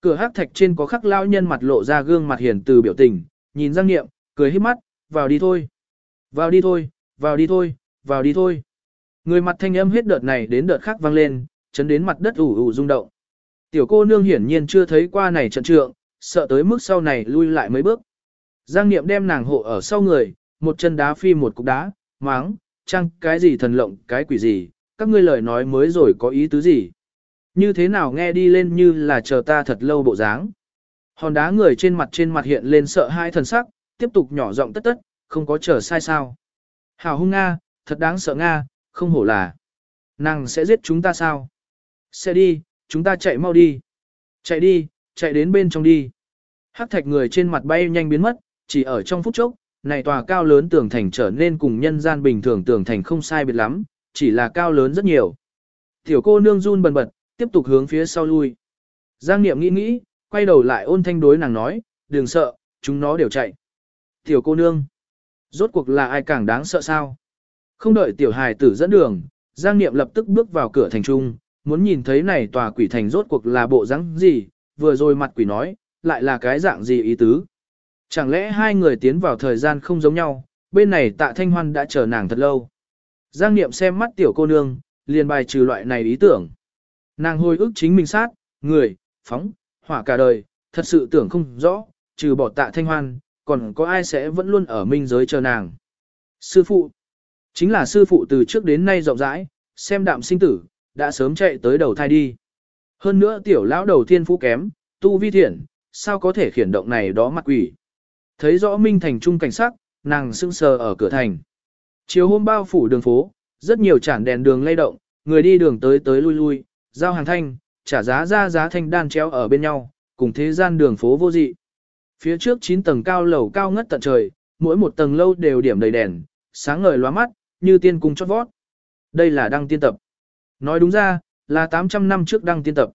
Cửa hắc thạch trên có khắc lao nhân mặt lộ ra gương mặt hiền từ biểu tình, nhìn Giang Niệm, cười híp mắt, vào đi thôi. Vào đi thôi, vào đi thôi, vào đi thôi. Người mặt thanh âm hết đợt này đến đợt khác vang lên, chấn đến mặt đất ủ ủ rung động. Tiểu cô nương hiển nhiên chưa thấy qua này trận trượng, sợ tới mức sau này lui lại mấy bước. Giang Niệm đem nàng hộ ở sau người, một chân đá phi một cục đá, máng, chăng cái gì thần lộng, cái quỷ gì, các ngươi lời nói mới rồi có ý tứ gì. Như thế nào nghe đi lên như là chờ ta thật lâu bộ dáng. Hòn đá người trên mặt trên mặt hiện lên sợ hai thần sắc, tiếp tục nhỏ giọng tất tất, không có chờ sai sao. Hảo hung Nga, thật đáng sợ Nga, không hổ là. Nàng sẽ giết chúng ta sao? Sẽ đi, chúng ta chạy mau đi. Chạy đi, chạy đến bên trong đi. Hắc thạch người trên mặt bay nhanh biến mất, chỉ ở trong phút chốc, này tòa cao lớn tường thành trở nên cùng nhân gian bình thường tường thành không sai biệt lắm, chỉ là cao lớn rất nhiều. Tiểu cô nương run bần bật, tiếp tục hướng phía sau lui. Giang Niệm nghĩ nghĩ, quay đầu lại ôn thanh đối nàng nói, đừng sợ, chúng nó đều chạy. Tiểu cô nương, rốt cuộc là ai càng đáng sợ sao? Không đợi tiểu hài tử dẫn đường, Giang Niệm lập tức bước vào cửa thành trung, muốn nhìn thấy này tòa quỷ thành rốt cuộc là bộ dáng gì, vừa rồi mặt quỷ nói, lại là cái dạng gì ý tứ. Chẳng lẽ hai người tiến vào thời gian không giống nhau, bên này tạ thanh hoan đã chờ nàng thật lâu. Giang Niệm xem mắt tiểu cô nương, liền bài trừ loại này ý tưởng. Nàng hồi ức chính mình sát, người, phóng, hỏa cả đời, thật sự tưởng không rõ, trừ bỏ tạ thanh hoan, còn có ai sẽ vẫn luôn ở minh giới chờ nàng. Sư phụ, chính là sư phụ từ trước đến nay rộng rãi, xem đạm sinh tử, đã sớm chạy tới đầu thai đi. Hơn nữa tiểu lão đầu tiên phú kém, tu vi thiện, sao có thể khiển động này đó mặt quỷ. Thấy rõ Minh Thành trung cảnh sắc, nàng sững sờ ở cửa thành. Chiều hôm bao phủ đường phố, rất nhiều chản đèn đường lay động, người đi đường tới tới lui lui, giao hàng thanh, trả giá ra giá thanh đan treo ở bên nhau, cùng thế gian đường phố vô dị. Phía trước 9 tầng cao lầu cao ngất tận trời, mỗi một tầng lâu đều điểm đầy đèn, sáng ngời lóa mắt, như tiên cung chót vót. Đây là đăng tiên tập. Nói đúng ra, là 800 năm trước đăng tiên tập.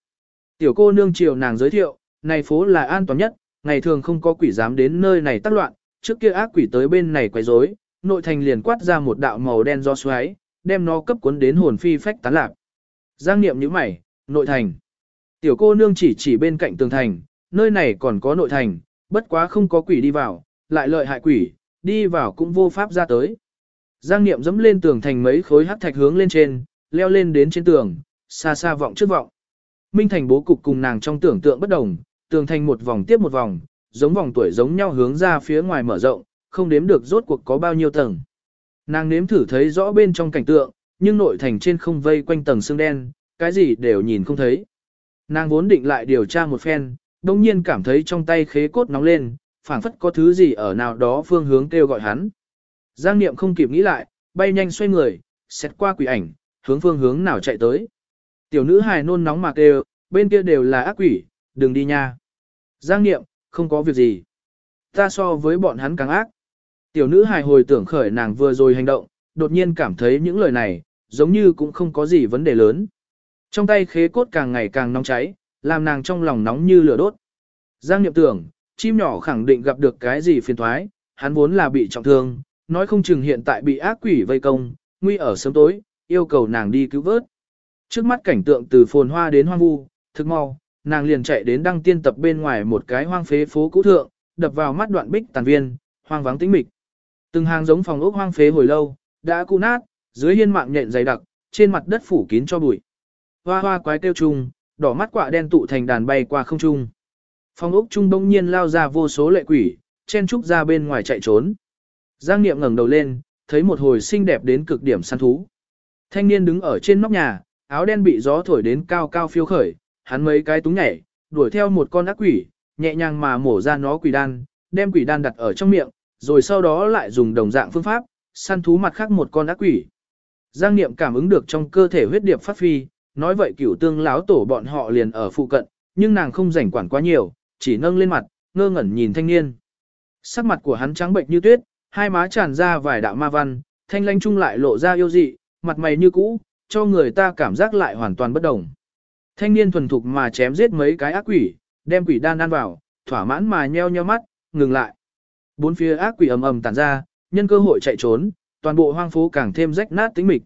Tiểu cô nương triều nàng giới thiệu, này phố là an toàn nhất, ngày thường không có quỷ dám đến nơi này tác loạn, trước kia ác quỷ tới bên này quấy rối, nội thành liền quát ra một đạo màu đen do xoáy, đem nó cấp cuốn đến hồn phi phách tán lạc. Giang niệm như mày, nội thành. Tiểu cô nương chỉ chỉ bên cạnh tường thành, nơi này còn có nội thành, bất quá không có quỷ đi vào, lại lợi hại quỷ, đi vào cũng vô pháp ra tới. Giang niệm dẫm lên tường thành mấy khối hắc thạch hướng lên trên, leo lên đến trên tường, xa xa vọng trước vọng. Minh thành bố cục cùng nàng trong tưởng tượng bất đồng, tường thành một vòng tiếp một vòng, giống vòng tuổi giống nhau hướng ra phía ngoài mở rộng, không đếm được rốt cuộc có bao nhiêu tầng. Nàng nếm thử thấy rõ bên trong cảnh tượng, nhưng nội thành trên không vây quanh tầng xương đen, cái gì đều nhìn không thấy. Nàng vốn định lại điều tra một phen, đồng nhiên cảm thấy trong tay khế cốt nóng lên, phảng phất có thứ gì ở nào đó phương hướng kêu gọi hắn. Giang Niệm không kịp nghĩ lại, bay nhanh xoay người, xét qua quỷ ảnh, hướng phương hướng nào chạy tới. Tiểu nữ hài nôn nóng mà kêu, bên kia đều là ác quỷ, đừng đi nha. Giang Niệm, không có việc gì. Ta so với bọn hắn càng ác. Tiểu nữ hài hồi tưởng khởi nàng vừa rồi hành động, đột nhiên cảm thấy những lời này, giống như cũng không có gì vấn đề lớn. Trong tay khế cốt càng ngày càng nóng cháy, làm nàng trong lòng nóng như lửa đốt. Giang Niệm tưởng, chim nhỏ khẳng định gặp được cái gì phiền thoái, hắn vốn là bị trọng thương, nói không chừng hiện tại bị ác quỷ vây công, nguy ở sớm tối, yêu cầu nàng đi cứu vớt. Trước mắt cảnh tượng từ phồn hoa đến hoang vu, thực mau, nàng liền chạy đến đăng tiên tập bên ngoài một cái hoang phế phố cũ thượng, đập vào mắt đoạn bích tàn viên, hoang vắng tĩnh mịch. Từng hàng giống phòng ốc hoang phế hồi lâu, đã cũ nát, dưới hiên mạng nhện dày đặc, trên mặt đất phủ kín cho bụi. Hoa hoa quái tiêu trùng, đỏ mắt quạ đen tụ thành đàn bay qua không trung. phong ốc trung bỗng nhiên lao ra vô số lệ quỷ, chen trúc ra bên ngoài chạy trốn. Giang Niệm ngẩng đầu lên, thấy một hồi xinh đẹp đến cực điểm săn thú. Thanh niên đứng ở trên nóc nhà, áo đen bị gió thổi đến cao cao phiêu khởi, hắn mấy cái túng nhảy, đuổi theo một con ác quỷ, nhẹ nhàng mà mổ ra nó quỷ đan, đem quỷ đan đặt ở trong miệng, rồi sau đó lại dùng đồng dạng phương pháp, săn thú mặt khác một con ác quỷ. Giang Niệm cảm ứng được trong cơ thể huyết điệp phát phi, nói vậy cửu tương láo tổ bọn họ liền ở phụ cận, nhưng nàng không rảnh quản quá nhiều, chỉ nâng lên mặt, ngơ ngẩn nhìn thanh niên. Sắc mặt của hắn trắng bệnh như tuyết, hai má tràn ra vài đạo ma văn, thanh lanh trung lại lộ ra yêu dị, mặt mày như cũ, cho người ta cảm giác lại hoàn toàn bất đồng. Thanh niên thuần thục mà chém giết mấy cái ác quỷ, đem quỷ đan ăn vào, thỏa mãn mà nheo nheo mắt, ngừng lại. Bốn phía ác quỷ ầm ầm tản ra, nhân cơ hội chạy trốn, toàn bộ hoang phố càng thêm rách nát tính mịch.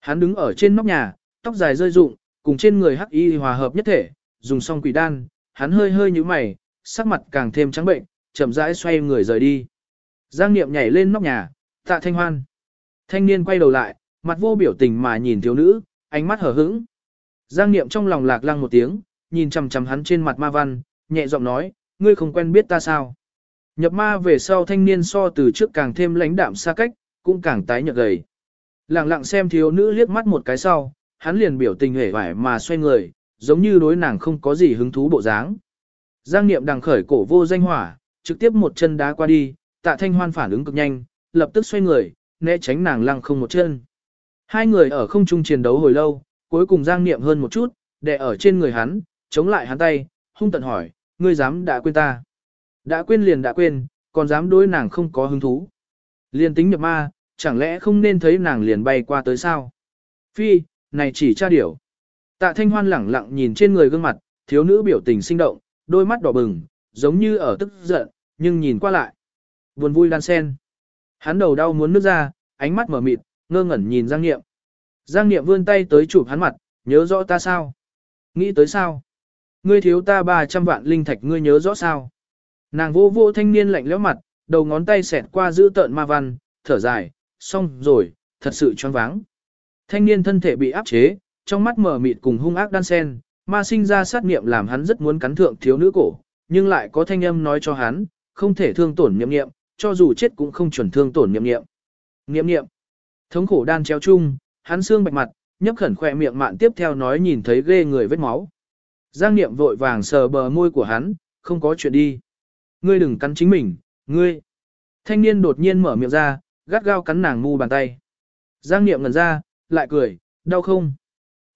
Hắn đứng ở trên nóc nhà, tóc dài rơi rụng, cùng trên người hắc y hòa hợp nhất thể, dùng xong quỷ đan, hắn hơi hơi như mày, sắc mặt càng thêm trắng bệnh, chậm rãi xoay người rời đi. Giang Niệm nhảy lên nóc nhà, tạ thanh hoan. Thanh niên quay đầu lại, mặt vô biểu tình mà nhìn thiếu nữ, ánh mắt hở hững. Giang Niệm trong lòng lạc lăng một tiếng, nhìn chằm chằm hắn trên mặt ma văn, nhẹ giọng nói, ngươi không quen biết ta sao. Nhập ma về sau thanh niên so từ trước càng thêm lãnh đạm xa cách, cũng càng tái nhợt gầy. Lặng lặng xem thiếu nữ liếc mắt một cái sau, hắn liền biểu tình hề vải mà xoay người, giống như đối nàng không có gì hứng thú bộ dáng. Giang Niệm đằng khởi cổ vô danh hỏa, trực tiếp một chân đá qua đi, tạ thanh hoan phản ứng cực nhanh, lập tức xoay người, né tránh nàng lăng không một chân. Hai người ở không trung chiến đấu hồi lâu, cuối cùng Giang Niệm hơn một chút, đè ở trên người hắn, chống lại hắn tay, hung tận hỏi, ngươi dám đã quên ta. Đã quên liền đã quên, còn dám đối nàng không có hứng thú. Liền tính nhập ma, chẳng lẽ không nên thấy nàng liền bay qua tới sao? Phi, này chỉ tra điểu. Tạ thanh hoan lẳng lặng nhìn trên người gương mặt, thiếu nữ biểu tình sinh động, đôi mắt đỏ bừng, giống như ở tức giận, nhưng nhìn qua lại. Buồn vui đan sen. Hắn đầu đau muốn nước ra, ánh mắt mở mịt, ngơ ngẩn nhìn Giang Niệm. Giang Niệm vươn tay tới chụp hắn mặt, nhớ rõ ta sao? Nghĩ tới sao? Ngươi thiếu ta 300 vạn linh thạch ngươi nhớ rõ sao? Nàng vô vô thanh niên lạnh lẽo mặt, đầu ngón tay xẹt qua giữ tợn ma văn, thở dài, xong rồi, thật sự choáng váng. Thanh niên thân thể bị áp chế, trong mắt mở mịt cùng hung ác đan sen, ma sinh ra sát niệm làm hắn rất muốn cắn thượng thiếu nữ cổ, nhưng lại có thanh âm nói cho hắn, không thể thương tổn niệm niệm, cho dù chết cũng không chuẩn thương tổn niệm niệm. Niệm niệm, thống khổ đan treo chung, hắn xương bạch mặt, nhấp khẩn khỏe miệng mạn tiếp theo nói nhìn thấy ghê người vết máu. Giang niệm vội vàng sờ bờ môi của hắn, không có chuyện đi. Ngươi đừng cắn chính mình, ngươi. Thanh niên đột nhiên mở miệng ra, gắt gao cắn nàng mu bàn tay. Giang niệm ngẩn ra, lại cười, đau không?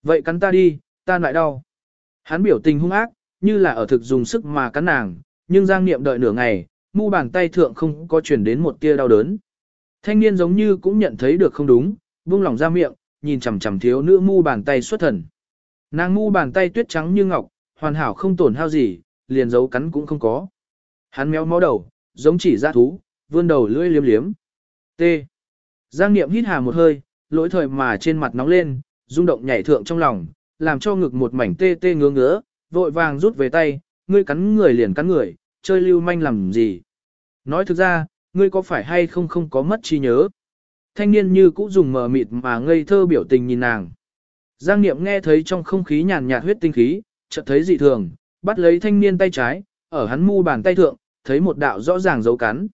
Vậy cắn ta đi, ta lại đau. Hắn biểu tình hung ác, như là ở thực dùng sức mà cắn nàng, nhưng Giang niệm đợi nửa ngày, mu bàn tay thượng không có chuyển đến một tia đau đớn. Thanh niên giống như cũng nhận thấy được không đúng, buông lỏng ra miệng, nhìn chằm chằm thiếu nữ mu bàn tay xuất thần. Nàng mu bàn tay tuyết trắng như ngọc, hoàn hảo không tổn hao gì, liền dấu cắn cũng không có. Hắn méo mó đầu, giống chỉ ra thú, vươn đầu lưỡi liếm liếm. T. Giang Niệm hít hà một hơi, lỗi thời mà trên mặt nóng lên, rung động nhảy thượng trong lòng, làm cho ngực một mảnh tê tê ngứa ngứa, vội vàng rút về tay, ngươi cắn người liền cắn người, chơi lưu manh làm gì. Nói thực ra, ngươi có phải hay không không có mất trí nhớ. Thanh niên như cũ dùng mờ mịt mà ngây thơ biểu tình nhìn nàng. Giang Niệm nghe thấy trong không khí nhàn nhạt huyết tinh khí, chợt thấy dị thường, bắt lấy thanh niên tay trái, ở hắn mu bàn tay thượng, thấy một đạo rõ ràng dấu cắn.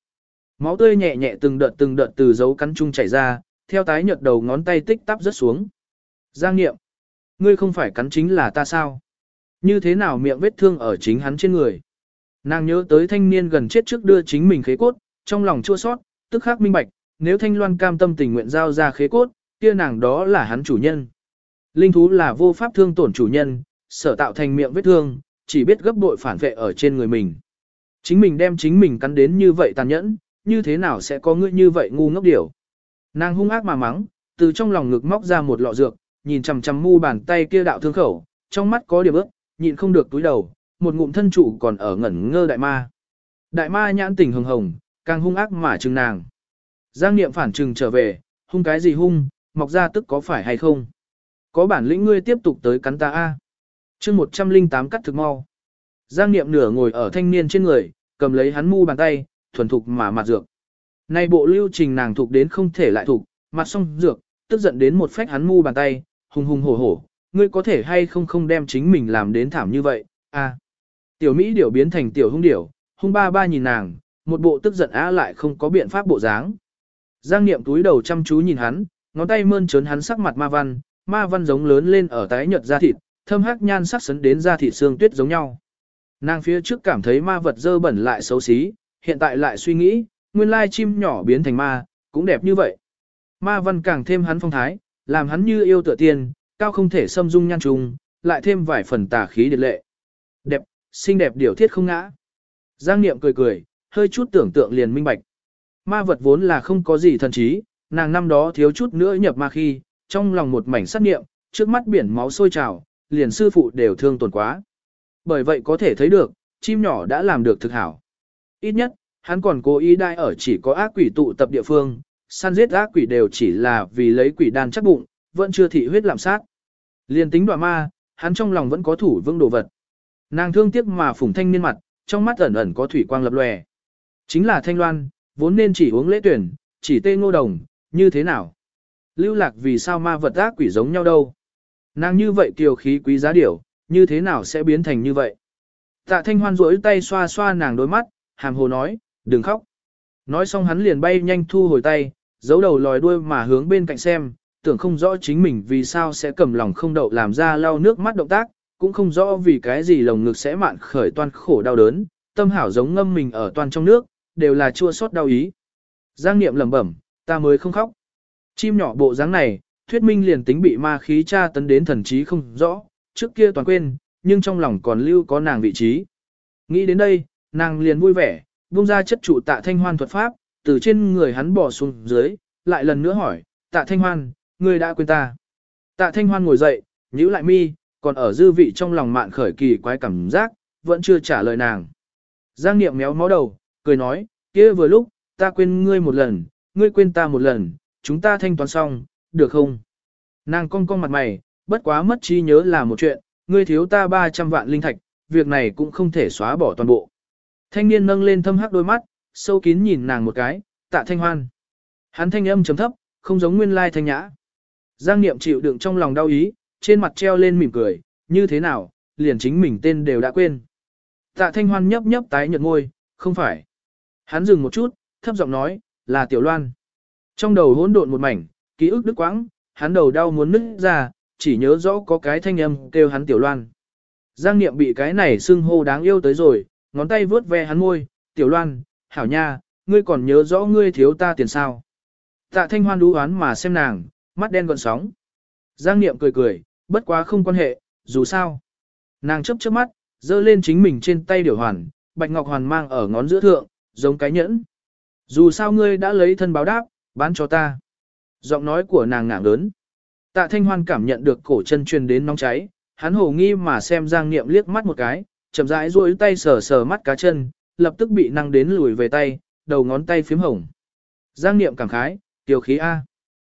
Máu tươi nhẹ nhẹ từng đợt từng đợt từ dấu cắn chung chảy ra, theo tái nhợt đầu ngón tay tích tắp rớt xuống. Giang Niệm, ngươi không phải cắn chính là ta sao? Như thế nào miệng vết thương ở chính hắn trên người? Nàng nhớ tới thanh niên gần chết trước đưa chính mình khế cốt, trong lòng chua sót, tức khắc minh bạch, nếu thanh loan cam tâm tình nguyện giao ra khế cốt, kia nàng đó là hắn chủ nhân. Linh thú là vô pháp thương tổn chủ nhân, sở tạo thành miệng vết thương, chỉ biết gấp bội phản vệ ở trên người mình. Chính mình đem chính mình cắn đến như vậy tàn nhẫn, như thế nào sẽ có ngươi như vậy ngu ngốc điểu. Nàng hung ác mà mắng, từ trong lòng ngực móc ra một lọ dược, nhìn chằm chằm mu bàn tay kia đạo thương khẩu, trong mắt có điểm ước, nhịn không được túi đầu, một ngụm thân trụ còn ở ngẩn ngơ đại ma. Đại ma nhãn tỉnh hồng hồng, càng hung ác mà chừng nàng. Giang niệm phản trừng trở về, hung cái gì hung, mọc ra tức có phải hay không? Có bản lĩnh ngươi tiếp tục tới cắn ta a. Chương 108 cắt thực mau. Giang Niệm nửa ngồi ở thanh niên trên người, cầm lấy hắn mu bàn tay, thuần thục mà mặt dược. Này bộ lưu trình nàng thuộc đến không thể lại thuộc, mặt xong dược, tức giận đến một phách hắn mu bàn tay, hùng hùng hổ hổ, ngươi có thể hay không không đem chính mình làm đến thảm như vậy, a. Tiểu Mỹ điểu biến thành tiểu hung điểu, hung ba ba nhìn nàng, một bộ tức giận á lại không có biện pháp bộ dáng. Giang Niệm túi đầu chăm chú nhìn hắn, ngón tay mơn trớn hắn sắc mặt ma văn, ma văn giống lớn lên ở tái nhợt da thịt, thâm hắc nhan sắc sấn đến da thịt xương tuyết giống nhau. Nàng phía trước cảm thấy ma vật dơ bẩn lại xấu xí, hiện tại lại suy nghĩ, nguyên lai chim nhỏ biến thành ma, cũng đẹp như vậy. Ma văn càng thêm hắn phong thái, làm hắn như yêu tựa tiên, cao không thể xâm dung nhan trùng, lại thêm vài phần tà khí điệt lệ. Đẹp, xinh đẹp điều thiết không ngã. Giang Niệm cười cười, hơi chút tưởng tượng liền minh bạch. Ma vật vốn là không có gì thần trí, nàng năm đó thiếu chút nữa nhập ma khi, trong lòng một mảnh sát niệm, trước mắt biển máu sôi trào, liền sư phụ đều thương tổn quá. Bởi vậy có thể thấy được, chim nhỏ đã làm được thực hảo. Ít nhất, hắn còn cố ý đai ở chỉ có ác quỷ tụ tập địa phương, săn giết ác quỷ đều chỉ là vì lấy quỷ đan chắc bụng, vẫn chưa thị huyết làm sát. Liên tính đoạ ma, hắn trong lòng vẫn có thủ vương đồ vật. Nàng thương tiếc mà phủng thanh niên mặt, trong mắt ẩn ẩn có thủy quang lập lòe. Chính là thanh loan, vốn nên chỉ uống lễ tuyển, chỉ tê ngô đồng, như thế nào? Lưu lạc vì sao ma vật ác quỷ giống nhau đâu? Nàng như vậy kiều khí quý giá điểu, như thế nào sẽ biến thành như vậy? Tạ thanh hoan rỗi tay xoa xoa nàng đôi mắt, hàm hồ nói, đừng khóc. Nói xong hắn liền bay nhanh thu hồi tay, giấu đầu lòi đuôi mà hướng bên cạnh xem, tưởng không rõ chính mình vì sao sẽ cầm lòng không đậu làm ra lau nước mắt động tác, cũng không rõ vì cái gì lồng ngực sẽ mạn khởi toan khổ đau đớn, tâm hảo giống ngâm mình ở toan trong nước, đều là chua xót đau ý. Giang niệm lẩm bẩm, ta mới không khóc. Chim nhỏ bộ dáng này, thuyết minh liền tính bị ma khí tra tấn đến thần trí không rõ, trước kia toàn quên, nhưng trong lòng còn lưu có nàng vị trí. Nghĩ đến đây, nàng liền vui vẻ, buông ra chất trụ tạ thanh hoan thuật pháp, từ trên người hắn bỏ xuống dưới, lại lần nữa hỏi, tạ thanh hoan, ngươi đã quên ta. Tạ thanh hoan ngồi dậy, nhíu lại mi, còn ở dư vị trong lòng mạn khởi kỳ quái cảm giác, vẫn chưa trả lời nàng. Giang Niệm méo mó đầu, cười nói, kia vừa lúc, ta quên ngươi một lần, ngươi quên ta một lần, chúng ta thanh toán xong, được không? Nàng cong cong mặt mày, bất quá mất trí nhớ là một chuyện, ngươi thiếu ta 300 vạn linh thạch, việc này cũng không thể xóa bỏ toàn bộ. Thanh niên nâng lên thâm hắc đôi mắt, sâu kín nhìn nàng một cái, tạ thanh hoan. Hắn thanh âm chấm thấp, không giống nguyên lai thanh nhã. Giang Niệm chịu đựng trong lòng đau ý, trên mặt treo lên mỉm cười, như thế nào, liền chính mình tên đều đã quên. Tạ thanh hoan nhấp nhấp tái nhợt ngôi, không phải. Hắn dừng một chút, thấp giọng nói, là tiểu loan. Trong đầu hỗn độn một mảnh, ký ức đứt quãng, hắn đầu đau muốn nứt ra, chỉ nhớ rõ có cái thanh âm kêu hắn tiểu loan. Giang Niệm bị cái này xưng hô đáng yêu tới rồi, ngón tay vướt ve hắn môi, tiểu loan, hảo nha, ngươi còn nhớ rõ ngươi thiếu ta tiền sao. Tạ thanh hoan đú oán mà xem nàng, mắt đen gọn sóng. Giang Niệm cười cười, bất quá không quan hệ, dù sao. Nàng chấp chớp mắt, giơ lên chính mình trên tay điều hoàn, bạch ngọc hoàn mang ở ngón giữa thượng, giống cái nhẫn. Dù sao ngươi đã lấy thân báo đáp, bán cho ta. Giọng nói của nàng ngạng lớn. Tạ Thanh Hoan cảm nhận được cổ chân truyền đến nóng cháy, hắn hồ nghi mà xem Giang Niệm liếc mắt một cái, chậm rãi duỗi tay sờ sờ mắt cá chân, lập tức bị năng đến lùi về tay, đầu ngón tay phím hồng. Giang Niệm cảm khái, tiểu khí A.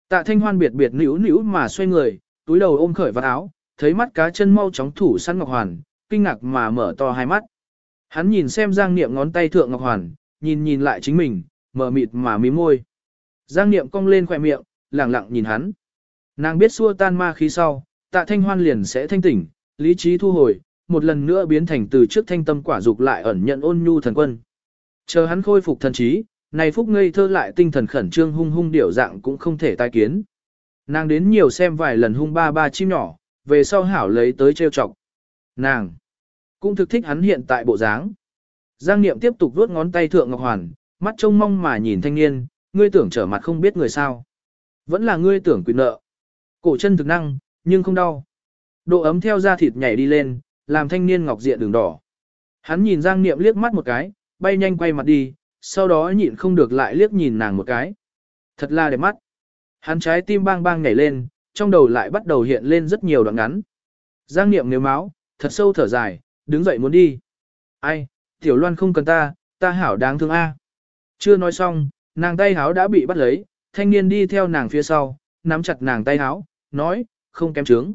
Tạ Thanh Hoan biệt biệt nữu nữu mà xoay người, túi đầu ôm khởi vạt áo, thấy mắt cá chân mau chóng thủ săn Ngọc Hoàn, kinh ngạc mà mở to hai mắt. Hắn nhìn xem Giang Niệm ngón tay thượng Ngọc Hoàn, nhìn nhìn lại chính mình, mở mịt mà mím môi. Giang Niệm cong lên khỏe miệng, lẳng lặng nhìn hắn. Nàng biết xua tan ma khí sau, tạ thanh hoan liền sẽ thanh tỉnh, lý trí thu hồi, một lần nữa biến thành từ trước thanh tâm quả dục lại ẩn nhận ôn nhu thần quân. Chờ hắn khôi phục thần trí, này phúc ngây thơ lại tinh thần khẩn trương hung hung điểu dạng cũng không thể tai kiến. Nàng đến nhiều xem vài lần hung ba ba chim nhỏ, về sau hảo lấy tới trêu chọc. Nàng cũng thực thích hắn hiện tại bộ dáng. Giang Niệm tiếp tục vuốt ngón tay thượng Ngọc Hoàn, mắt trông mong mà nhìn thanh niên, ngươi tưởng trở mặt không biết người sao. Vẫn là ngươi tưởng quyền nợ. Cổ chân thực năng, nhưng không đau. Độ ấm theo da thịt nhảy đi lên, làm thanh niên ngọc diện đường đỏ. Hắn nhìn Giang Niệm liếc mắt một cái, bay nhanh quay mặt đi, sau đó nhịn không được lại liếc nhìn nàng một cái. Thật là đẹp mắt. Hắn trái tim bang bang nhảy lên, trong đầu lại bắt đầu hiện lên rất nhiều đoạn ngắn. Giang Niệm nếu máu, thật sâu thở dài, đứng dậy muốn đi. Ai, Tiểu Loan không cần ta, ta hảo đáng thương a. Chưa nói xong, nàng tay háo đã bị bắt lấy, thanh niên đi theo nàng phía sau, nắm chặt nàng tay háo, nói, không kém trướng.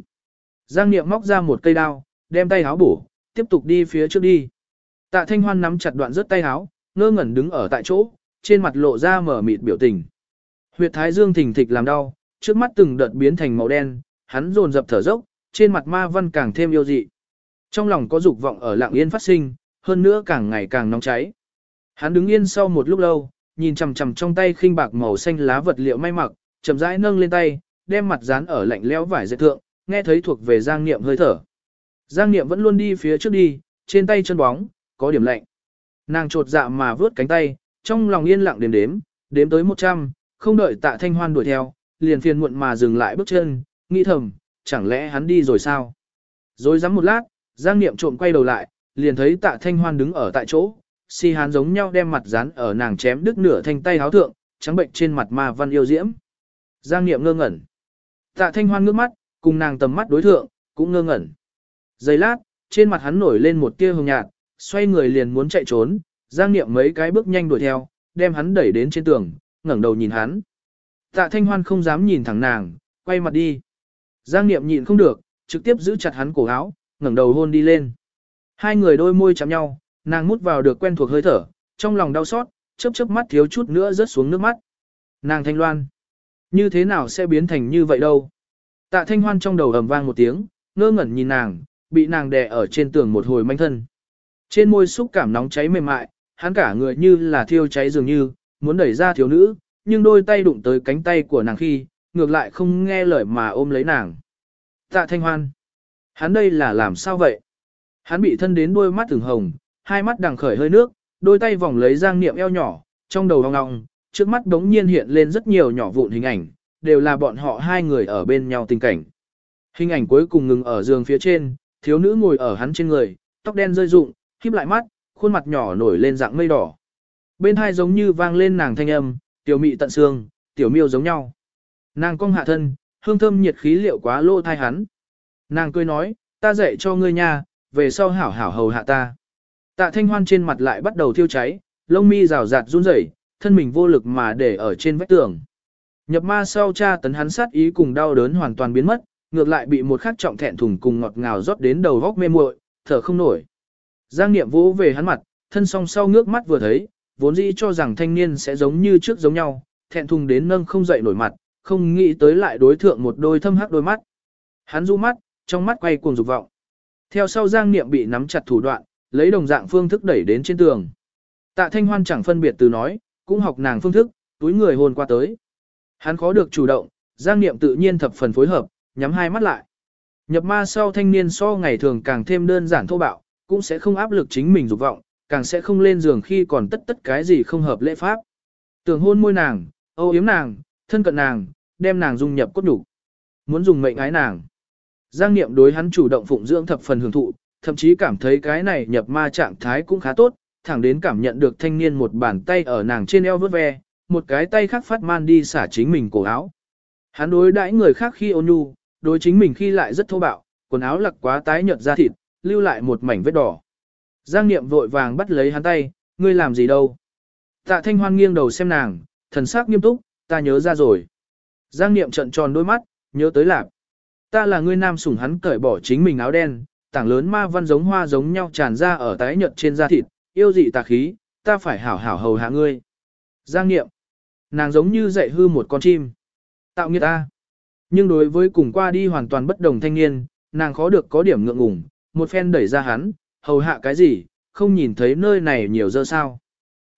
Giang Niệm móc ra một cây đao, đem tay háo bổ, tiếp tục đi phía trước đi. Tạ Thanh Hoan nắm chặt đoạn rớt tay háo, ngơ ngẩn đứng ở tại chỗ, trên mặt lộ ra mở mịt biểu tình. Huyệt thái dương thình thịch làm đau, trước mắt từng đợt biến thành màu đen, hắn dồn dập thở dốc, trên mặt ma văn càng thêm yêu dị. Trong lòng có dục vọng ở lạng yên phát sinh, hơn nữa càng ngày càng nóng cháy. Hắn đứng yên sau một lúc lâu, nhìn chằm chằm trong tay khinh bạc màu xanh lá vật liệu may mặc, chậm rãi nâng lên tay, đem mặt dán ở lạnh lẽo vải dệt thượng, nghe thấy thuộc về Giang Niệm hơi thở. Giang Niệm vẫn luôn đi phía trước đi, trên tay chân bóng, có điểm lạnh. Nàng trột dạ mà vướt cánh tay, trong lòng yên lặng đếm đếm, đếm tới 100, không đợi tạ thanh hoan đuổi theo, liền phiền muộn mà dừng lại bước chân, nghĩ thầm, chẳng lẽ hắn đi rồi sao? Rồi dám một lát, Giang Niệm trộm quay đầu lại, liền thấy tạ thanh hoan đứng ở tại chỗ, si hán giống nhau đem mặt dán ở nàng chém đứt nửa thanh tay háo thượng, trắng bệnh trên mặt ma văn yêu diễm. Giang Niệm ngơ ngẩn. Tạ thanh hoan ngước mắt, cùng nàng tầm mắt đối thượng, cũng ngơ ngẩn. Giây lát, trên mặt hắn nổi lên một tia hồng nhạt, xoay người liền muốn chạy trốn, Giang Niệm mấy cái bước nhanh đuổi theo, đem hắn đẩy đến trên tường, ngẩng đầu nhìn hắn. Tạ Thanh Hoan không dám nhìn thẳng nàng, quay mặt đi. Giang Niệm nhịn không được, trực tiếp giữ chặt hắn cổ áo, ngẩng đầu hôn đi lên. Hai người đôi môi chạm nhau, nàng mút vào được quen thuộc hơi thở, trong lòng đau xót, chớp chớp mắt thiếu chút nữa rớt xuống nước mắt. Nàng thanh loan. Như thế nào sẽ biến thành như vậy đâu? Tạ thanh hoan trong đầu ầm vang một tiếng, ngơ ngẩn nhìn nàng, bị nàng đè ở trên tường một hồi manh thân. Trên môi xúc cảm nóng cháy mềm mại, hắn cả người như là thiêu cháy dường như, muốn đẩy ra thiếu nữ, nhưng đôi tay đụng tới cánh tay của nàng khi, ngược lại không nghe lời mà ôm lấy nàng. Tạ thanh hoan. Hắn đây là làm sao vậy? Hắn bị thân đến đôi mắt từng hồng, hai mắt đằng khởi hơi nước, đôi tay vòng lấy giang niệm eo nhỏ, trong đầu hong ngọng, trước mắt đống nhiên hiện lên rất nhiều nhỏ vụn hình ảnh, đều là bọn họ hai người ở bên nhau tình cảnh. Hình ảnh cuối cùng ngừng ở giường phía trên, thiếu nữ ngồi ở hắn trên người, tóc đen rơi rụng, khép lại mắt, khuôn mặt nhỏ nổi lên dạng mây đỏ. Bên hai giống như vang lên nàng thanh âm, tiểu mị tận xương, tiểu miêu giống nhau. Nàng cong hạ thân, hương thơm nhiệt khí liệu quá lô thai hắn. Nàng cười nói, ta dạy cho ngươi nha, về sau hảo hảo hầu hạ ta. Tạ thanh hoan trên mặt lại bắt đầu thiêu cháy, lông mi rào rạt run rẩy, thân mình vô lực mà để ở trên vách tường. Nhập ma sau cha tấn hắn sát ý cùng đau đớn hoàn toàn biến mất, ngược lại bị một khắc trọng thẹn thùng cùng ngọt ngào rót đến đầu góc mê muội, thở không nổi. Giang Niệm vỗ về hắn mặt, thân song sau ngước mắt vừa thấy, vốn dĩ cho rằng thanh niên sẽ giống như trước giống nhau, thẹn thùng đến nâng không dậy nổi mặt, không nghĩ tới lại đối thượng một đôi thâm hắc đôi mắt. Hắn du mắt, trong mắt quay cuồng dục vọng. Theo sau Giang Niệm bị nắm chặt thủ đoạn, lấy đồng dạng phương thức đẩy đến trên tường. Tạ Thanh Hoan chẳng phân biệt từ nói, cũng học nàng phương thức, túi người hôn qua tới. Hắn khó được chủ động, Giang Niệm tự nhiên thập phần phối hợp, nhắm hai mắt lại. Nhập ma sau thanh niên so ngày thường càng thêm đơn giản thô bạo, cũng sẽ không áp lực chính mình dục vọng, càng sẽ không lên giường khi còn tất tất cái gì không hợp lễ pháp. Tưởng hôn môi nàng, âu yếm nàng, thân cận nàng, đem nàng dung nhập cốt đủ. Muốn dùng mệnh ái nàng. Giang Niệm đối hắn chủ động phụng dưỡng thập phần hưởng thụ, thậm chí cảm thấy cái này nhập ma trạng thái cũng khá tốt, thẳng đến cảm nhận được thanh niên một bàn tay ở nàng trên eo vớt ve, một cái tay khác phát man đi xả chính mình cổ áo. Hắn đối đãi người khác khi ôn nhu, đối chính mình khi lại rất thô bạo, quần áo lặc quá tái nhợt ra thịt, lưu lại một mảnh vết đỏ. Giang Niệm vội vàng bắt lấy hắn tay, ngươi làm gì đâu? Tạ Thanh Hoan nghiêng đầu xem nàng, thần sắc nghiêm túc, ta nhớ ra rồi. Giang Niệm trợn tròn đôi mắt, nhớ tới lạc. Ta là ngươi nam sủng hắn cởi bỏ chính mình áo đen, tảng lớn ma văn giống hoa giống nhau tràn ra ở tái nhợt trên da thịt, yêu dị tà khí, ta phải hảo hảo hầu hạ ngươi. Giang Niệm, nàng giống như dạy hư một con chim. Tạo nghiệt ta. Nhưng đối với cùng qua đi hoàn toàn bất đồng thanh niên, nàng khó được có điểm ngượng ngùng, một phen đẩy ra hắn, hầu hạ cái gì, không nhìn thấy nơi này nhiều dơ sao.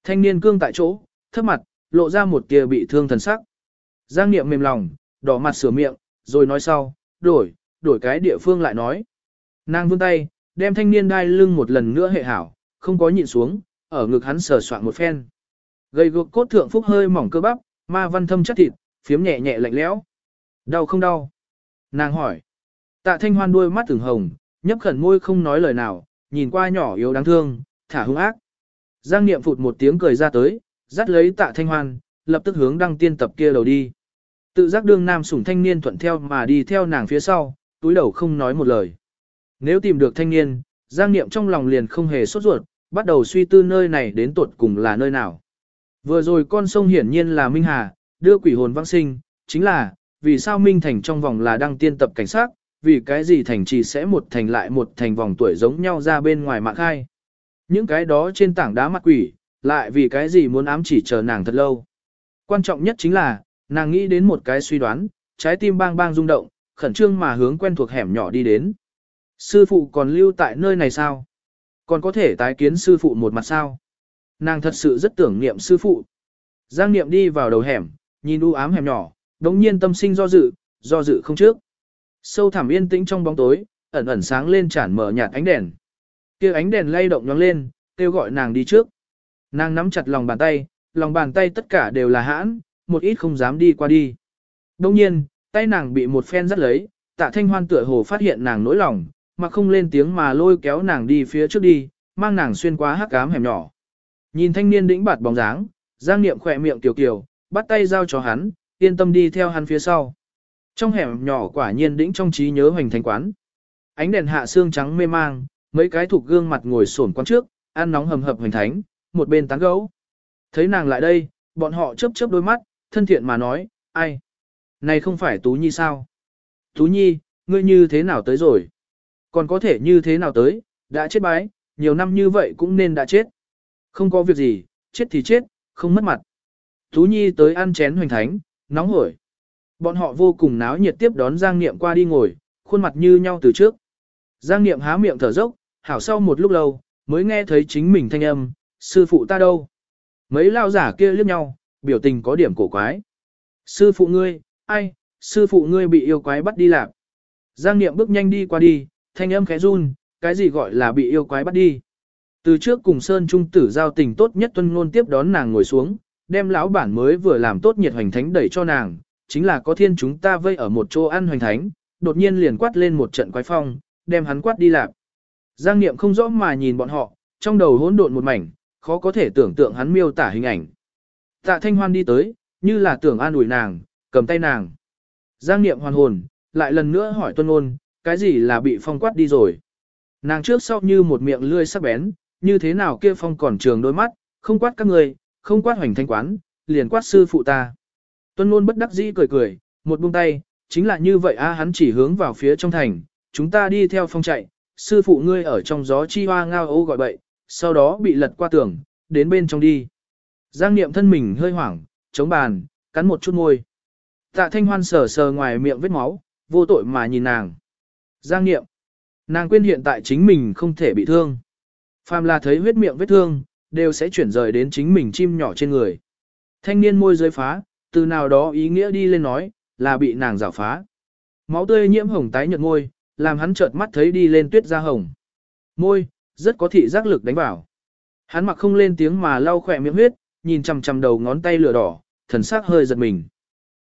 Thanh niên cương tại chỗ, thấp mặt, lộ ra một tia bị thương thần sắc. Giang Niệm mềm lòng, đỏ mặt sửa miệng, rồi nói sau, đổi, đổi cái địa phương lại nói. Nàng vươn tay, đem thanh niên đai lưng một lần nữa hệ hảo, không có nhịn xuống, ở ngực hắn sờ soạn một phen. Gây gục cốt thượng phúc hơi mỏng cơ bắp, ma văn thâm chất thịt, phiếm nhẹ nhẹ lạnh lẽo. Đau không đau? Nàng hỏi. Tạ thanh hoan đuôi mắt từng hồng, nhấp khẩn môi không nói lời nào, nhìn qua nhỏ yếu đáng thương, thả hung ác. Giang niệm phụt một tiếng cười ra tới, dắt lấy tạ thanh hoan, lập tức hướng đăng tiên tập kia đầu đi. Tự giác đương nam sủng thanh niên thuận theo mà đi theo nàng phía sau, túi đầu không nói một lời. Nếu tìm được thanh niên, Giang Niệm trong lòng liền không hề sốt ruột, bắt đầu suy tư nơi này đến tuột cùng là nơi nào. Vừa rồi con sông hiển nhiên là Minh Hà, đưa quỷ hồn vãng sinh, chính là, vì sao Minh Thành trong vòng là đăng tiên tập cảnh sát, vì cái gì thành trì sẽ một thành lại một thành vòng tuổi giống nhau ra bên ngoài mạng khai. Những cái đó trên tảng đá mặt quỷ, lại vì cái gì muốn ám chỉ chờ nàng thật lâu. Quan trọng nhất chính là, nàng nghĩ đến một cái suy đoán, trái tim bang bang rung động, khẩn trương mà hướng quen thuộc hẻm nhỏ đi đến. Sư phụ còn lưu tại nơi này sao? Còn có thể tái kiến sư phụ một mặt sao? Nàng thật sự rất tưởng niệm sư phụ. Giang niệm đi vào đầu hẻm, nhìn u ám hẻm nhỏ, đống nhiên tâm sinh do dự, do dự không trước. Sâu thẳm yên tĩnh trong bóng tối, ẩn ẩn sáng lên tràn mở nhạt ánh đèn. kia ánh đèn lay động nhoáng lên, kêu gọi nàng đi trước. Nàng nắm chặt lòng bàn tay, lòng bàn tay tất cả đều là hãn, một ít không dám đi qua đi. Đông nhiên, tay nàng bị một phen dắt lấy, tạ thanh hoan tựa hồ phát hiện nàng nỗi lòng, mà không lên tiếng mà lôi kéo nàng đi phía trước đi, mang nàng xuyên qua hắc ám hẻm nhỏ. Nhìn thanh niên đĩnh bạt bóng dáng, Giang Niệm khỏe miệng tiểu kiều, bắt tay giao cho hắn, yên tâm đi theo hắn phía sau. Trong hẻm nhỏ quả nhiên đĩnh trong trí nhớ hoành thành quán. Ánh đèn hạ xương trắng mê mang, mấy cái thuộc gương mặt ngồi xổm quán trước, ăn nóng hầm hập hoành thánh, một bên tán gấu. Thấy nàng lại đây, bọn họ chớp chớp đôi mắt, thân thiện mà nói, ai? Này không phải Tú Nhi sao? Tú Nhi, ngươi như thế nào tới rồi? Còn có thể như thế nào tới, đã chết bái, nhiều năm như vậy cũng nên đã chết. Không có việc gì, chết thì chết, không mất mặt. Tú Nhi tới ăn chén hoành thánh, nóng hổi. Bọn họ vô cùng náo nhiệt tiếp đón Giang Niệm qua đi ngồi, khuôn mặt như nhau từ trước. Giang Niệm há miệng thở dốc, hảo sau một lúc lâu, mới nghe thấy chính mình thanh âm, sư phụ ta đâu? Mấy lao giả kia liếc nhau, biểu tình có điểm cổ quái. Sư phụ ngươi, ai, sư phụ ngươi bị yêu quái bắt đi làm. Giang Niệm bước nhanh đi qua đi, thanh âm khẽ run, cái gì gọi là bị yêu quái bắt đi. Từ trước cùng Sơn Trung tử giao tình tốt nhất tuân ngôn tiếp đón nàng ngồi xuống, đem lão bản mới vừa làm tốt nhiệt hoành thánh đẩy cho nàng, chính là có thiên chúng ta vây ở một chỗ ăn hoành thánh, đột nhiên liền quát lên một trận quái phong, đem hắn quát đi lạc. Giang Niệm không rõ mà nhìn bọn họ, trong đầu hỗn độn một mảnh, khó có thể tưởng tượng hắn miêu tả hình ảnh. Tạ Thanh Hoan đi tới, như là tưởng an ủi nàng, cầm tay nàng. Giang Niệm hoàn hồn, lại lần nữa hỏi Tuân ngôn cái gì là bị phong quát đi rồi. Nàng trước sau như một miệng lươi sắc bén, như thế nào kia phong còn trường đôi mắt, không quát các người, không quát hoành thanh quán, liền quát sư phụ ta. Tuân luôn bất đắc dĩ cười cười, một buông tay, chính là như vậy a à, hắn chỉ hướng vào phía trong thành, chúng ta đi theo phong chạy, sư phụ ngươi ở trong gió chi hoa ngao ô gọi bậy, sau đó bị lật qua tường, đến bên trong đi. Giang niệm thân mình hơi hoảng, chống bàn, cắn một chút môi. Tạ thanh hoan sờ sờ ngoài miệng vết máu, vô tội mà nhìn nàng. Giang niệm. Nàng quên hiện tại chính mình không thể bị thương. Phàm là thấy huyết miệng vết thương, đều sẽ chuyển rời đến chính mình chim nhỏ trên người. Thanh niên môi dưới phá, từ nào đó ý nghĩa đi lên nói, là bị nàng rào phá. Máu tươi nhiễm hồng tái nhợt môi, làm hắn chợt mắt thấy đi lên tuyết da hồng. Môi, rất có thị giác lực đánh vào. Hắn mặc không lên tiếng mà lau khỏe miệng huyết, nhìn chằm chằm đầu ngón tay lửa đỏ, thần sắc hơi giật mình.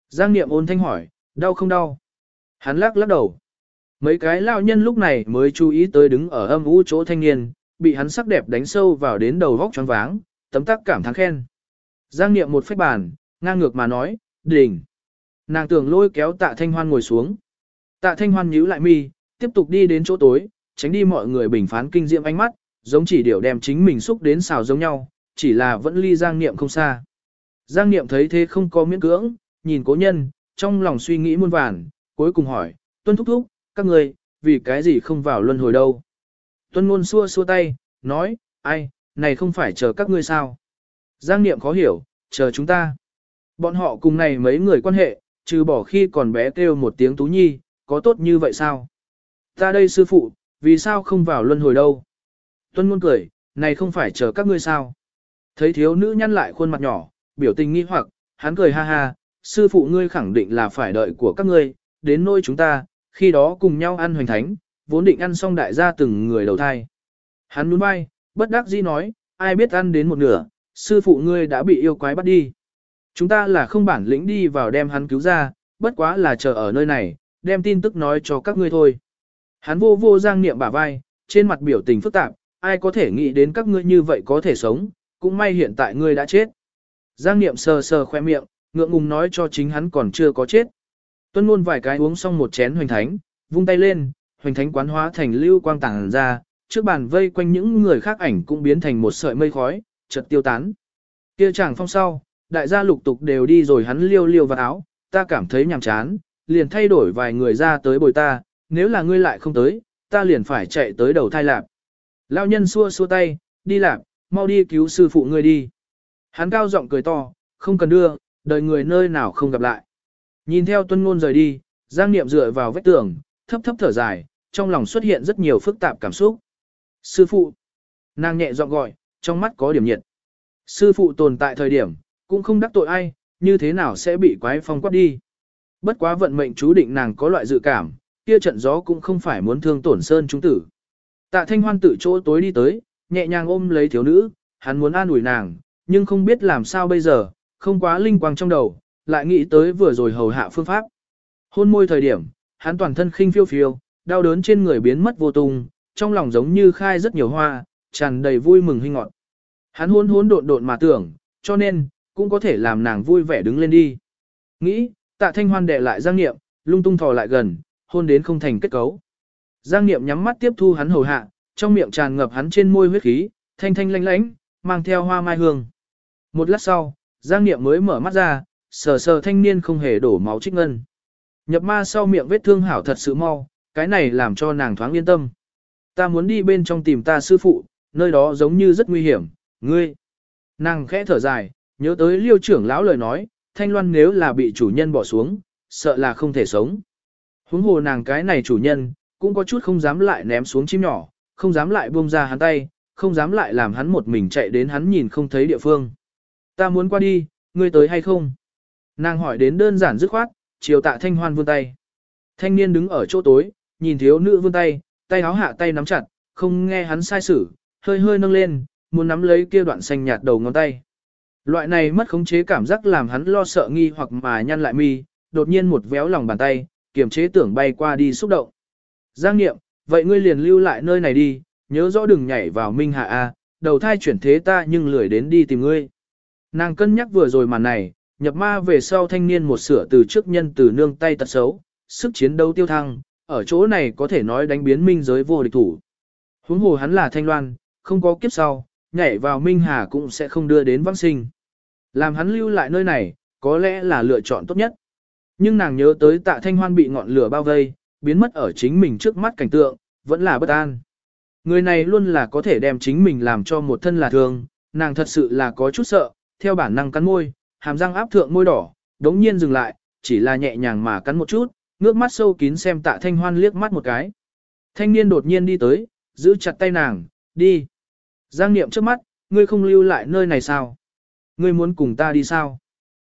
Giang Niệm ôn thanh hỏi, đau không đau? Hắn lắc lắc đầu. Mấy cái lao nhân lúc này mới chú ý tới đứng ở âm u chỗ thanh niên, bị hắn sắc đẹp đánh sâu vào đến đầu vóc choáng váng, tấm tắc cảm thán khen. Giang Niệm một phách bàn, ngang ngược mà nói, đỉnh. Nàng tưởng lôi kéo tạ thanh hoan ngồi xuống. Tạ thanh hoan nhíu lại mi, tiếp tục đi đến chỗ tối, tránh đi mọi người bình phán kinh diệm ánh mắt, giống chỉ điều đem chính mình xúc đến xào giống nhau, chỉ là vẫn ly Giang Niệm không xa. Giang Niệm thấy thế không có miễn cưỡng, nhìn cố nhân, trong lòng suy nghĩ muôn vàn, cuối cùng hỏi, tuân thúc thúc, các người, vì cái gì không vào luân hồi đâu. Tuân ngôn xua xua tay, nói, ai, này không phải chờ các ngươi sao. Giang Niệm khó hiểu, chờ chúng ta. Bọn họ cùng này mấy người quan hệ, trừ bỏ khi còn bé kêu một tiếng tú nhi, có tốt như vậy sao? Ta đây sư phụ, vì sao không vào luân hồi đâu? Tuân ngôn cười, này không phải chờ các ngươi sao? Thấy thiếu nữ nhăn lại khuôn mặt nhỏ, biểu tình nghi hoặc, hắn cười ha ha, sư phụ ngươi khẳng định là phải đợi của các ngươi, đến nôi chúng ta, khi đó cùng nhau ăn hoành thánh, vốn định ăn xong đại gia từng người đầu thai. Hắn nhún vai, bất đắc dĩ nói, ai biết ăn đến một nửa, sư phụ ngươi đã bị yêu quái bắt đi. Chúng ta là không bản lĩnh đi vào đem hắn cứu ra, bất quá là chờ ở nơi này, đem tin tức nói cho các ngươi thôi. Hắn vô vô giang niệm bả vai, trên mặt biểu tình phức tạp, ai có thể nghĩ đến các ngươi như vậy có thể sống, cũng may hiện tại ngươi đã chết. Giang niệm sờ sờ khoe miệng, ngượng ngùng nói cho chính hắn còn chưa có chết. Tuân luôn vài cái uống xong một chén hoành thánh, vung tay lên, hoành thánh quán hóa thành lưu quang tàng ra, trước bàn vây quanh những người khác ảnh cũng biến thành một sợi mây khói, chợt tiêu tán. Kia chàng phong sau, đại gia lục tục đều đi rồi hắn liêu liêu vào áo, ta cảm thấy nhàm chán, liền thay đổi vài người ra tới bồi ta, nếu là ngươi lại không tới, ta liền phải chạy tới đầu thai lạp. Lao nhân xua xua tay, đi lạp, mau đi cứu sư phụ ngươi đi. Hắn cao giọng cười to, không cần đưa, đời người nơi nào không gặp lại. Nhìn theo tuân ngôn rời đi, Giang Niệm dựa vào vách tường, thấp thấp thở dài, trong lòng xuất hiện rất nhiều phức tạp cảm xúc. Sư phụ, nàng nhẹ giọng gọi, trong mắt có điểm nhiệt. Sư phụ tồn tại thời điểm, cũng không đắc tội ai, như thế nào sẽ bị quái phong quát đi. Bất quá vận mệnh chú định nàng có loại dự cảm, kia trận gió cũng không phải muốn thương tổn sơn chúng tử. Tạ thanh hoan tự chỗ tối đi tới, nhẹ nhàng ôm lấy thiếu nữ, hắn muốn an ủi nàng, nhưng không biết làm sao bây giờ, không quá linh quang trong đầu, lại nghĩ tới vừa rồi hầu hạ phương pháp. Hôn môi thời điểm, hắn toàn thân khinh phiêu phiêu, đau đớn trên người biến mất vô tung, trong lòng giống như khai rất nhiều hoa, tràn đầy vui mừng hinh ngọt. Hắn hôn hôn độn độn mà tưởng, cho nên, cũng có thể làm nàng vui vẻ đứng lên đi. Nghĩ, tạ thanh hoan đệ lại giang niệm, lung tung thò lại gần, hôn đến không thành kết cấu. Giang niệm nhắm mắt tiếp thu hắn hầu hạ, trong miệng tràn ngập hắn trên môi huyết khí, thanh thanh lánh lánh, mang theo hoa mai hương. Một lát sau, Giang niệm mới mở mắt ra, sờ sờ thanh niên không hề đổ máu trích ngân. Nhập ma sau miệng vết thương hảo thật sự mau, cái này làm cho nàng thoáng yên tâm. Ta muốn đi bên trong tìm ta sư phụ, nơi đó giống như rất nguy hiểm, ngươi. Nàng khẽ thở dài, nhớ tới liêu trưởng lão lời nói, thanh loan nếu là bị chủ nhân bỏ xuống, sợ là không thể sống. Huống hồ nàng cái này chủ nhân, cũng có chút không dám lại ném xuống chim nhỏ, không dám lại buông ra hắn tay, không dám lại làm hắn một mình chạy đến hắn nhìn không thấy địa phương. Ta muốn qua đi, ngươi tới hay không? Nàng hỏi đến đơn giản dứt khoát, chiều tạ thanh hoan vươn tay. Thanh niên đứng ở chỗ tối, nhìn thiếu nữ vươn tay, tay áo hạ tay nắm chặt, không nghe hắn sai sử, hơi hơi nâng lên, muốn nắm lấy kia đoạn xanh nhạt đầu ngón tay. Loại này mất khống chế cảm giác làm hắn lo sợ nghi hoặc mà nhăn lại mi, đột nhiên một véo lòng bàn tay, kiềm chế tưởng bay qua đi xúc động. Giang Niệm, vậy ngươi liền lưu lại nơi này đi, nhớ rõ đừng nhảy vào Minh Hạ A, đầu thai chuyển thế ta nhưng lười đến đi tìm ngươi. Nàng cân nhắc vừa rồi màn này, nhập ma về sau thanh niên một sửa từ trước nhân từ nương tay tật xấu, sức chiến đấu tiêu thăng, ở chỗ này có thể nói đánh biến minh giới vô địch thủ. Huống hồ hắn là thanh loan, không có kiếp sau, nhảy vào Minh Hà cũng sẽ không đưa đến vãng sinh. Làm hắn lưu lại nơi này, có lẽ là lựa chọn tốt nhất. Nhưng nàng nhớ tới tạ thanh hoan bị ngọn lửa bao vây, biến mất ở chính mình trước mắt cảnh tượng, vẫn là bất an. Người này luôn là có thể đem chính mình làm cho một thân là thương, nàng thật sự là có chút sợ, theo bản năng cắn môi, hàm răng áp thượng môi đỏ, đống nhiên dừng lại, chỉ là nhẹ nhàng mà cắn một chút, ngước mắt sâu kín xem tạ thanh hoan liếc mắt một cái. Thanh niên đột nhiên đi tới, giữ chặt tay nàng, đi. Giang niệm trước mắt, ngươi không lưu lại nơi này sao? Ngươi muốn cùng ta đi sao?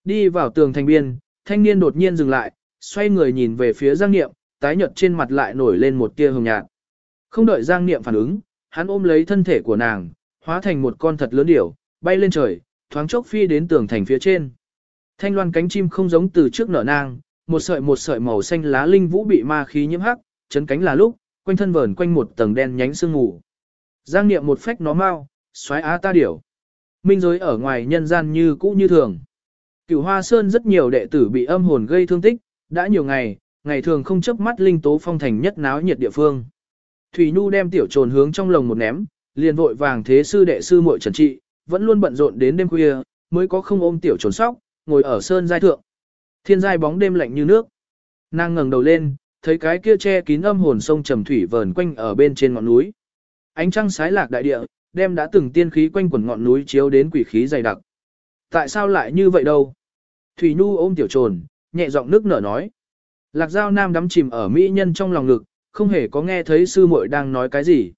Đi vào tường thành biên, thanh niên đột nhiên dừng lại, xoay người nhìn về phía Giang niệm, tái nhợt trên mặt lại nổi lên một tia hồng nhạt. Không đợi Giang niệm phản ứng, hắn ôm lấy thân thể của nàng, hóa thành một con thật lớn điểu, bay lên trời, thoáng chốc phi đến tường thành phía trên. Thanh loan cánh chim không giống từ trước nở nang, một sợi một sợi màu xanh lá linh vũ bị ma khí nhiễm hắc, chấn cánh là lúc, quanh thân vờn quanh một tầng đen nhánh sương mù. Giang niệm một phách nó mau, xoáy á ta điểu. Minh giới ở ngoài nhân gian như cũ như thường. Cửu Hoa Sơn rất nhiều đệ tử bị âm hồn gây thương tích, đã nhiều ngày, ngày thường không chấp mắt linh tố phong thành nhất náo nhiệt địa phương. Thủy Nhu đem tiểu trồn hướng trong lồng một ném, liền vội vàng thế sư đệ sư muội trần trị, vẫn luôn bận rộn đến đêm khuya, mới có không ôm tiểu trồn sóc, ngồi ở sơn giai thượng. Thiên giai bóng đêm lạnh như nước. Nàng ngẩng đầu lên, thấy cái kia che kín âm hồn sông trầm thủy vờn quanh ở bên trên ngọn núi. Ánh trăng sái lạc đại địa, đem đã từng tiên khí quanh quẩn ngọn núi chiếu đến quỷ khí dày đặc. Tại sao lại như vậy đâu? Thủy Nhu ôm tiểu trồn, nhẹ giọng nước nở nói. Lạc Giao Nam đắm chìm ở mỹ nhân trong lòng ngực, không hề có nghe thấy sư muội đang nói cái gì.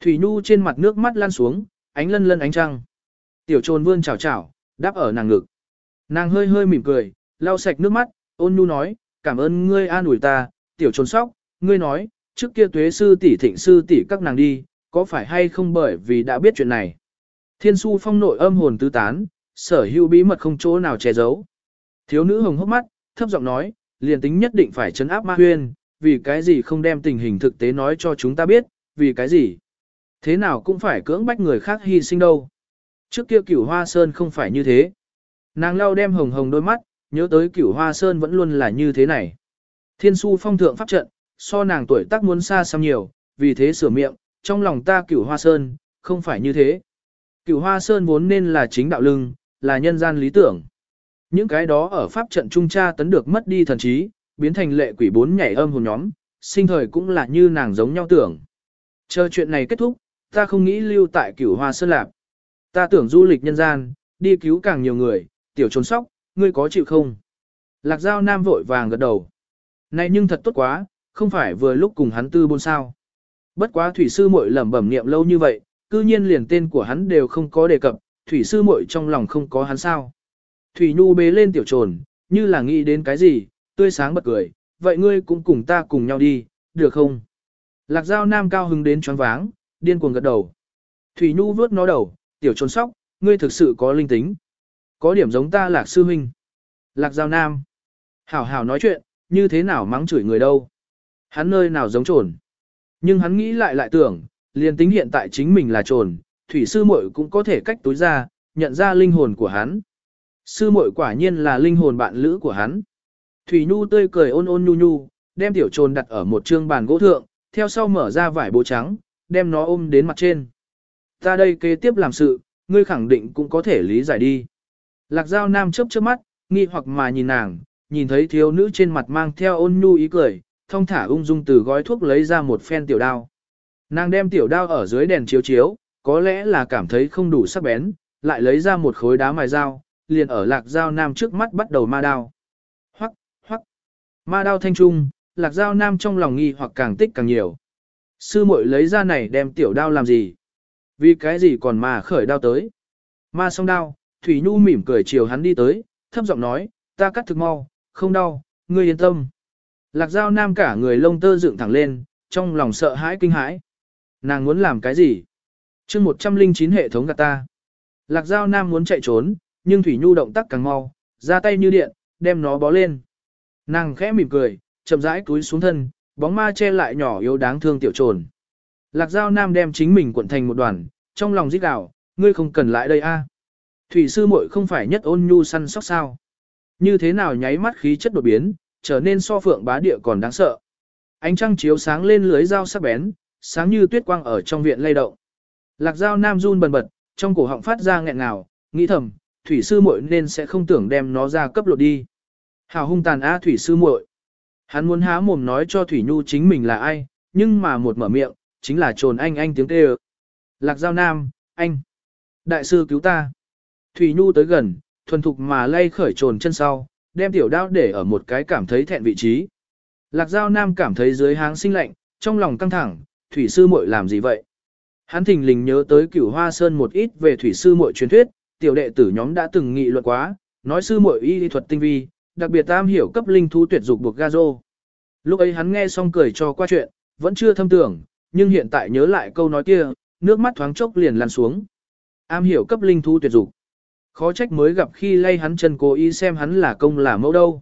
Thủy Nhu trên mặt nước mắt lan xuống, ánh lân lân ánh trăng. Tiểu trồn vươn chào chào, đáp ở nàng ngực. Nàng hơi hơi mỉm cười, lau sạch nước mắt, ôn nhu nói, cảm ơn ngươi an ủi ta, tiểu trồn sóc, ngươi nói, trước kia tuế sư tỷ thịnh sư tỷ các nàng đi, có phải hay không bởi vì đã biết chuyện này. Thiên su phong nội âm hồn tứ tán, sở hữu bí mật không chỗ nào che giấu. Thiếu nữ hồng hốc mắt, thấp giọng nói, liền tính nhất định phải chấn áp ma huyên, vì cái gì không đem tình hình thực tế nói cho chúng ta biết, vì cái gì. Thế nào cũng phải cưỡng bách người khác hy sinh đâu. Trước kia cửu hoa sơn không phải như thế. Nàng lau đem hồng hồng đôi mắt, nhớ tới cửu hoa sơn vẫn luôn là như thế này. Thiên su phong thượng pháp trận, so nàng tuổi tác muốn xa xăm nhiều, vì thế sửa miệng, trong lòng ta cửu hoa sơn, không phải như thế. Cửu hoa sơn vốn nên là chính đạo lưng, là nhân gian lý tưởng. Những cái đó ở pháp trận trung tra tấn được mất đi thần trí, biến thành lệ quỷ bốn nhảy âm hồn nhóm, sinh thời cũng là như nàng giống nhau tưởng. Chờ chuyện này kết thúc, ta không nghĩ lưu tại cửu hoa sơn lạp. Ta tưởng du lịch nhân gian, đi cứu càng nhiều người, tiểu trốn sóc, ngươi có chịu không? Lạc Giao Nam vội vàng gật đầu. Này nhưng thật tốt quá, không phải vừa lúc cùng hắn tư bôn sao. Bất quá thủy sư muội lẩm bẩm niệm lâu như vậy, cư nhiên liền tên của hắn đều không có đề cập, thủy sư muội trong lòng không có hắn sao. Thủy Nhu bế lên tiểu trồn, như là nghĩ đến cái gì, tươi sáng bật cười, vậy ngươi cũng cùng ta cùng nhau đi, được không? Lạc Giao Nam cao hứng đến choáng váng, điên cuồng gật đầu. Thủy Nhu vớt nó đầu, tiểu Trốn sóc, ngươi thực sự có linh tính. Có điểm giống ta Lạc Sư huynh, Lạc Giao Nam. Hảo hảo nói chuyện, như thế nào mắng chửi người đâu. Hắn nơi nào giống trồn. Nhưng hắn nghĩ lại lại tưởng, liền tính hiện tại chính mình là trồn, thủy sư muội cũng có thể cách tối ra, nhận ra linh hồn của hắn. Sư muội quả nhiên là linh hồn bạn lữ của hắn. Thủy Nhu tươi cười ôn ôn nhu nhu, đem tiểu trồn đặt ở một trương bàn gỗ thượng, theo sau mở ra vải bố trắng, đem nó ôm đến mặt trên. Ta đây kế tiếp làm sự, ngươi khẳng định cũng có thể lý giải đi. Lạc Giao Nam chớp chớp mắt, nghi hoặc mà nhìn nàng, nhìn thấy thiếu nữ trên mặt mang theo ôn nhu ý cười, thông thả ung dung từ gói thuốc lấy ra một phen tiểu đao. Nàng đem tiểu đao ở dưới đèn chiếu chiếu, có lẽ là cảm thấy không đủ sắc bén, lại lấy ra một khối đá mài dao, liền ở lạc Giao nam trước mắt bắt đầu ma đao. Hoắc, hoắc, ma đao thanh trung, lạc Giao nam trong lòng nghi hoặc càng tích càng nhiều. Sư muội lấy ra này đem tiểu đao làm gì? Vì cái gì còn mà khởi đao tới? Ma song đao, Thủy Nhu mỉm cười chiều hắn đi tới, thấp giọng nói, ta cắt thực mau, không đau, ngươi yên tâm. Lạc Giao Nam cả người lông tơ dựng thẳng lên, trong lòng sợ hãi kinh hãi. Nàng muốn làm cái gì? chương 109 hệ thống gạt ta. Lạc Giao Nam muốn chạy trốn, nhưng Thủy Nhu động tác càng mau, ra tay như điện, đem nó bó lên. Nàng khẽ mỉm cười, chậm rãi túi xuống thân, bóng ma che lại nhỏ yếu đáng thương tiểu trồn. Lạc Giao Nam đem chính mình cuộn thành một đoàn, trong lòng rít gào, ngươi không cần lại đây a. Thủy sư muội không phải nhất ôn nhu săn sóc sao. Như thế nào nháy mắt khí chất đột biến, trở nên so phượng bá địa còn đáng sợ. Ánh trăng chiếu sáng lên lưới dao sắc bén, sáng như tuyết quang ở trong viện lay động. Lạc Giao nam run bần bật, trong cổ họng phát ra nghẹn ngào, nghĩ thầm, thủy sư muội nên sẽ không tưởng đem nó ra cấp lột đi. Hào hung tàn á thủy sư muội. Hắn muốn há mồm nói cho Thủy Nhu chính mình là ai, nhưng mà một mở miệng, chính là trồn anh anh tiếng kêu. Lạc giao nam, anh. Đại sư cứu ta. Thủy Nhu tới gần, thuần thục mà lay khởi trồn chân sau, đem tiểu đao để ở một cái cảm thấy thẹn vị trí. Lạc Giao Nam cảm thấy dưới háng sinh lạnh, trong lòng căng thẳng, thủy sư muội làm gì vậy? Hắn thình lình nhớ tới cửu hoa sơn một ít về thủy sư muội truyền thuyết, tiểu đệ tử nhóm đã từng nghị luận quá, nói sư muội y lý thuật tinh vi, đặc biệt tam hiểu cấp linh thú tuyệt dục buộc gazo. Lúc ấy hắn nghe xong cười cho qua chuyện, vẫn chưa thâm tưởng, nhưng hiện tại nhớ lại câu nói kia, nước mắt thoáng chốc liền lăn xuống. Am hiểu cấp linh thú tuyệt dục. Khó trách mới gặp khi lay hắn chân cố ý xem hắn là công là mẫu đâu.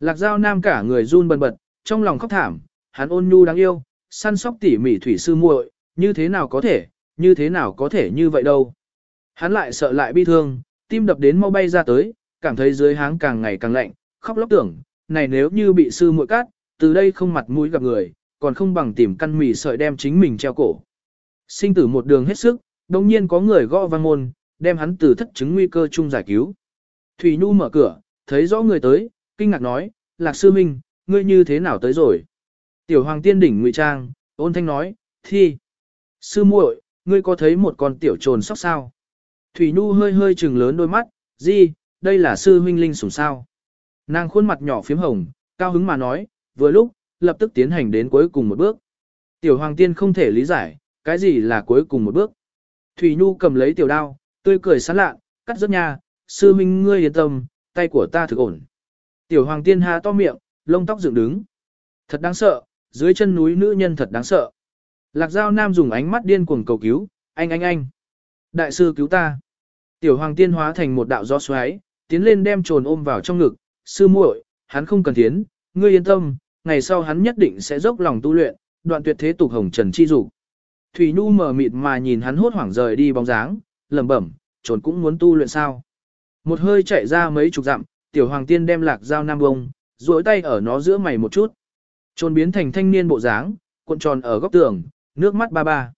Lạc Giao Nam cả người run bần bật, trong lòng khóc thảm, hắn ôn nhu đáng yêu, săn sóc tỉ mỉ thủy sư muội, như thế nào có thể, như thế nào có thể như vậy đâu. Hắn lại sợ lại bi thương, tim đập đến mau bay ra tới, cảm thấy dưới háng càng ngày càng lạnh, khóc lóc tưởng, này nếu như bị sư muội cắt, từ đây không mặt mũi gặp người, còn không bằng tìm căn mì sợi đem chính mình treo cổ. Sinh tử một đường hết sức, đồng nhiên có người gõ vang môn, đem hắn từ thất chứng nguy cơ chung giải cứu. Thủy Nhu mở cửa, thấy rõ người tới, kinh ngạc nói, Lạc Sư Minh, ngươi như thế nào tới rồi? Tiểu Hoàng tiên đỉnh ngụy trang, ôn thanh nói, thi. Sư muội, ngươi có thấy một con tiểu trồn sóc sao? Thủy Nhu hơi hơi trừng lớn đôi mắt, gì, đây là sư huynh linh sủng sao? Nàng khuôn mặt nhỏ phím hồng, cao hứng mà nói, vừa lúc, lập tức tiến hành đến cuối cùng một bước. Tiểu Hoàng tiên không thể lý giải, cái gì là cuối cùng một bước. Thủy Nhu cầm lấy tiểu đao, tươi cười sán lạ, cắt rất nha, sư minh ngươi yên tâm, tay của ta thực ổn. Tiểu hoàng tiên hà to miệng, lông tóc dựng đứng. Thật đáng sợ, dưới chân núi nữ nhân thật đáng sợ. Lạc Giao Nam dùng ánh mắt điên cuồng cầu cứu, anh anh anh. Đại sư cứu ta. Tiểu hoàng tiên hóa thành một đạo gió xoáy, tiến lên đem trồn ôm vào trong ngực. Sư muội, hắn không cần tiến, ngươi yên tâm, ngày sau hắn nhất định sẽ dốc lòng tu luyện, đoạn tuyệt thế tục hồng trần chi dục. Thủy Nhu mở mịt mà nhìn hắn hốt hoảng rời đi bóng dáng, lẩm bẩm, trồn cũng muốn tu luyện sao. Một hơi chạy ra mấy chục dặm, tiểu hoàng tiên đem lạc dao nam bông, duỗi tay ở nó giữa mày một chút. Trồn biến thành thanh niên bộ dáng, cuộn tròn ở góc tường, nước mắt ba ba.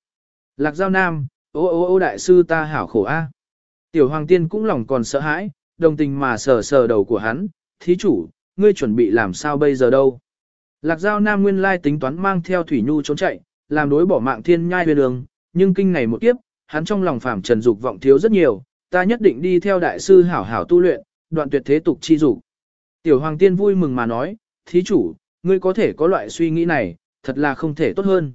Lạc dao nam, ô ô ô đại sư ta hảo khổ a. Tiểu hoàng tiên cũng lòng còn sợ hãi, đồng tình mà sờ sờ đầu của hắn, thí chủ, ngươi chuẩn bị làm sao bây giờ đâu. Lạc giao nam nguyên lai tính toán mang theo thủy nhu trốn chạy, làm đối bỏ mạng thiên nhai huyền đường, nhưng kinh này một kiếp, hắn trong lòng phàm trần dục vọng thiếu rất nhiều, ta nhất định đi theo đại sư hảo hảo tu luyện, đoạn tuyệt thế tục chi dục. Tiểu Hoàng Tiên vui mừng mà nói, thí chủ, ngươi có thể có loại suy nghĩ này, thật là không thể tốt hơn.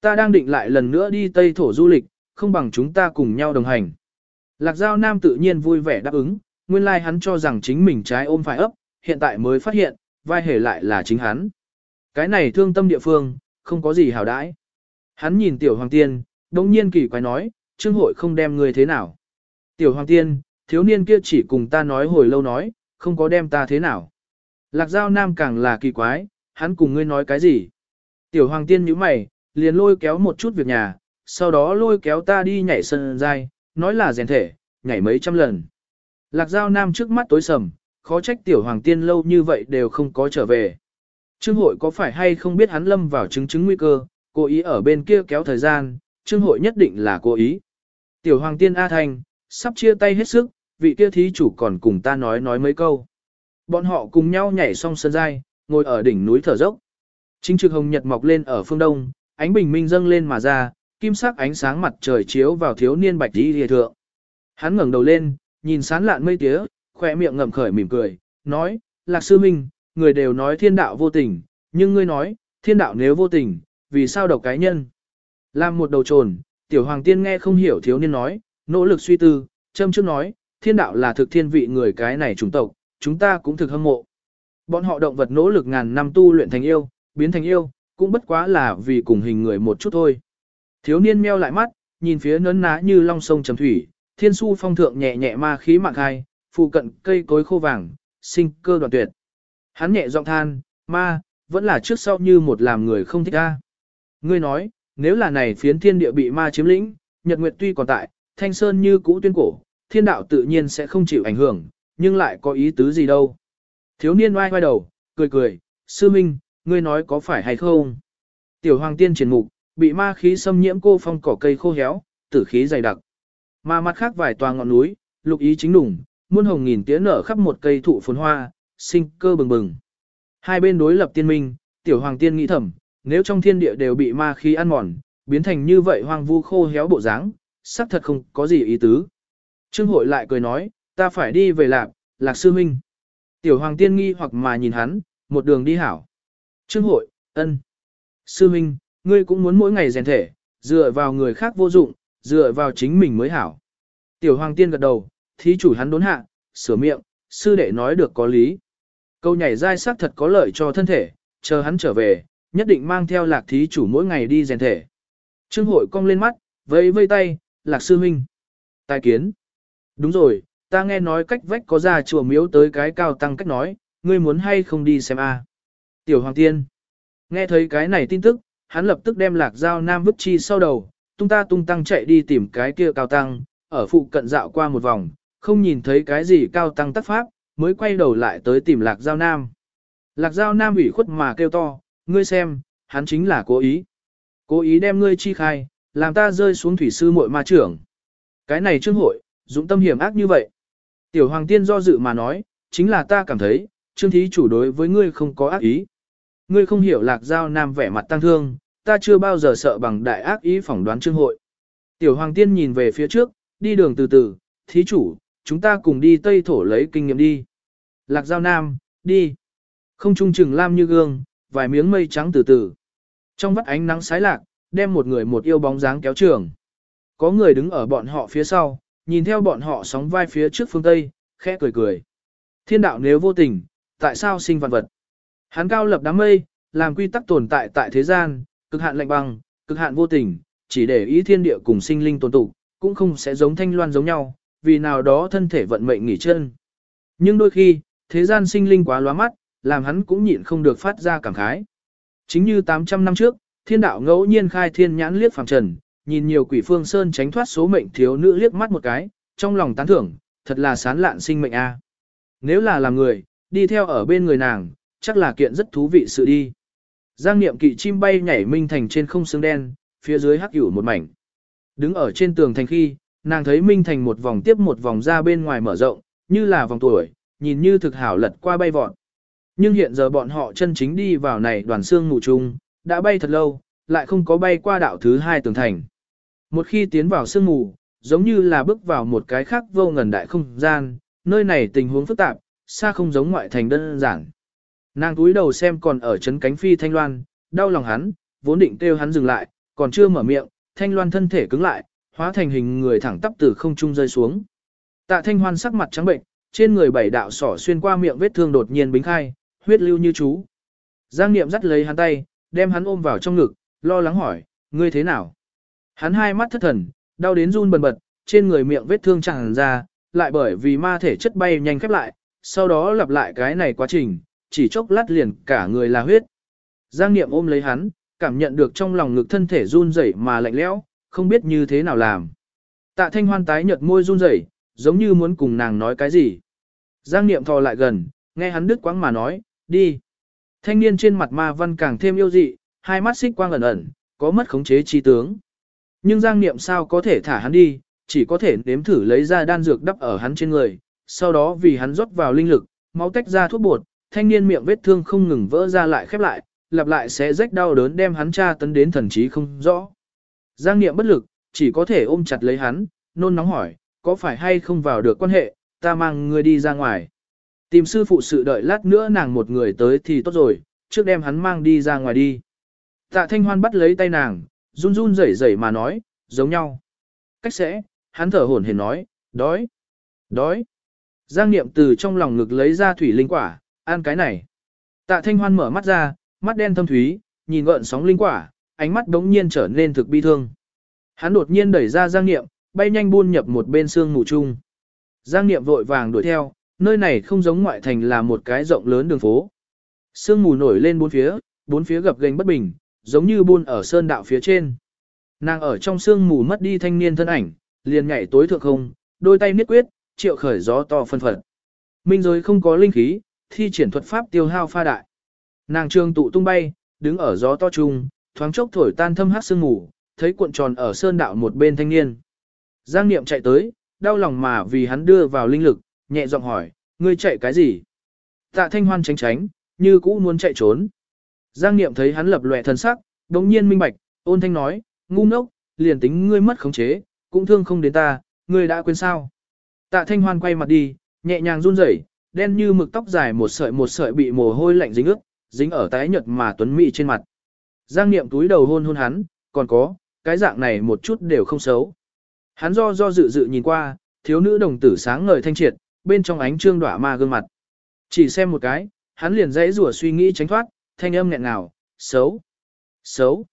Ta đang định lại lần nữa đi Tây Thổ du lịch, không bằng chúng ta cùng nhau đồng hành. Lạc Giao Nam tự nhiên vui vẻ đáp ứng, nguyên lai like hắn cho rằng chính mình trái ôm phải ấp, hiện tại mới phát hiện, vai hề lại là chính hắn. Cái này thương tâm địa phương, không có gì hảo đãi. Hắn nhìn Tiểu Hoàng Tiên, đồng nhiên kỳ quái nói, trương hội không đem ngươi thế nào. Tiểu Hoàng Tiên, thiếu niên kia chỉ cùng ta nói hồi lâu nói, không có đem ta thế nào. Lạc Giao Nam càng là kỳ quái, hắn cùng ngươi nói cái gì. Tiểu Hoàng Tiên nhíu mày, liền lôi kéo một chút việc nhà, sau đó lôi kéo ta đi nhảy sân dai, nói là rèn thể, nhảy mấy trăm lần. Lạc Giao Nam trước mắt tối sầm, khó trách Tiểu Hoàng Tiên lâu như vậy đều không có trở về. Trương hội có phải hay không biết hắn lâm vào chứng chứng nguy cơ, cố ý ở bên kia kéo thời gian, trương hội nhất định là cố ý. Tiểu Hoàng Tiên A Thanh, sắp chia tay hết sức, vị kia thí chủ còn cùng ta nói nói mấy câu. Bọn họ cùng nhau nhảy xong sân dai, ngồi ở đỉnh núi thở dốc. Chính trực hồng nhật mọc lên ở phương đông, ánh bình minh dâng lên mà ra, kim sắc ánh sáng mặt trời chiếu vào thiếu niên bạch đi lìa thượng. Hắn ngẩng đầu lên, nhìn sán lạn mây tía, khỏe miệng ngậm khởi mỉm cười, nói, Lạc sư minh, người đều nói thiên đạo vô tình, nhưng ngươi nói, thiên đạo nếu vô tình, vì sao độc cái nhân? Làm một đầu trồn, tiểu hoàng tiên nghe không hiểu thiếu niên nói, nỗ lực suy tư, châm trước nói, thiên đạo là thực thiên vị người cái này chủng tộc, chúng ta cũng thực hâm mộ. Bọn họ động vật nỗ lực ngàn năm tu luyện thành yêu, biến thành yêu, cũng bất quá là vì cùng hình người một chút thôi. Thiếu niên meo lại mắt, nhìn phía nấn ná như long sông trầm thủy, thiên su phong thượng nhẹ nhẹ ma khí mạng hai, phụ cận cây cối khô vàng, sinh cơ đoạn tuyệt. Hắn nhẹ giọng than, ma, vẫn là trước sau như một làm người không thích ta. Ngươi nói, nếu là này phiến thiên địa bị ma chiếm lĩnh, nhật nguyệt tuy còn tại, thanh sơn như cũ tuyên cổ, thiên đạo tự nhiên sẽ không chịu ảnh hưởng, nhưng lại có ý tứ gì đâu. Thiếu niên oai oai đầu, cười cười, sư minh, ngươi nói có phải hay không? Tiểu hoàng tiên triển mục, bị ma khí xâm nhiễm cô phong cỏ cây khô héo, tử khí dày đặc. Mà mặt khác vài tòa ngọn núi, lục ý chính đủng, muôn hồng nghìn tía nở khắp một cây thụ phồn hoa, sinh cơ bừng bừng. Hai bên đối lập tiên minh, tiểu hoàng tiên nghĩ thầm, nếu trong thiên địa đều bị ma khí ăn mòn, biến thành như vậy hoang vu khô héo bộ dáng, xác thật không có gì ý tứ. Trương hội lại cười nói, ta phải đi về lạc, lạc sư minh. Tiểu hoàng tiên nghi hoặc mà nhìn hắn, một đường đi hảo. Trương hội, ân. Sư minh, ngươi cũng muốn mỗi ngày rèn thể, dựa vào người khác vô dụng, dựa vào chính mình mới hảo. Tiểu hoàng tiên gật đầu, thí chủ hắn đốn hạ, sửa miệng, sư đệ nói được có lý. Câu nhảy dai sắc thật có lợi cho thân thể, chờ hắn trở về, nhất định mang theo lạc thí chủ mỗi ngày đi rèn thể. Trương hội cong lên mắt, vẫy vây tay, lạc sư huynh. Tài kiến. Đúng rồi, ta nghe nói cách vách có ra chùa miếu tới cái cao tăng cách nói, ngươi muốn hay không đi xem a? Tiểu Hoàng Tiên. Nghe thấy cái này tin tức, hắn lập tức đem lạc dao nam vứt chi sau đầu, tung ta tung tăng chạy đi tìm cái kia cao tăng, ở phụ cận dạo qua một vòng, không nhìn thấy cái gì cao tăng tác pháp, mới quay đầu lại tới tìm lạc giao nam. Lạc giao nam ủy khuất mà kêu to, ngươi xem, hắn chính là cố ý. Cố ý đem ngươi chi khai, làm ta rơi xuống thủy sư muội ma trưởng. Cái này trương hội, dũng tâm hiểm ác như vậy. Tiểu hoàng tiên do dự mà nói, chính là ta cảm thấy, trương thí chủ đối với ngươi không có ác ý. Ngươi không hiểu lạc giao nam vẻ mặt tăng thương, ta chưa bao giờ sợ bằng đại ác ý phỏng đoán trương hội. Tiểu hoàng tiên nhìn về phía trước, đi đường từ từ, thí chủ, chúng ta cùng đi Tây Thổ lấy kinh nghiệm đi. Lạc Giao Nam, đi. Không trung trừng lam như gương, vài miếng mây trắng từ từ. Trong vắt ánh nắng sái lạc, đem một người một yêu bóng dáng kéo trường. Có người đứng ở bọn họ phía sau, nhìn theo bọn họ sóng vai phía trước phương Tây, khẽ cười cười. Thiên đạo nếu vô tình, tại sao sinh vạn vật? Hắn cao lập đám mây, làm quy tắc tồn tại tại thế gian, cực hạn lạnh băng, cực hạn vô tình, chỉ để ý thiên địa cùng sinh linh tồn tụ, cũng không sẽ giống thanh loan giống nhau, vì nào đó thân thể vận mệnh nghỉ chân. Nhưng đôi khi, thế gian sinh linh quá lóa mắt, làm hắn cũng nhịn không được phát ra cảm khái. Chính như 800 năm trước, thiên đạo ngẫu nhiên khai thiên nhãn liếc phàm trần, nhìn nhiều quỷ phương sơn tránh thoát số mệnh thiếu nữ liếc mắt một cái, trong lòng tán thưởng, thật là sán lạn sinh mệnh a. Nếu là làm người, đi theo ở bên người nàng, chắc là kiện rất thú vị sự đi. Giang niệm kỵ chim bay nhảy minh thành trên không xương đen, phía dưới hắc hữu một mảnh. Đứng ở trên tường thành khi, nàng thấy Minh Thành một vòng tiếp một vòng ra bên ngoài mở rộng, như là vòng tuổi, nhìn như thực hảo lật qua bay vọt. Nhưng hiện giờ bọn họ chân chính đi vào này đoàn xương ngủ chung, đã bay thật lâu, lại không có bay qua đạo thứ hai tường thành. Một khi tiến vào sương mù, giống như là bước vào một cái khác vô ngần đại không gian, nơi này tình huống phức tạp, xa không giống ngoại thành đơn giản. Nàng túi đầu xem còn ở chấn cánh phi thanh loan, đau lòng hắn, vốn định kêu hắn dừng lại, còn chưa mở miệng, thanh loan thân thể cứng lại, hóa thành hình người thẳng tắp từ không trung rơi xuống. Tạ thanh hoan sắc mặt trắng bệnh, trên người bảy đạo sỏ xuyên qua miệng vết thương đột nhiên bính khai, huyết lưu như chú. Giang Niệm dắt lấy hắn tay, đem hắn ôm vào trong ngực, lo lắng hỏi, ngươi thế nào? Hắn hai mắt thất thần, đau đến run bần bật, trên người miệng vết thương tràn ra, lại bởi vì ma thể chất bay nhanh khép lại, sau đó lặp lại cái này quá trình, chỉ chốc lát liền cả người là huyết. Giang Niệm ôm lấy hắn, cảm nhận được trong lòng ngực thân thể run rẩy mà lạnh lẽo, không biết như thế nào làm. Tạ thanh hoan tái nhợt môi run rẩy, giống như muốn cùng nàng nói cái gì. Giang niệm thò lại gần, nghe hắn đứt quãng mà nói, đi. Thanh niên trên mặt ma văn càng thêm yêu dị, hai mắt xích quang ẩn ẩn, có mất khống chế chi tướng. Nhưng Giang niệm sao có thể thả hắn đi, chỉ có thể nếm thử lấy ra đan dược đắp ở hắn trên người, sau đó vì hắn rót vào linh lực, máu tách ra thuốc bột, thanh niên miệng vết thương không ngừng vỡ ra lại khép lại, lặp lại sẽ rách đau đớn đem hắn tra tấn đến thần trí không rõ. Giang Niệm bất lực, chỉ có thể ôm chặt lấy hắn, nôn nóng hỏi, có phải hay không vào được quan hệ, ta mang ngươi đi ra ngoài. Tìm sư phụ sự đợi lát nữa nàng một người tới thì tốt rồi, trước đem hắn mang đi ra ngoài đi. Tạ Thanh Hoan bắt lấy tay nàng, run run rẩy rẩy mà nói, giống nhau. Cách sẽ, hắn thở hổn hển nói, đói, đói. Giang Niệm từ trong lòng ngực lấy ra thủy linh quả, ăn cái này. Tạ Thanh Hoan mở mắt ra, mắt đen thâm thúy, nhìn gợn sóng linh quả, ánh mắt đống nhiên trở nên thực bi thương. Hắn đột nhiên đẩy ra Giang Niệm, bay nhanh buôn nhập một bên xương ngủ chung. Giang Niệm vội vàng đuổi theo, nơi này không giống ngoại thành là một cái rộng lớn đường phố. Sương mù nổi lên bốn phía, bốn phía gập ghềnh bất bình, giống như buôn ở sơn đạo phía trên. Nàng ở trong sương mù mất đi thanh niên thân ảnh, liền nhảy tối thượng không, đôi tay niết quyết, triệu khởi gió to phân phật. Minh giới không có linh khí, thi triển thuật pháp tiêu hao pha đại. Nàng trương tụ tung bay, đứng ở gió to trung, thoáng chốc thổi tan thâm hát sương ngủ, thấy cuộn tròn ở sơn đạo một bên thanh niên. Giang Niệm chạy tới, đau lòng mà vì hắn đưa vào linh lực, nhẹ giọng hỏi, ngươi chạy cái gì? Tạ Thanh Hoan tránh tránh, như cũ muốn chạy trốn. Giang Niệm thấy hắn lập lòe thân sắc, đống nhiên minh bạch, ôn thanh nói, ngu ngốc, liền tính ngươi mất khống chế, cũng thương không đến ta, ngươi đã quên sao? Tạ Thanh Hoan quay mặt đi, nhẹ nhàng run rẩy, đen như mực tóc dài một sợi một sợi bị mồ hôi lạnh dính ướt, dính ở tái nhợt mà tuấn mỹ trên mặt. Giang Niệm túi đầu hôn hôn hắn, còn có, cái dạng này một chút đều không xấu. Hắn do do dự dự nhìn qua, thiếu nữ đồng tử sáng ngời thanh triệt, bên trong ánh trương đỏa ma gương mặt. Chỉ xem một cái, hắn liền dãy rủa suy nghĩ tránh thoát, thanh âm nghẹn ngào, xấu, xấu.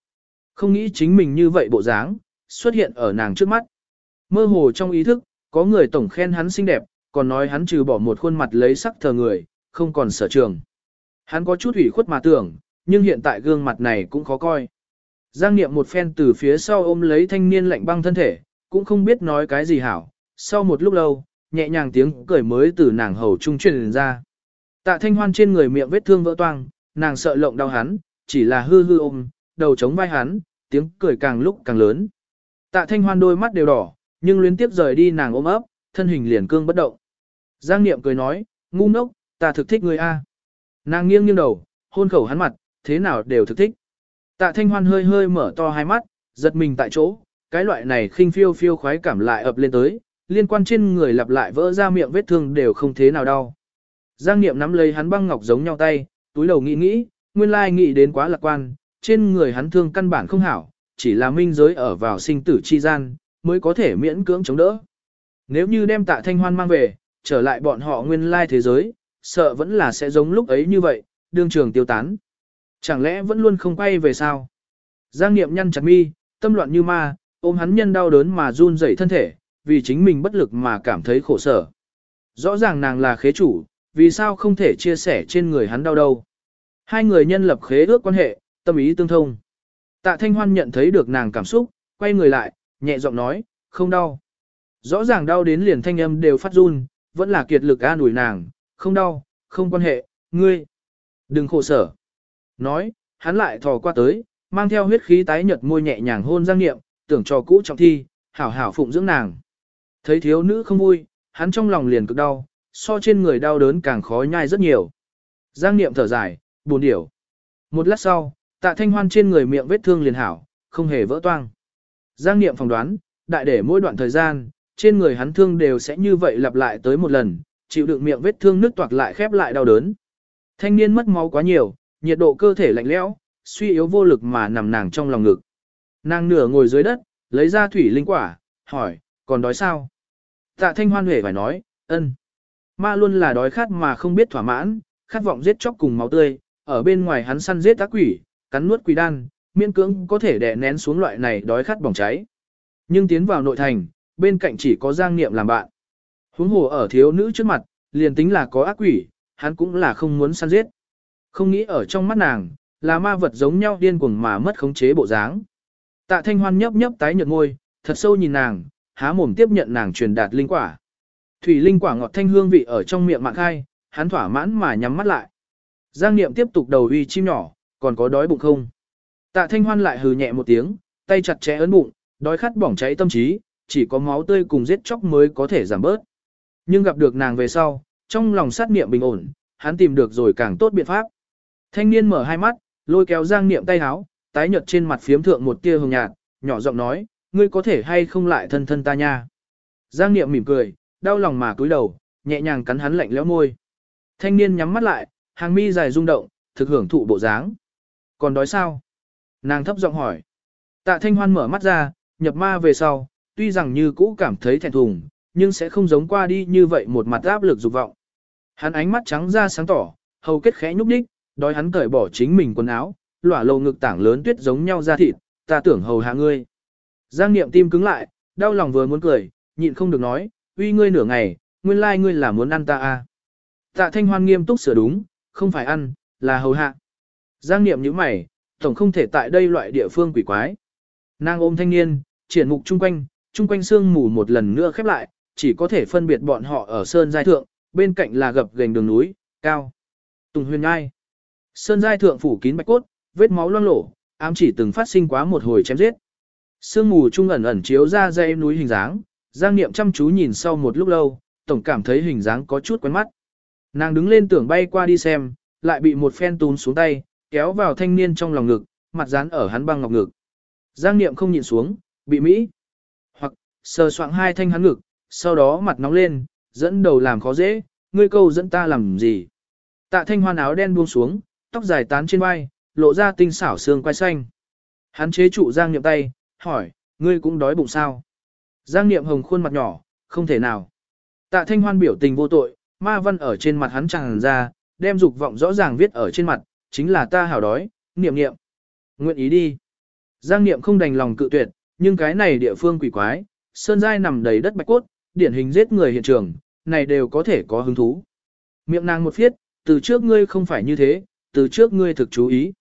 Không nghĩ chính mình như vậy bộ dáng, xuất hiện ở nàng trước mắt. Mơ hồ trong ý thức, có người tổng khen hắn xinh đẹp, còn nói hắn trừ bỏ một khuôn mặt lấy sắc thờ người, không còn sở trường. Hắn có chút ủy khuất mà tưởng, nhưng hiện tại gương mặt này cũng khó coi. Giang Niệm một phen từ phía sau ôm lấy thanh niên lạnh băng thân thể, cũng không biết nói cái gì hảo. Sau một lúc lâu, nhẹ nhàng tiếng cười mới từ nàng hầu trung truyền ra. Tạ thanh hoan trên người miệng vết thương vỡ toang, nàng sợ lộng đau hắn, chỉ là hư hư ôm, đầu chống vai hắn, tiếng cười càng lúc càng lớn. Tạ thanh hoan đôi mắt đều đỏ, nhưng liên tiếp rời đi nàng ôm ấp, thân hình liền cương bất động. Giang Niệm cười nói, ngu ngốc, ta thực thích người A. Nàng nghiêng nghiêng đầu, hôn khẩu hắn mặt, thế nào đều thực thích. Tạ thanh hoan hơi hơi mở to hai mắt, giật mình tại chỗ, cái loại này khinh phiêu phiêu khoái cảm lại ập lên tới, liên quan trên người lặp lại vỡ ra miệng vết thương đều không thế nào đau. Giang Niệm nắm lấy hắn băng ngọc giống nhau tay, túi đầu nghĩ nghĩ, nguyên lai nghĩ đến quá lạc quan, trên người hắn thương căn bản không hảo, chỉ là minh giới ở vào sinh tử chi gian, mới có thể miễn cưỡng chống đỡ. Nếu như đem tạ thanh hoan mang về, trở lại bọn họ nguyên lai thế giới, sợ vẫn là sẽ giống lúc ấy như vậy, đương trường tiêu tán. Chẳng lẽ vẫn luôn không quay về sao? Giang Niệm nhăn chặt mi, tâm loạn như ma, ôm hắn nhân đau đớn mà run rẩy thân thể, vì chính mình bất lực mà cảm thấy khổ sở. Rõ ràng nàng là khế chủ, vì sao không thể chia sẻ trên người hắn đau đâu. Hai người nhân lập khế ước quan hệ, tâm ý tương thông. Tạ Thanh Hoan nhận thấy được nàng cảm xúc, quay người lại, nhẹ giọng nói, không đau. Rõ ràng đau đến liền thanh âm đều phát run, vẫn là kiệt lực an ủi nàng, không đau, không quan hệ, ngươi. Đừng khổ sở. Nói, hắn lại thò qua tới, mang theo huyết khí tái nhợt môi nhẹ nhàng hôn Giang Niệm, tưởng cho cũ trọng thi, hảo hảo phụng dưỡng nàng. Thấy thiếu nữ không vui, hắn trong lòng liền cực đau, so trên người đau đớn càng khó nhai rất nhiều. Giang Niệm thở dài, buồn điểu. Một lát sau, tạ thanh hoan trên người miệng vết thương liền hảo, không hề vỡ toang. Giang Niệm phỏng đoán, đại để mỗi đoạn thời gian, trên người hắn thương đều sẽ như vậy lặp lại tới một lần, chịu đựng miệng vết thương nước toạc lại khép lại đau đớn. Thanh niên mất máu quá nhiều, nhiệt độ cơ thể lạnh lẽo, suy yếu vô lực mà nằm nàng trong lòng ngực. Nàng nửa ngồi dưới đất, lấy ra thủy linh quả, hỏi, còn đói sao? Tạ thanh hoan huệ phải nói, ân. Ma luôn là đói khát mà không biết thỏa mãn, khát vọng giết chóc cùng máu tươi, ở bên ngoài hắn săn giết ác quỷ, cắn nuốt quỷ đan, miễn cưỡng có thể đè nén xuống loại này đói khát bỏng cháy. Nhưng tiến vào nội thành, bên cạnh chỉ có Giang Niệm làm bạn. Huống hồ ở thiếu nữ trước mặt, liền tính là có ác quỷ, hắn cũng là không muốn săn giết. Không nghĩ ở trong mắt nàng, là ma vật giống nhau điên cuồng mà mất khống chế bộ dáng. Tạ Thanh Hoan nhấp nhấp tái nhợt môi, thật sâu nhìn nàng, há mồm tiếp nhận nàng truyền đạt linh quả. Thủy linh quả ngọt thanh hương vị ở trong miệng mạng khai, hắn thỏa mãn mà nhắm mắt lại. Giang Niệm tiếp tục đầu uy chim nhỏ, còn có đói bụng không? Tạ Thanh Hoan lại hừ nhẹ một tiếng, tay chặt chẽ ấn bụng, đói khát bỏng cháy tâm trí, chỉ có máu tươi cùng giết chóc mới có thể giảm bớt. Nhưng gặp được nàng về sau, trong lòng sát niệm bình ổn, hắn tìm được rồi càng tốt biện pháp. Thanh niên mở hai mắt, Lôi kéo Giang Niệm tay háo, tái nhợt trên mặt phiếm thượng một tia hồng nhạt, nhỏ giọng nói, ngươi có thể hay không lại thân thân ta nha. Giang Niệm mỉm cười, đau lòng mà cúi đầu, nhẹ nhàng cắn hắn lạnh lẽo môi. Thanh niên nhắm mắt lại, hàng mi dài rung động, thực hưởng thụ bộ dáng. Còn đói sao? Nàng thấp giọng hỏi. Tạ Thanh Hoan mở mắt ra, nhập ma về sau, tuy rằng như cũ cảm thấy thẹn thùng, nhưng sẽ không giống qua đi như vậy một mặt áp lực dục vọng. Hắn ánh mắt trắng ra sáng tỏ, hầu kết khẽ nhúc đích, đói hắn cởi bỏ chính mình quần áo, lỏa lầu ngực tảng lớn tuyết giống nhau ra thịt, ta tưởng hầu hạ ngươi. Giang niệm tim cứng lại, đau lòng vừa muốn cười, nhịn không được nói, uy ngươi nửa ngày, nguyên lai like ngươi là muốn ăn ta à. Tạ thanh hoan nghiêm túc sửa đúng, không phải ăn, là hầu hạ. Giang niệm như mày, tổng không thể tại đây loại địa phương quỷ quái. Nàng ôm thanh niên, triển mục chung quanh, chung quanh xương mù một lần nữa khép lại, chỉ có thể phân biệt bọn họ ở sơn giai thượng, bên cạnh là gập gành đường núi, cao. Tùng huyền ngai. Sơn giai thượng phủ kín bạch cốt, vết máu loang lổ, ám chỉ từng phát sinh quá một hồi chém giết. Sương mù trung ẩn ẩn chiếu ra dây núi hình dáng, Giang Niệm chăm chú nhìn sau một lúc lâu, tổng cảm thấy hình dáng có chút quen mắt. Nàng đứng lên tưởng bay qua đi xem, lại bị một phen tún xuống tay, kéo vào thanh niên trong lòng ngực, mặt dán ở hắn băng ngọc ngực. Giang Niệm không nhìn xuống, bị Mỹ. Hoặc, sờ soạng hai thanh hắn ngực, sau đó mặt nóng lên, dẫn đầu làm khó dễ, ngươi câu dẫn ta làm gì. Tạ thanh hoan áo đen buông xuống, tóc dài tán trên vai, lộ ra tinh xảo xương quai xanh. Hắn chế trụ Giang Niệm tay, hỏi, ngươi cũng đói bụng sao? Giang Niệm hồng khuôn mặt nhỏ, không thể nào. Tạ thanh hoan biểu tình vô tội, ma văn ở trên mặt hắn tràn ra, đem dục vọng rõ ràng viết ở trên mặt, chính là ta hảo đói, niệm niệm. Nguyện ý đi. Giang Niệm không đành lòng cự tuyệt, nhưng cái này địa phương quỷ quái, sơn giai nằm đầy đất bạch cốt, điển hình giết người hiện trường, này đều có thể có hứng thú. Miệng nàng một phiết, từ trước ngươi không phải như thế, từ trước ngươi thực chú ý.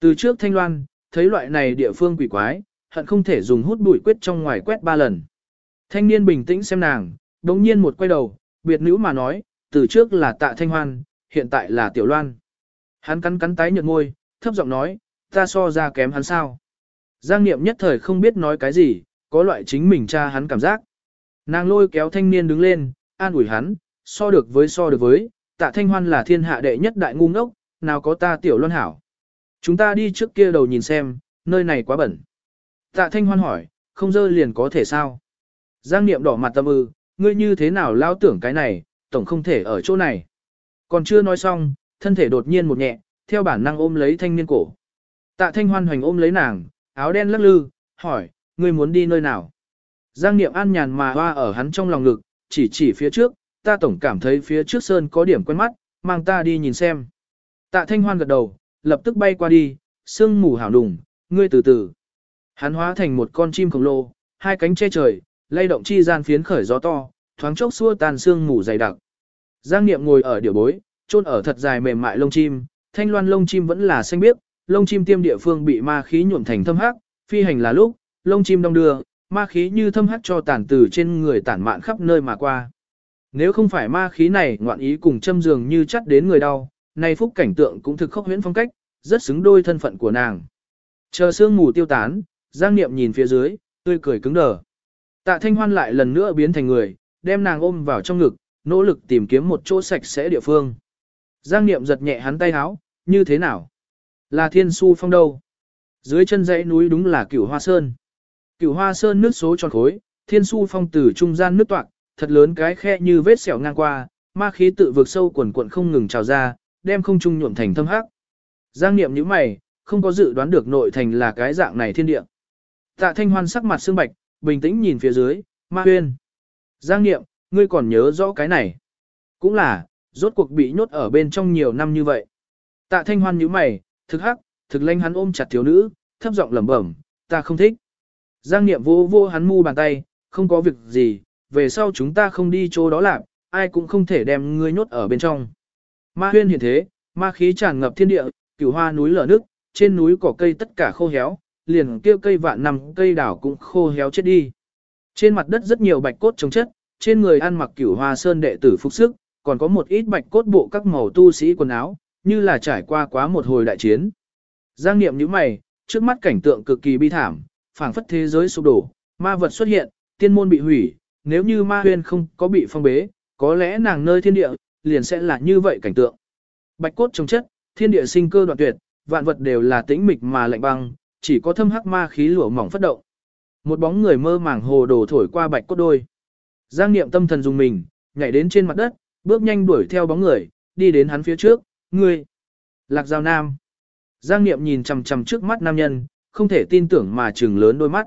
Từ trước Thanh Loan, thấy loại này địa phương quỷ quái, hận không thể dùng hút bụi quyết trong ngoài quét ba lần. Thanh niên bình tĩnh xem nàng, đồng nhiên một quay đầu, biệt nữ mà nói, từ trước là tạ Thanh Hoan, hiện tại là Tiểu Loan. Hắn cắn cắn tái nhợt môi, thấp giọng nói, ta so ra kém hắn sao. Giang Niệm nhất thời không biết nói cái gì, có loại chính mình cha hắn cảm giác. Nàng lôi kéo thanh niên đứng lên, an ủi hắn, so được với so được với, tạ thanh hoan là thiên hạ đệ nhất đại ngu ngốc, nào có ta tiểu loan hảo. Chúng ta đi trước kia đầu nhìn xem, nơi này quá bẩn. Tạ thanh hoan hỏi, không dơ liền có thể sao? Giang niệm đỏ mặt tâm ư, ngươi như thế nào lao tưởng cái này, tổng không thể ở chỗ này. Còn chưa nói xong, thân thể đột nhiên một nhẹ, theo bản năng ôm lấy thanh niên cổ. Tạ thanh hoan hoành ôm lấy nàng, áo đen lắc lư, hỏi, ngươi muốn đi nơi nào? Giang niệm an nhàn mà hoa ở hắn trong lòng ngực, chỉ chỉ phía trước, ta tổng cảm thấy phía trước sơn có điểm quen mắt, mang ta đi nhìn xem. Tạ thanh hoan gật đầu, lập tức bay qua đi, sương mù hảo đùng, ngươi từ từ. Hắn hóa thành một con chim khổng lồ, hai cánh che trời, lay động chi gian phiến khởi gió to, thoáng chốc xua tan sương mù dày đặc. Giang Niệm ngồi ở điểu bối, chôn ở thật dài mềm mại lông chim, thanh loan lông chim vẫn là xanh biếc, lông chim tiêm địa phương bị ma khí nhuộm thành thâm hắc, phi hành là lúc, lông chim đông đưa, ma khí như thâm hắc cho tản từ trên người tản mạn khắp nơi mà qua. Nếu không phải ma khí này ngoạn ý cùng châm dường như chắt đến người đau, này phúc cảnh tượng cũng thực khốc huyễn phong cách, rất xứng đôi thân phận của nàng. Chờ sương mù tiêu tán, Giang Niệm nhìn phía dưới, tươi cười cứng đờ. Tạ Thanh Hoan lại lần nữa biến thành người, đem nàng ôm vào trong ngực, nỗ lực tìm kiếm một chỗ sạch sẽ địa phương. Giang Niệm giật nhẹ hắn tay áo, như thế nào? Là thiên su phong đâu? Dưới chân dãy núi đúng là cửu hoa sơn. Cửu hoa sơn nước số tròn khối, thiên su phong từ trung gian nước toạc, thật lớn cái khe như vết sẹo ngang qua, ma khí tự vượt sâu quần quận không ngừng trào ra, đem không trung nhuộm thành thâm hắc. Giang niệm như mày, không có dự đoán được nội thành là cái dạng này thiên địa. Tạ thanh hoan sắc mặt sương bạch, bình tĩnh nhìn phía dưới, ma huyên. Giang niệm, ngươi còn nhớ rõ cái này. Cũng là, rốt cuộc bị nhốt ở bên trong nhiều năm như vậy. Tạ thanh hoan như mày, thực hắc, thực lanh hắn ôm chặt thiếu nữ, thấp giọng lẩm bẩm, ta không thích. Giang niệm vô vô hắn mu bàn tay, không có việc gì, về sau chúng ta không đi chỗ đó làm, ai cũng không thể đem ngươi nhốt ở bên trong. Ma huyên hiện thế, ma khí tràn ngập thiên địa, cửu hoa núi lở nước, trên núi cỏ cây tất cả khô héo, liền kia cây vạn năm cây đảo cũng khô héo chết đi. Trên mặt đất rất nhiều bạch cốt chống chất, trên người ăn mặc cửu hoa sơn đệ tử phục sức, còn có một ít bạch cốt bộ các màu tu sĩ quần áo, như là trải qua quá một hồi đại chiến. Giang niệm như mày, trước mắt cảnh tượng cực kỳ bi thảm, phảng phất thế giới sụp đổ, ma vật xuất hiện, tiên môn bị hủy, nếu như ma huyên không có bị phong bế, có lẽ nàng nơi thiên địa, liền sẽ là như vậy cảnh tượng. Bạch cốt trồng chất, thiên địa sinh cơ đoạn tuyệt, vạn vật đều là tĩnh mịch mà lạnh băng, chỉ có thâm hắc ma khí lụa mỏng phất động. Một bóng người mơ màng hồ đồ thổi qua bạch cốt đôi. Giang Niệm tâm thần dùng mình, nhảy đến trên mặt đất, bước nhanh đuổi theo bóng người, đi đến hắn phía trước, ngươi. Lạc Giao Nam. Giang Niệm nhìn chằm chằm trước mắt nam nhân, không thể tin tưởng mà trừng lớn đôi mắt.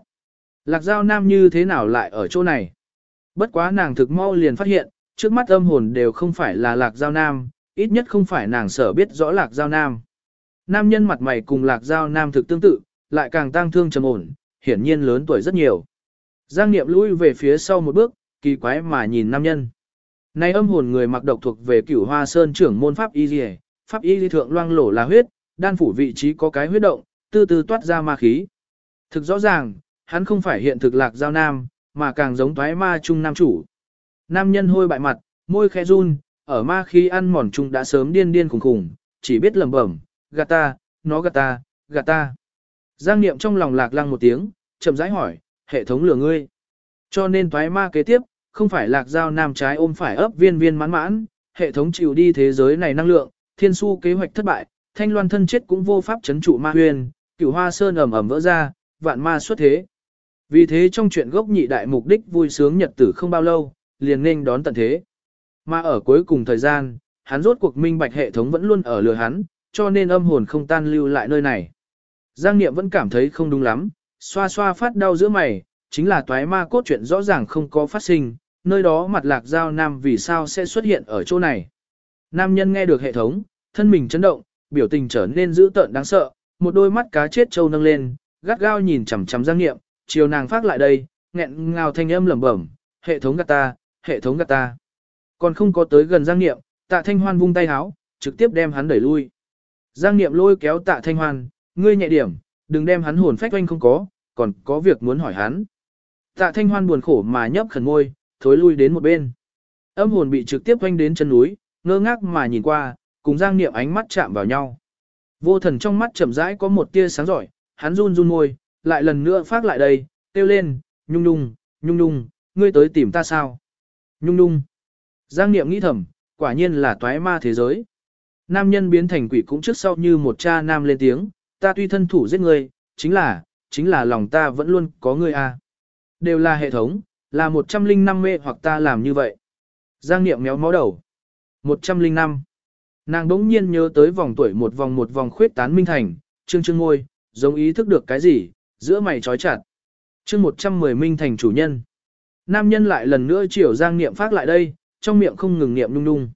Lạc Giao Nam như thế nào lại ở chỗ này? Bất quá nàng thực mau liền phát hiện, trước mắt âm hồn đều không phải là Lạc Giao Nam, ít nhất không phải nàng sở biết rõ Lạc Giao Nam. Nam nhân mặt mày cùng Lạc Giao Nam thực tương tự, lại càng tăng thương trầm ổn, hiển nhiên lớn tuổi rất nhiều. Giang Niệm lui về phía sau một bước, kỳ quái mà nhìn nam nhân. Nay âm hồn người mặc độc thuộc về cửu hoa sơn trưởng môn pháp y dì pháp y dì thượng loang lổ là huyết, đan phủ vị trí có cái huyết động, từ từ toát ra ma khí. Thực rõ ràng, hắn không phải hiện thực lạc giao nam, mà càng giống thoái ma trung nam chủ. Nam nhân hôi bại mặt, môi khẽ run, ở ma khí ăn mòn chung đã sớm điên điên khủng khủng, chỉ biết lẩm bẩm, gạt ta, nó gạt ta, gạt ta. Giang niệm trong lòng lạc lăng một tiếng, chậm rãi hỏi, hệ thống lừa ngươi. Cho nên thoái ma kế tiếp, không phải lạc giao nam trái ôm phải ấp viên viên mãn mãn, hệ thống chịu đi thế giới này năng lượng, thiên su kế hoạch thất bại, thanh loan thân chết cũng vô pháp chấn trụ ma huyền, cửu hoa sơn ẩm ẩm vỡ ra, vạn ma xuất thế. Vì thế trong chuyện gốc nhị đại mục đích vui sướng nhật tử không bao lâu, liền nên đón tận thế. Mà ở cuối cùng thời gian, hắn rốt cuộc minh bạch hệ thống vẫn luôn ở lừa hắn, cho nên âm hồn không tan lưu lại nơi này. Giang Niệm vẫn cảm thấy không đúng lắm, xoa xoa phát đau giữa mày, chính là toái ma cốt chuyện rõ ràng không có phát sinh, nơi đó mặt lạc giao nam vì sao sẽ xuất hiện ở chỗ này. Nam nhân nghe được hệ thống, thân mình chấn động, biểu tình trở nên dữ tợn đáng sợ, một đôi mắt cá chết trâu nâng lên, gắt gao nhìn chằm chằm Giang Niệm, chiều nàng phát lại đây, nghẹn ngào thanh âm lẩm bẩm, hệ thống gạt ta, hệ thống gạt ta. Còn không có tới gần Giang Niệm, tạ thanh hoan vung tay háo, trực tiếp đem hắn đẩy lui. Giang Niệm lôi kéo tạ thanh hoan, ngươi nhẹ điểm, đừng đem hắn hồn phách oanh không có, còn có việc muốn hỏi hắn. Tạ thanh hoan buồn khổ mà nhấp khẩn môi, thối lui đến một bên. Âm hồn bị trực tiếp oanh đến chân núi, ngơ ngác mà nhìn qua, cùng Giang Niệm ánh mắt chạm vào nhau. Vô thần trong mắt chậm rãi có một tia sáng giỏi, hắn run run môi, lại lần nữa phát lại đây, kêu lên, nhung nhung, nhung nhung, ngươi tới tìm ta sao? Nhung nhung. Giang Niệm nghĩ thầm, quả nhiên là toái ma thế giới. Nam nhân biến thành quỷ cũng trước sau như một cha nam lên tiếng, ta tuy thân thủ giết ngươi, chính là, chính là lòng ta vẫn luôn có ngươi a. À. Đều là hệ thống, là 105 mê hoặc ta làm như vậy. Giang Niệm méo mó đầu. 105. Nàng đống nhiên nhớ tới vòng tuổi một vòng một vòng khuyết tán minh thành, trương trương ngôi, giống ý thức được cái gì, giữa mày trói chặt. chương 110 minh thành chủ nhân. Nam nhân lại lần nữa chiều Giang Niệm phát lại đây, trong miệng không ngừng niệm nung nung.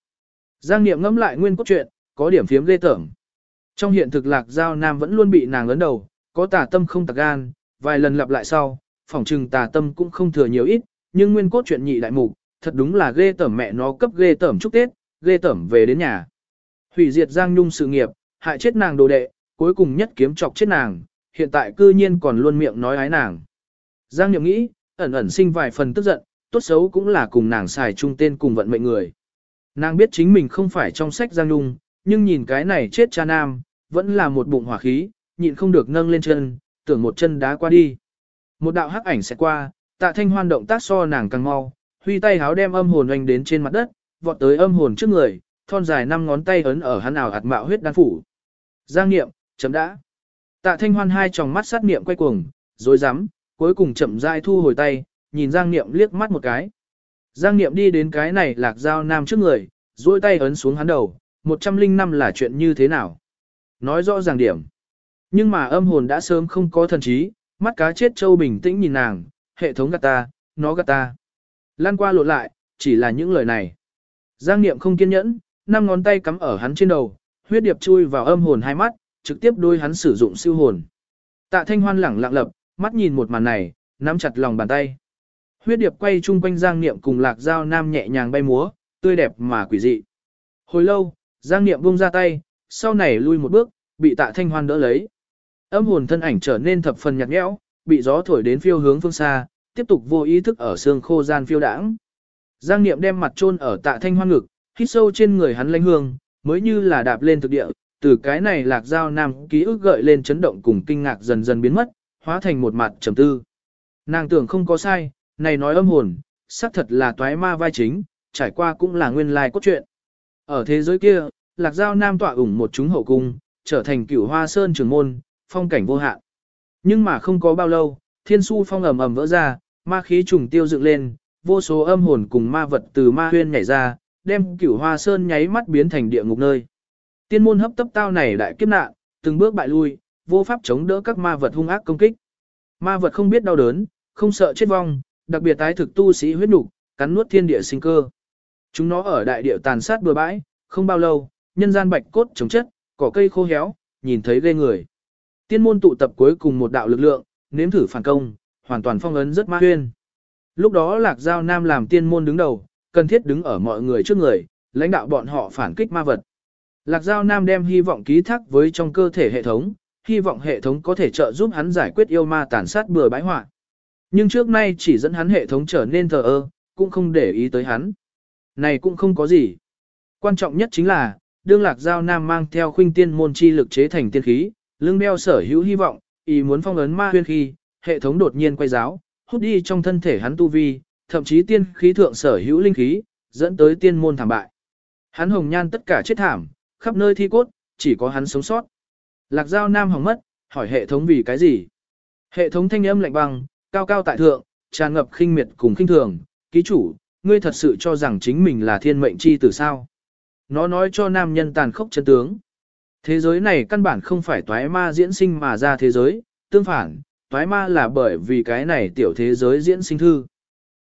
Giang Niệm ngẫm lại nguyên cốt truyện, có điểm phiếm ghê tởm. Trong hiện thực lạc giao nam vẫn luôn bị nàng lớn đầu, có tà tâm không tạc gan, vài lần lặp lại sau, phỏng trừng tà tâm cũng không thừa nhiều ít, nhưng nguyên cốt truyện nhị đại mục, thật đúng là ghê tởm mẹ nó cấp ghê tởm chúc Tết, ghê tởm về đến nhà. Hủy diệt Giang Nhung sự nghiệp, hại chết nàng đồ đệ, cuối cùng nhất kiếm chọc chết nàng, hiện tại cư nhiên còn luôn miệng nói ái nàng. Giang Nhậm nghĩ, ẩn ẩn sinh vài phần tức giận, tốt xấu cũng là cùng nàng xài chung tên cùng vận mệnh người. Nàng biết chính mình không phải trong sách Giang Nhung, nhưng nhìn cái này chết cha nam, vẫn là một bụng hỏa khí, nhịn không được nâng lên chân, tưởng một chân đá qua đi. Một đạo hắc ảnh sẽ qua, tạ thanh hoan động tác so nàng càng mau, huy tay háo đem âm hồn oanh đến trên mặt đất, vọt tới âm hồn trước người, thon dài năm ngón tay ấn ở hắn ảo hạt mạo huyết đan phủ. Giang niệm, chấm đã. Tạ thanh hoan hai tròng mắt sát niệm quay cuồng, dối rắm cuối cùng chậm rãi thu hồi tay, nhìn Giang niệm liếc mắt một cái. Giang niệm đi đến cái này lạc dao nam trước người, duỗi tay ấn xuống hắn đầu, 105 là chuyện như thế nào? Nói rõ ràng điểm. Nhưng mà âm hồn đã sớm không có thần trí, mắt cá chết châu bình tĩnh nhìn nàng, hệ thống gạt ta, nó gạt ta. Lan qua lộn lại, chỉ là những lời này. Giang niệm không kiên nhẫn, năm ngón tay cắm ở hắn trên đầu, huyết điệp chui vào âm hồn hai mắt, trực tiếp đôi hắn sử dụng siêu hồn. Tạ Thanh Hoan lẳng lặng lập, mắt nhìn một màn này, nắm chặt lòng bàn tay. Huyết điệp quay chung quanh Giang Niệm cùng Lạc Giao Nam nhẹ nhàng bay múa, tươi đẹp mà quỷ dị. Hồi lâu, Giang Niệm buông ra tay, sau này lui một bước, bị Tạ Thanh Hoan đỡ lấy. Âm hồn thân ảnh trở nên thập phần nhạt nhẽo, bị gió thổi đến phiêu hướng phương xa, tiếp tục vô ý thức ở xương khô gian phiêu đãng. Giang Niệm đem mặt chôn ở Tạ Thanh Hoan ngực, hít sâu trên người hắn lãnh hương, mới như là đạp lên thực địa, từ cái này lạc giao nam ký ức gợi lên chấn động cùng kinh ngạc dần dần biến mất, hóa thành một mặt trầm tư. Nàng tưởng không có sai, này nói âm hồn, xác thật là toái ma vai chính, trải qua cũng là nguyên lai cốt truyện. Ở thế giới kia, lạc giao nam tọa ủng một chúng hậu cung, trở thành cửu hoa sơn trường môn, phong cảnh vô hạn. Nhưng mà không có bao lâu, thiên su phong ầm ầm vỡ ra, ma khí trùng tiêu dựng lên, vô số âm hồn cùng ma vật từ ma huyên nhảy ra, đem cửu hoa sơn nháy mắt biến thành địa ngục nơi. Tiên môn hấp tấp tao này đại kiếp nạn, từng bước bại lui, vô pháp chống đỡ các ma vật hung ác công kích. Ma vật không biết đau đớn, không sợ chết vong, đặc biệt tái thực tu sĩ huyết nục, cắn nuốt thiên địa sinh cơ. Chúng nó ở đại địa tàn sát bừa bãi, không bao lâu, nhân gian bạch cốt chống chất, cỏ cây khô héo, nhìn thấy ghê người. Tiên môn tụ tập cuối cùng một đạo lực lượng, nếm thử phản công, hoàn toàn phong ấn rất ma huyên. Lúc đó Lạc Giao Nam làm tiên môn đứng đầu, cần thiết đứng ở mọi người trước người, lãnh đạo bọn họ phản kích ma vật. Lạc Giao Nam đem hy vọng ký thác với trong cơ thể hệ thống, hy vọng hệ thống có thể trợ giúp hắn giải quyết yêu ma tàn sát bừa bãi họa. Nhưng trước nay chỉ dẫn hắn hệ thống trở nên thờ ơ, cũng không để ý tới hắn. Này cũng không có gì. Quan trọng nhất chính là, đương lạc giao nam mang theo khuynh tiên môn chi lực chế thành tiên khí, lưng đeo sở hữu hy vọng, ý muốn phong ấn ma huyên khi, hệ thống đột nhiên quay giáo, hút đi trong thân thể hắn tu vi, thậm chí tiên khí thượng sở hữu linh khí, dẫn tới tiên môn thảm bại. Hắn hồng nhan tất cả chết thảm, khắp nơi thi cốt, chỉ có hắn sống sót. Lạc giao nam hỏng mất, hỏi hệ thống vì cái gì? Hệ thống thanh âm lạnh băng, cao cao tại thượng, tràn ngập khinh miệt cùng khinh thường, ký chủ, ngươi thật sự cho rằng chính mình là thiên mệnh chi tử sao? Nó nói cho nam nhân tàn khốc chân tướng. Thế giới này căn bản không phải toái ma diễn sinh mà ra thế giới, tương phản, toái ma là bởi vì cái này tiểu thế giới diễn sinh thư.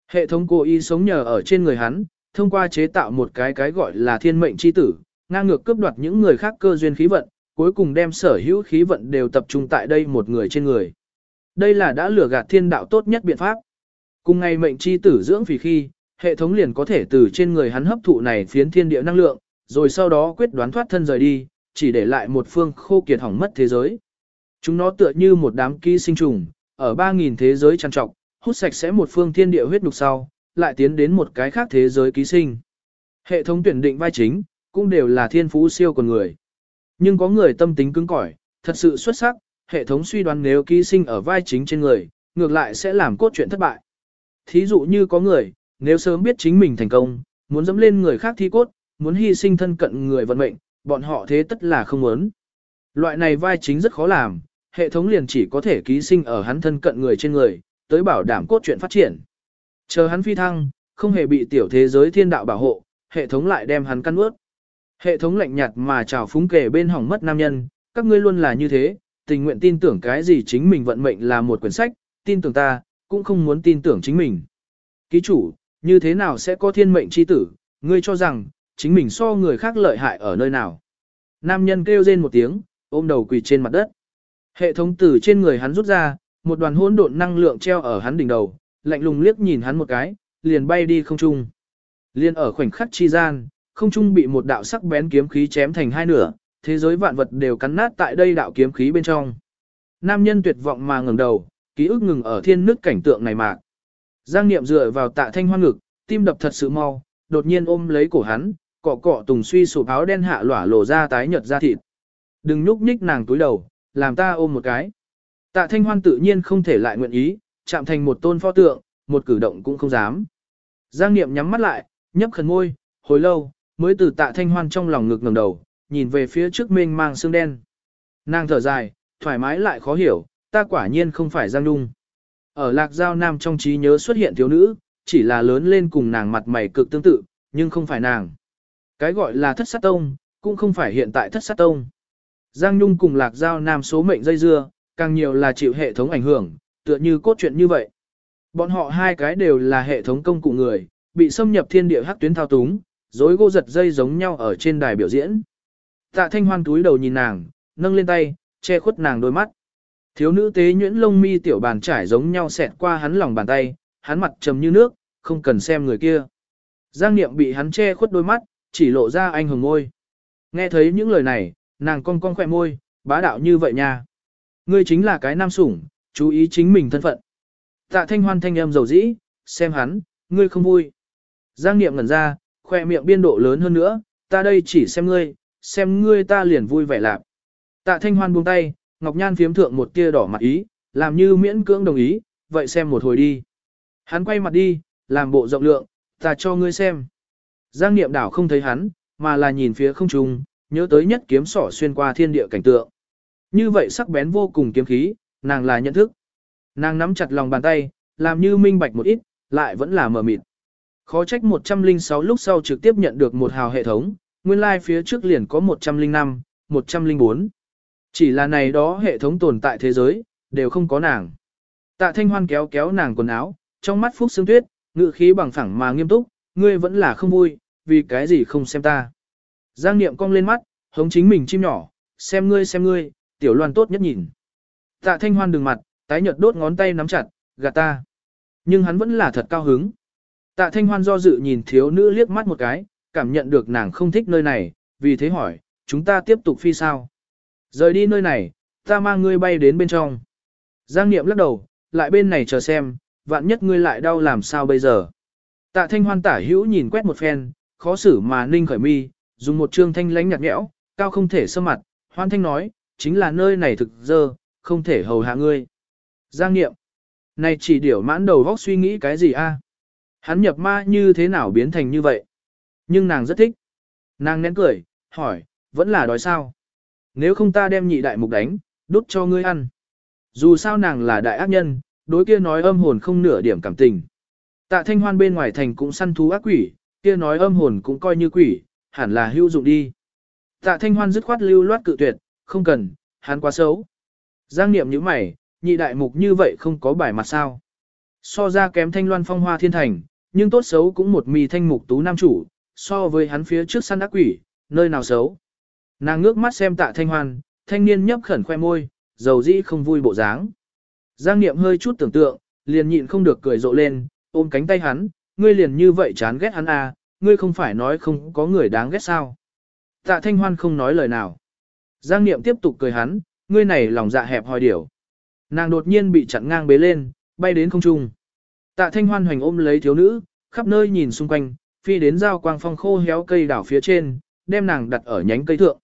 Hệ thống cố ý sống nhờ ở trên người hắn, thông qua chế tạo một cái cái gọi là thiên mệnh chi tử, ngang ngược cướp đoạt những người khác cơ duyên khí vận, cuối cùng đem sở hữu khí vận đều tập trung tại đây một người trên người. Đây là đã lừa gạt thiên đạo tốt nhất biện pháp. Cùng ngày mệnh chi tử dưỡng vì khi, hệ thống liền có thể từ trên người hắn hấp thụ này phiến thiên địa năng lượng, rồi sau đó quyết đoán thoát thân rời đi, chỉ để lại một phương khô kiệt hỏng mất thế giới. Chúng nó tựa như một đám ký sinh trùng, ở 3.000 thế giới trằn trọc, hút sạch sẽ một phương thiên địa huyết nhục sau, lại tiến đến một cái khác thế giới ký sinh. Hệ thống tuyển định vai chính, cũng đều là thiên phú siêu con người. Nhưng có người tâm tính cứng cỏi, thật sự xuất sắc, hệ thống suy đoán nếu ký sinh ở vai chính trên người, ngược lại sẽ làm cốt truyện thất bại. Thí dụ như có người, nếu sớm biết chính mình thành công, muốn dẫm lên người khác thi cốt, muốn hy sinh thân cận người vận mệnh, bọn họ thế tất là không muốn. Loại này vai chính rất khó làm, hệ thống liền chỉ có thể ký sinh ở hắn thân cận người trên người, tới bảo đảm cốt truyện phát triển. Chờ hắn phi thăng, không hề bị tiểu thế giới thiên đạo bảo hộ, hệ thống lại đem hắn căn ướt. Hệ thống lạnh nhạt mà chào phúng kể bên hỏng mất nam nhân, các ngươi luôn là như thế, tình nguyện tin tưởng cái gì chính mình vận mệnh là một quyển sách, tin tưởng ta, cũng không muốn tin tưởng chính mình. Ký chủ, như thế nào sẽ có thiên mệnh chi tử, ngươi cho rằng, chính mình so người khác lợi hại ở nơi nào. Nam nhân kêu rên một tiếng, ôm đầu quỳ trên mặt đất. Hệ thống từ trên người hắn rút ra, một đoàn hỗn độn năng lượng treo ở hắn đỉnh đầu, lạnh lùng liếc nhìn hắn một cái, liền bay đi không trung. Liên ở khoảnh khắc chi gian, không trung bị một đạo sắc bén kiếm khí chém thành hai nửa, thế giới vạn vật đều cắn nát tại đây đạo kiếm khí bên trong. Nam nhân tuyệt vọng mà ngẩng đầu, ký ức ngừng ở thiên nước cảnh tượng này mà. Giang Niệm dựa vào tạ thanh hoan ngực, tim đập thật sự mau, đột nhiên ôm lấy cổ hắn, cọ cọ tùng suy sụp áo đen hạ lỏa lộ ra tái nhợt da thịt. Đừng nhúc nhích nàng túi đầu, làm ta ôm một cái. Tạ thanh hoan tự nhiên không thể lại nguyện ý, chạm thành một tôn pho tượng, một cử động cũng không dám. Giang Niệm nhắm mắt lại, nhấp khẩn môi, hồi lâu, mới từ tạ thanh hoan trong lòng ngực ngẩng đầu, nhìn về phía trước mênh mang xương đen. Nàng thở dài, thoải mái lại khó hiểu, ta quả nhiên không phải Giang Nhung Ở Lạc Giao Nam trong trí nhớ xuất hiện thiếu nữ, chỉ là lớn lên cùng nàng mặt mày cực tương tự, nhưng không phải nàng. Cái gọi là thất sát tông, cũng không phải hiện tại thất sát tông. Giang Nhung cùng Lạc Giao Nam số mệnh dây dưa, càng nhiều là chịu hệ thống ảnh hưởng, tựa như cốt truyện như vậy. Bọn họ hai cái đều là hệ thống công cụ người, bị xâm nhập thiên địa hắc tuyến thao túng, dối gô giật dây giống nhau ở trên đài biểu diễn. Tạ thanh hoan túi đầu nhìn nàng, nâng lên tay, che khuất nàng đôi mắt. Thiếu nữ tế nhuyễn lông mi tiểu bàn trải giống nhau xẹt qua hắn lòng bàn tay, hắn mặt trầm như nước, không cần xem người kia. Giang niệm bị hắn che khuất đôi mắt, chỉ lộ ra anh hùng môi. Nghe thấy những lời này, nàng cong cong khỏe môi, bá đạo như vậy nha. Ngươi chính là cái nam sủng, chú ý chính mình thân phận. Tạ thanh hoan thanh âm dầu dĩ, xem hắn, ngươi không vui. Giang niệm ngẩn ra, khoe miệng biên độ lớn hơn nữa, ta đây chỉ xem ngươi, xem ngươi ta liền vui vẻ lạc. Tạ thanh hoan buông tay, Ngọc Nhan phiếm thượng một tia đỏ mặt ý, làm như miễn cưỡng đồng ý, vậy xem một hồi đi. Hắn quay mặt đi, làm bộ rộng lượng, ta cho ngươi xem. Giang niệm đảo không thấy hắn, mà là nhìn phía không trung, nhớ tới nhất kiếm sỏ xuyên qua thiên địa cảnh tượng. Như vậy sắc bén vô cùng kiếm khí, nàng là nhận thức. Nàng nắm chặt lòng bàn tay, làm như minh bạch một ít, lại vẫn là mờ mịt. Khó trách 106 lúc sau trực tiếp nhận được một hào hệ thống, nguyên lai like phía trước liền có 105, 104. Chỉ là này đó hệ thống tồn tại thế giới, đều không có nàng. Tạ Thanh Hoan kéo kéo nàng quần áo, trong mắt Phúc Sương Tuyết, ngự khí bằng phẳng mà nghiêm túc, ngươi vẫn là không vui, vì cái gì không xem ta. Giang Niệm cong lên mắt, hống chính mình chim nhỏ, xem ngươi xem ngươi, tiểu loan tốt nhất nhìn. Tạ Thanh Hoan đừng mặt, tái nhợt đốt ngón tay nắm chặt, gạt ta. Nhưng hắn vẫn là thật cao hứng. Tạ Thanh Hoan do dự nhìn thiếu nữ liếc mắt một cái, cảm nhận được nàng không thích nơi này, vì thế hỏi, chúng ta tiếp tục phi sao. Rời đi nơi này, ta mang ngươi bay đến bên trong. Giang Niệm lắc đầu, lại bên này chờ xem, vạn nhất ngươi lại đau làm sao bây giờ. Tạ Thanh Hoan tả hữu nhìn quét một phen, khó xử mà ninh khởi mi, dùng một trương thanh lánh nhạt nhẽo, cao không thể sơ mặt, Hoan Thanh nói, chính là nơi này thực dơ, không thể hầu hạ ngươi. Giang Niệm, này chỉ điểu mãn đầu vóc suy nghĩ cái gì a? Hắn nhập ma như thế nào biến thành như vậy? Nhưng nàng rất thích. Nàng nén cười, hỏi, vẫn là đói sao? Nếu không ta đem nhị đại mục đánh, đút cho ngươi ăn. Dù sao nàng là đại ác nhân, đối kia nói âm hồn không nửa điểm cảm tình. Tạ thanh hoan bên ngoài thành cũng săn thú ác quỷ, kia nói âm hồn cũng coi như quỷ, hẳn là hữu dụng đi. Tạ thanh hoan dứt khoát lưu loát cự tuyệt, không cần, hắn quá xấu. Giang niệm như mày, nhị đại mục như vậy không có bài mặt sao. So ra kém thanh loan phong hoa thiên thành, nhưng tốt xấu cũng một mì thanh mục tú nam chủ, so với hắn phía trước săn ác quỷ, nơi nào xấu. Nàng ngước mắt xem tạ thanh hoan, thanh niên nhấp khẩn khoe môi, dầu dĩ không vui bộ dáng. Giang Niệm hơi chút tưởng tượng, liền nhịn không được cười rộ lên, ôm cánh tay hắn, ngươi liền như vậy chán ghét hắn à, ngươi không phải nói không có người đáng ghét sao. Tạ Thanh Hoan không nói lời nào. Giang Niệm tiếp tục cười hắn, ngươi này lòng dạ hẹp hòi điểu. Nàng đột nhiên bị chặn ngang bế lên, bay đến không trung. Tạ Thanh Hoan hoành ôm lấy thiếu nữ, khắp nơi nhìn xung quanh, phi đến giao quang phong khô héo cây đảo phía trên, đem nàng đặt ở nhánh cây thượng.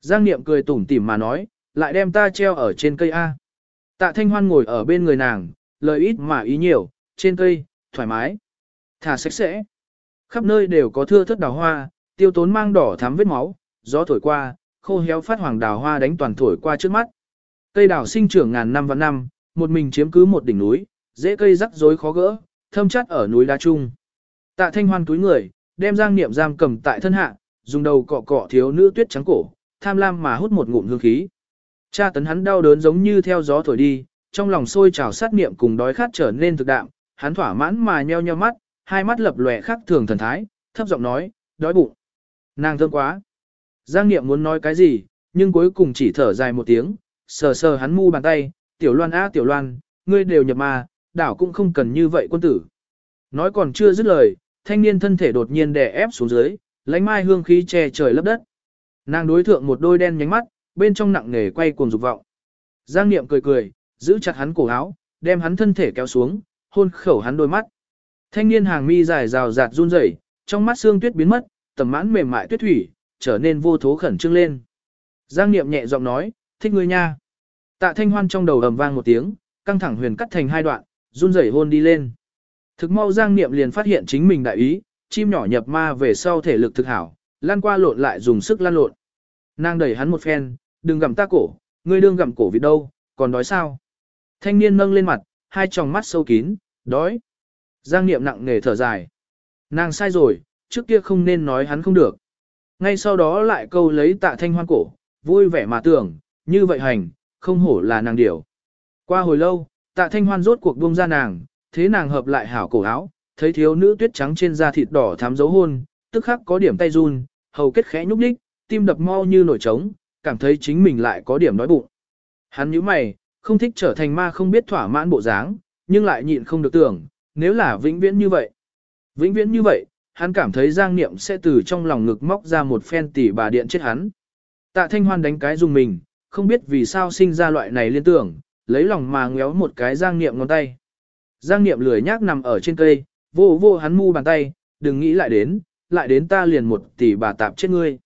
Giang Niệm cười tủm tỉm mà nói, lại đem ta treo ở trên cây A. Tạ Thanh Hoan ngồi ở bên người nàng, lời ít mà ý nhiều, trên cây, thoải mái, thả sạch sẽ. Khắp nơi đều có thưa thất đào hoa, tiêu tốn mang đỏ thắm vết máu, gió thổi qua, khô héo phát hoàng đào hoa đánh toàn thổi qua trước mắt. Cây đào sinh trưởng ngàn năm và năm, một mình chiếm cứ một đỉnh núi, dễ cây rắc rối khó gỡ, thâm chắt ở núi đá trung. Tạ Thanh Hoan túi người, đem Giang Niệm giam cầm tại thân hạ, dùng đầu cọ cọ thiếu nữ tuyết trắng cổ, tham lam mà hút một ngụm hương khí. Cha tấn hắn đau đớn giống như theo gió thổi đi, trong lòng sôi trào sát niệm cùng đói khát trở nên thực đạm, hắn thỏa mãn mà nheo nheo mắt, hai mắt lập lòe khác thường thần thái, thấp giọng nói, đói bụng. Nàng thơm quá. Giang niệm muốn nói cái gì, nhưng cuối cùng chỉ thở dài một tiếng, sờ sờ hắn mu bàn tay, tiểu loan á tiểu loan, ngươi đều nhập ma, đảo cũng không cần như vậy quân tử. Nói còn chưa dứt lời, thanh niên thân thể đột nhiên đè ép xuống dưới, lánh mai hương khí che trời lấp đất. Nàng đối thượng một đôi đen nhánh mắt, bên trong nặng nề quay cuồng dục vọng. Giang Niệm cười cười, giữ chặt hắn cổ áo, đem hắn thân thể kéo xuống, hôn khẩu hắn đôi mắt. Thanh niên hàng mi dài rào rạt run rẩy, trong mắt xương tuyết biến mất, tầm mãn mềm mại tuyết thủy, trở nên vô thố khẩn trương lên. Giang Niệm nhẹ giọng nói, thích ngươi nha. Tạ Thanh Hoan trong đầu ầm vang một tiếng, căng thẳng huyền cắt thành hai đoạn, run rẩy hôn đi lên. Thực mau Giang Niệm liền phát hiện chính mình đại ý, chim nhỏ nhập ma về sau thể lực thực hảo, lan qua lộn lại dùng sức lan lộn. Nàng đẩy hắn một phen, đừng gặm ta cổ, ngươi đương gặm cổ vì đâu, còn đói sao? Thanh niên nâng lên mặt, hai tròng mắt sâu kín, đói. Giang niệm nặng nề thở dài. Nàng sai rồi, trước kia không nên nói hắn không được. Ngay sau đó lại câu lấy tạ thanh hoan cổ, vui vẻ mà tưởng, như vậy hành, không hổ là nàng điểu. Qua hồi lâu, tạ thanh hoan rốt cuộc buông ra nàng, thế nàng hợp lại hảo cổ áo, thấy thiếu nữ tuyết trắng trên da thịt đỏ thắm dấu hôn, tức khắc có điểm tay run, hầu kết khẽ nhúc nhích, tim đập mau như nổi trống, cảm thấy chính mình lại có điểm nói bụng. Hắn nhíu mày, không thích trở thành ma không biết thỏa mãn bộ dáng, nhưng lại nhịn không được tưởng, nếu là vĩnh viễn như vậy. Vĩnh viễn như vậy, hắn cảm thấy Giang Niệm sẽ từ trong lòng ngực móc ra một phen tỷ bà điện chết hắn. Tạ Thanh Hoan đánh cái dùng mình, không biết vì sao sinh ra loại này liên tưởng, lấy lòng mà ngéo một cái Giang Niệm ngón tay. Giang Niệm lười nhác nằm ở trên cây, vô vô hắn mu bàn tay, đừng nghĩ lại đến, lại đến ta liền một tỷ bà tạp chết ngươi.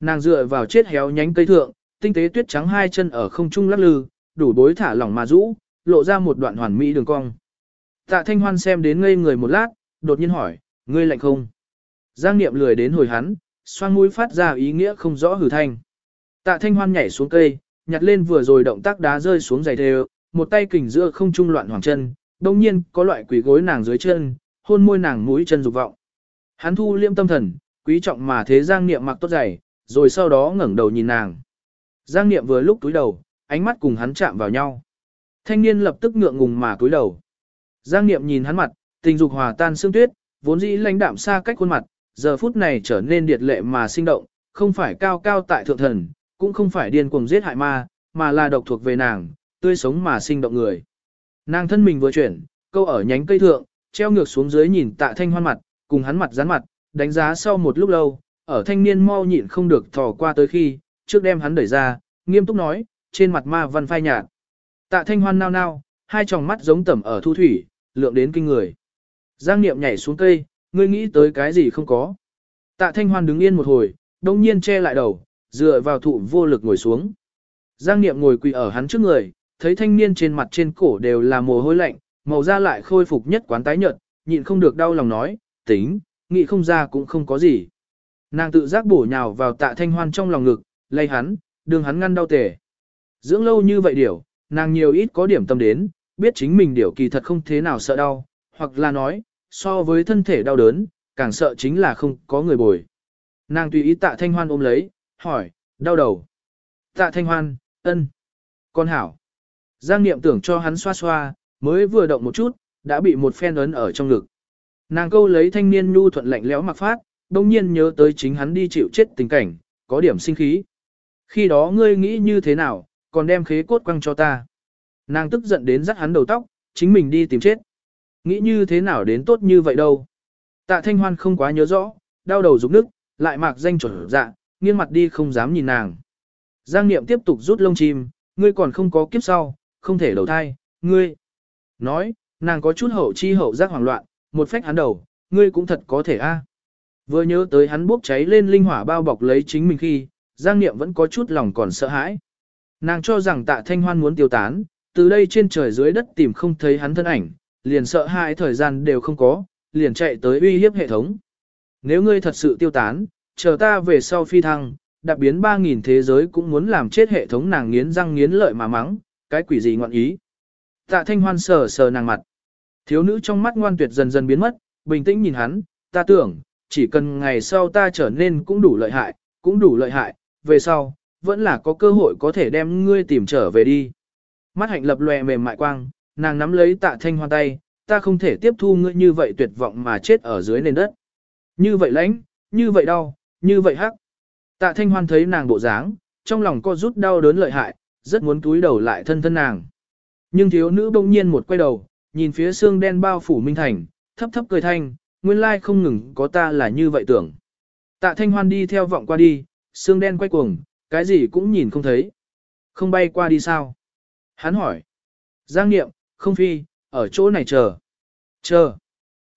Nàng dựa vào chết héo nhánh cây thượng, tinh tế tuyết trắng hai chân ở không trung lắc lư, đủ bối thả lỏng mà rũ, lộ ra một đoạn hoàn mỹ đường cong. Tạ Thanh Hoan xem đến ngây người một lát, đột nhiên hỏi, ngươi lạnh không? Giang Niệm lười đến hồi hắn, xoang mũi phát ra ý nghĩa không rõ hử thanh. Tạ Thanh Hoan nhảy xuống cây, nhặt lên vừa rồi động tác đá rơi xuống giày đều, một tay kình giữa không trung loạn hoàng chân, đồng nhiên có loại quỷ gối nàng dưới chân, hôn môi nàng mũi chân dục vọng. Hắn thu liêm tâm thần, quý trọng mà thế Giang Niệm mặc tốt giày, rồi sau đó ngẩng đầu nhìn nàng. Giang Niệm vừa lúc túi đầu, ánh mắt cùng hắn chạm vào nhau. Thanh niên lập tức ngượng ngùng mà túi đầu. Giang Niệm nhìn hắn mặt, tình dục hòa tan xương tuyết, vốn dĩ lãnh đạm xa cách khuôn mặt, giờ phút này trở nên điệt lệ mà sinh động, không phải cao cao tại thượng thần, cũng không phải điên cuồng giết hại ma, mà là độc thuộc về nàng, tươi sống mà sinh động người. Nàng thân mình vừa chuyển, câu ở nhánh cây thượng, treo ngược xuống dưới nhìn tạ thanh hoan mặt, cùng hắn mặt dán mặt, đánh giá sau một lúc lâu, ở thanh niên mau nhịn không được thò qua tới khi, trước đem hắn đẩy ra, nghiêm túc nói, trên mặt ma văn phai nhạt. Tạ thanh hoan nao nao, hai tròng mắt giống tẩm ở thu thủy, lượng đến kinh người. Giang Niệm nhảy xuống cây, ngươi nghĩ tới cái gì không có. Tạ thanh hoan đứng yên một hồi, đông nhiên che lại đầu, dựa vào thụ vô lực ngồi xuống. Giang Niệm ngồi quỳ ở hắn trước người, thấy thanh niên trên mặt trên cổ đều là mồ hôi lạnh, màu da lại khôi phục nhất quán tái nhợt, nhịn không được đau lòng nói, tính, nghĩ không ra cũng không có gì. Nàng tự giác bổ nhào vào tạ thanh hoan trong lòng ngực, lay hắn, đường hắn ngăn đau tể. Dưỡng lâu như vậy điểu, nàng nhiều ít có điểm tâm đến, biết chính mình điểu kỳ thật không thế nào sợ đau, hoặc là nói, so với thân thể đau đớn, càng sợ chính là không có người bồi. Nàng tùy ý tạ thanh hoan ôm lấy, hỏi, đau đầu. Tạ thanh hoan, ân, con hảo. Giang niệm tưởng cho hắn xoa xoa, mới vừa động một chút, đã bị một phen ấn ở trong ngực. Nàng câu lấy thanh niên nhu thuận lạnh lẽo mặc phát, đông nhiên nhớ tới chính hắn đi chịu chết tình cảnh, có điểm sinh khí. Khi đó ngươi nghĩ như thế nào, còn đem khế cốt quăng cho ta. Nàng tức giận đến dắt hắn đầu tóc, chính mình đi tìm chết. Nghĩ như thế nào đến tốt như vậy đâu. Tạ thanh hoan không quá nhớ rõ, đau đầu rụng nức, lại mạc danh chuẩn dạ, nghiêng mặt đi không dám nhìn nàng. Giang Niệm tiếp tục rút lông chim, ngươi còn không có kiếp sau, không thể đầu thai, ngươi. Nói, nàng có chút hậu chi hậu giác hoảng loạn, một phách hắn đầu, ngươi cũng thật có thể a. Vừa nhớ tới hắn bốc cháy lên linh hỏa bao bọc lấy chính mình khi, Giang Niệm vẫn có chút lòng còn sợ hãi. Nàng cho rằng tạ thanh hoan muốn tiêu tán, từ đây trên trời dưới đất tìm không thấy hắn thân ảnh, liền sợ hãi thời gian đều không có, liền chạy tới uy hiếp hệ thống. Nếu ngươi thật sự tiêu tán, chờ ta về sau phi thăng, đặc biến 3.000 thế giới cũng muốn làm chết hệ thống nàng nghiến răng nghiến lợi mà mắng, cái quỷ gì ngọn ý. Tạ thanh hoan sờ sờ nàng mặt. Thiếu nữ trong mắt ngoan tuyệt dần dần biến mất, bình tĩnh nhìn hắn, ta tưởng, chỉ cần ngày sau ta trở nên cũng đủ lợi hại, cũng đủ lợi hại, về sau, vẫn là có cơ hội có thể đem ngươi tìm trở về đi. Mắt hạnh lập lòe mềm mại quang, nàng nắm lấy tạ thanh hoan tay, ta không thể tiếp thu ngươi như vậy tuyệt vọng mà chết ở dưới nền đất. Như vậy lãnh, như vậy đau, như vậy hắc. Tạ thanh hoan thấy nàng bộ dáng, trong lòng co rút đau đớn lợi hại, rất muốn túi đầu lại thân thân nàng. Nhưng thiếu nữ bỗng nhiên một quay đầu, nhìn phía xương đen bao phủ Minh Thành, thấp thấp cười thanh, nguyên lai không ngừng có ta là như vậy tưởng. Tạ thanh hoan đi theo vọng qua đi, xương đen quay cuồng, cái gì cũng nhìn không thấy. Không bay qua đi sao? Hắn hỏi. Giang nghiệm, không phi, ở chỗ này chờ. Chờ.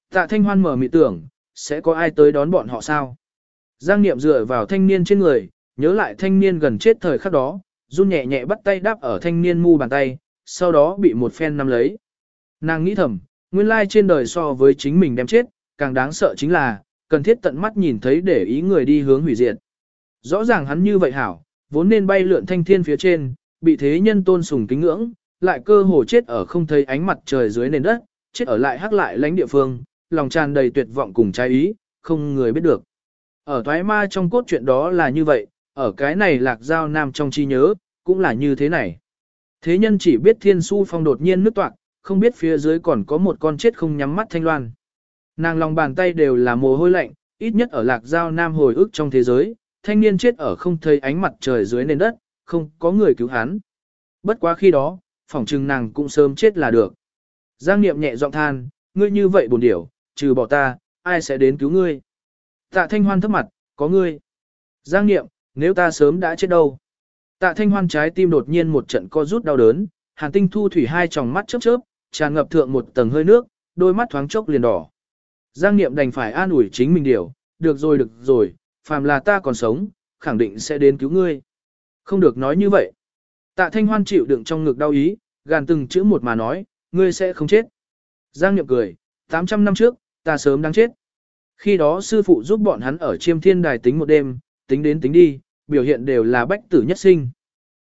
Tạ thanh hoan mở mị tưởng, sẽ có ai tới đón bọn họ sao? Giang niệm dựa vào thanh niên trên người, nhớ lại thanh niên gần chết thời khắc đó, run nhẹ nhẹ bắt tay đáp ở thanh niên mu bàn tay, sau đó bị một phen nắm lấy. Nàng nghĩ thầm, nguyên lai trên đời so với chính mình đem chết, càng đáng sợ chính là, cần thiết tận mắt nhìn thấy để ý người đi hướng hủy diệt. Rõ ràng hắn như vậy hảo, vốn nên bay lượn thanh thiên phía trên, bị thế nhân tôn sùng kính ngưỡng, lại cơ hồ chết ở không thấy ánh mặt trời dưới nền đất, chết ở lại hắc lại lánh địa phương, lòng tràn đầy tuyệt vọng cùng trái ý, không người biết được. Ở thoái ma trong cốt truyện đó là như vậy, ở cái này lạc giao nam trong chi nhớ, cũng là như thế này. Thế nhân chỉ biết thiên su phong đột nhiên nứt toạc, không biết phía dưới còn có một con chết không nhắm mắt thanh loan. Nàng lòng bàn tay đều là mồ hôi lạnh, ít nhất ở lạc giao nam hồi ức trong thế giới, thanh niên chết ở không thấy ánh mặt trời dưới nền đất, không có người cứu hắn. Bất quá khi đó, phỏng chừng nàng cũng sớm chết là được. Giang Niệm nhẹ giọng than, ngươi như vậy buồn điểu, trừ bỏ ta, ai sẽ đến cứu ngươi? Tạ Thanh Hoan thấp mặt, có ngươi. Giang Niệm, nếu ta sớm đã chết đâu? Tạ Thanh Hoan trái tim đột nhiên một trận co rút đau đớn, Hàn Tinh Thu thủy hai tròng mắt chớp chớp, tràn ngập thượng một tầng hơi nước, đôi mắt thoáng chốc liền đỏ. Giang Niệm đành phải an ủi chính mình điều, được rồi được rồi, phàm là ta còn sống, khẳng định sẽ đến cứu ngươi. Không được nói như vậy. Tạ Thanh Hoan chịu đựng trong ngực đau ý, gàn từng chữ một mà nói, ngươi sẽ không chết. Giang Niệm cười, 800 năm trước, ta sớm đang chết. Khi đó sư phụ giúp bọn hắn ở chiêm thiên đài tính một đêm, tính đến tính đi, biểu hiện đều là bách tử nhất sinh.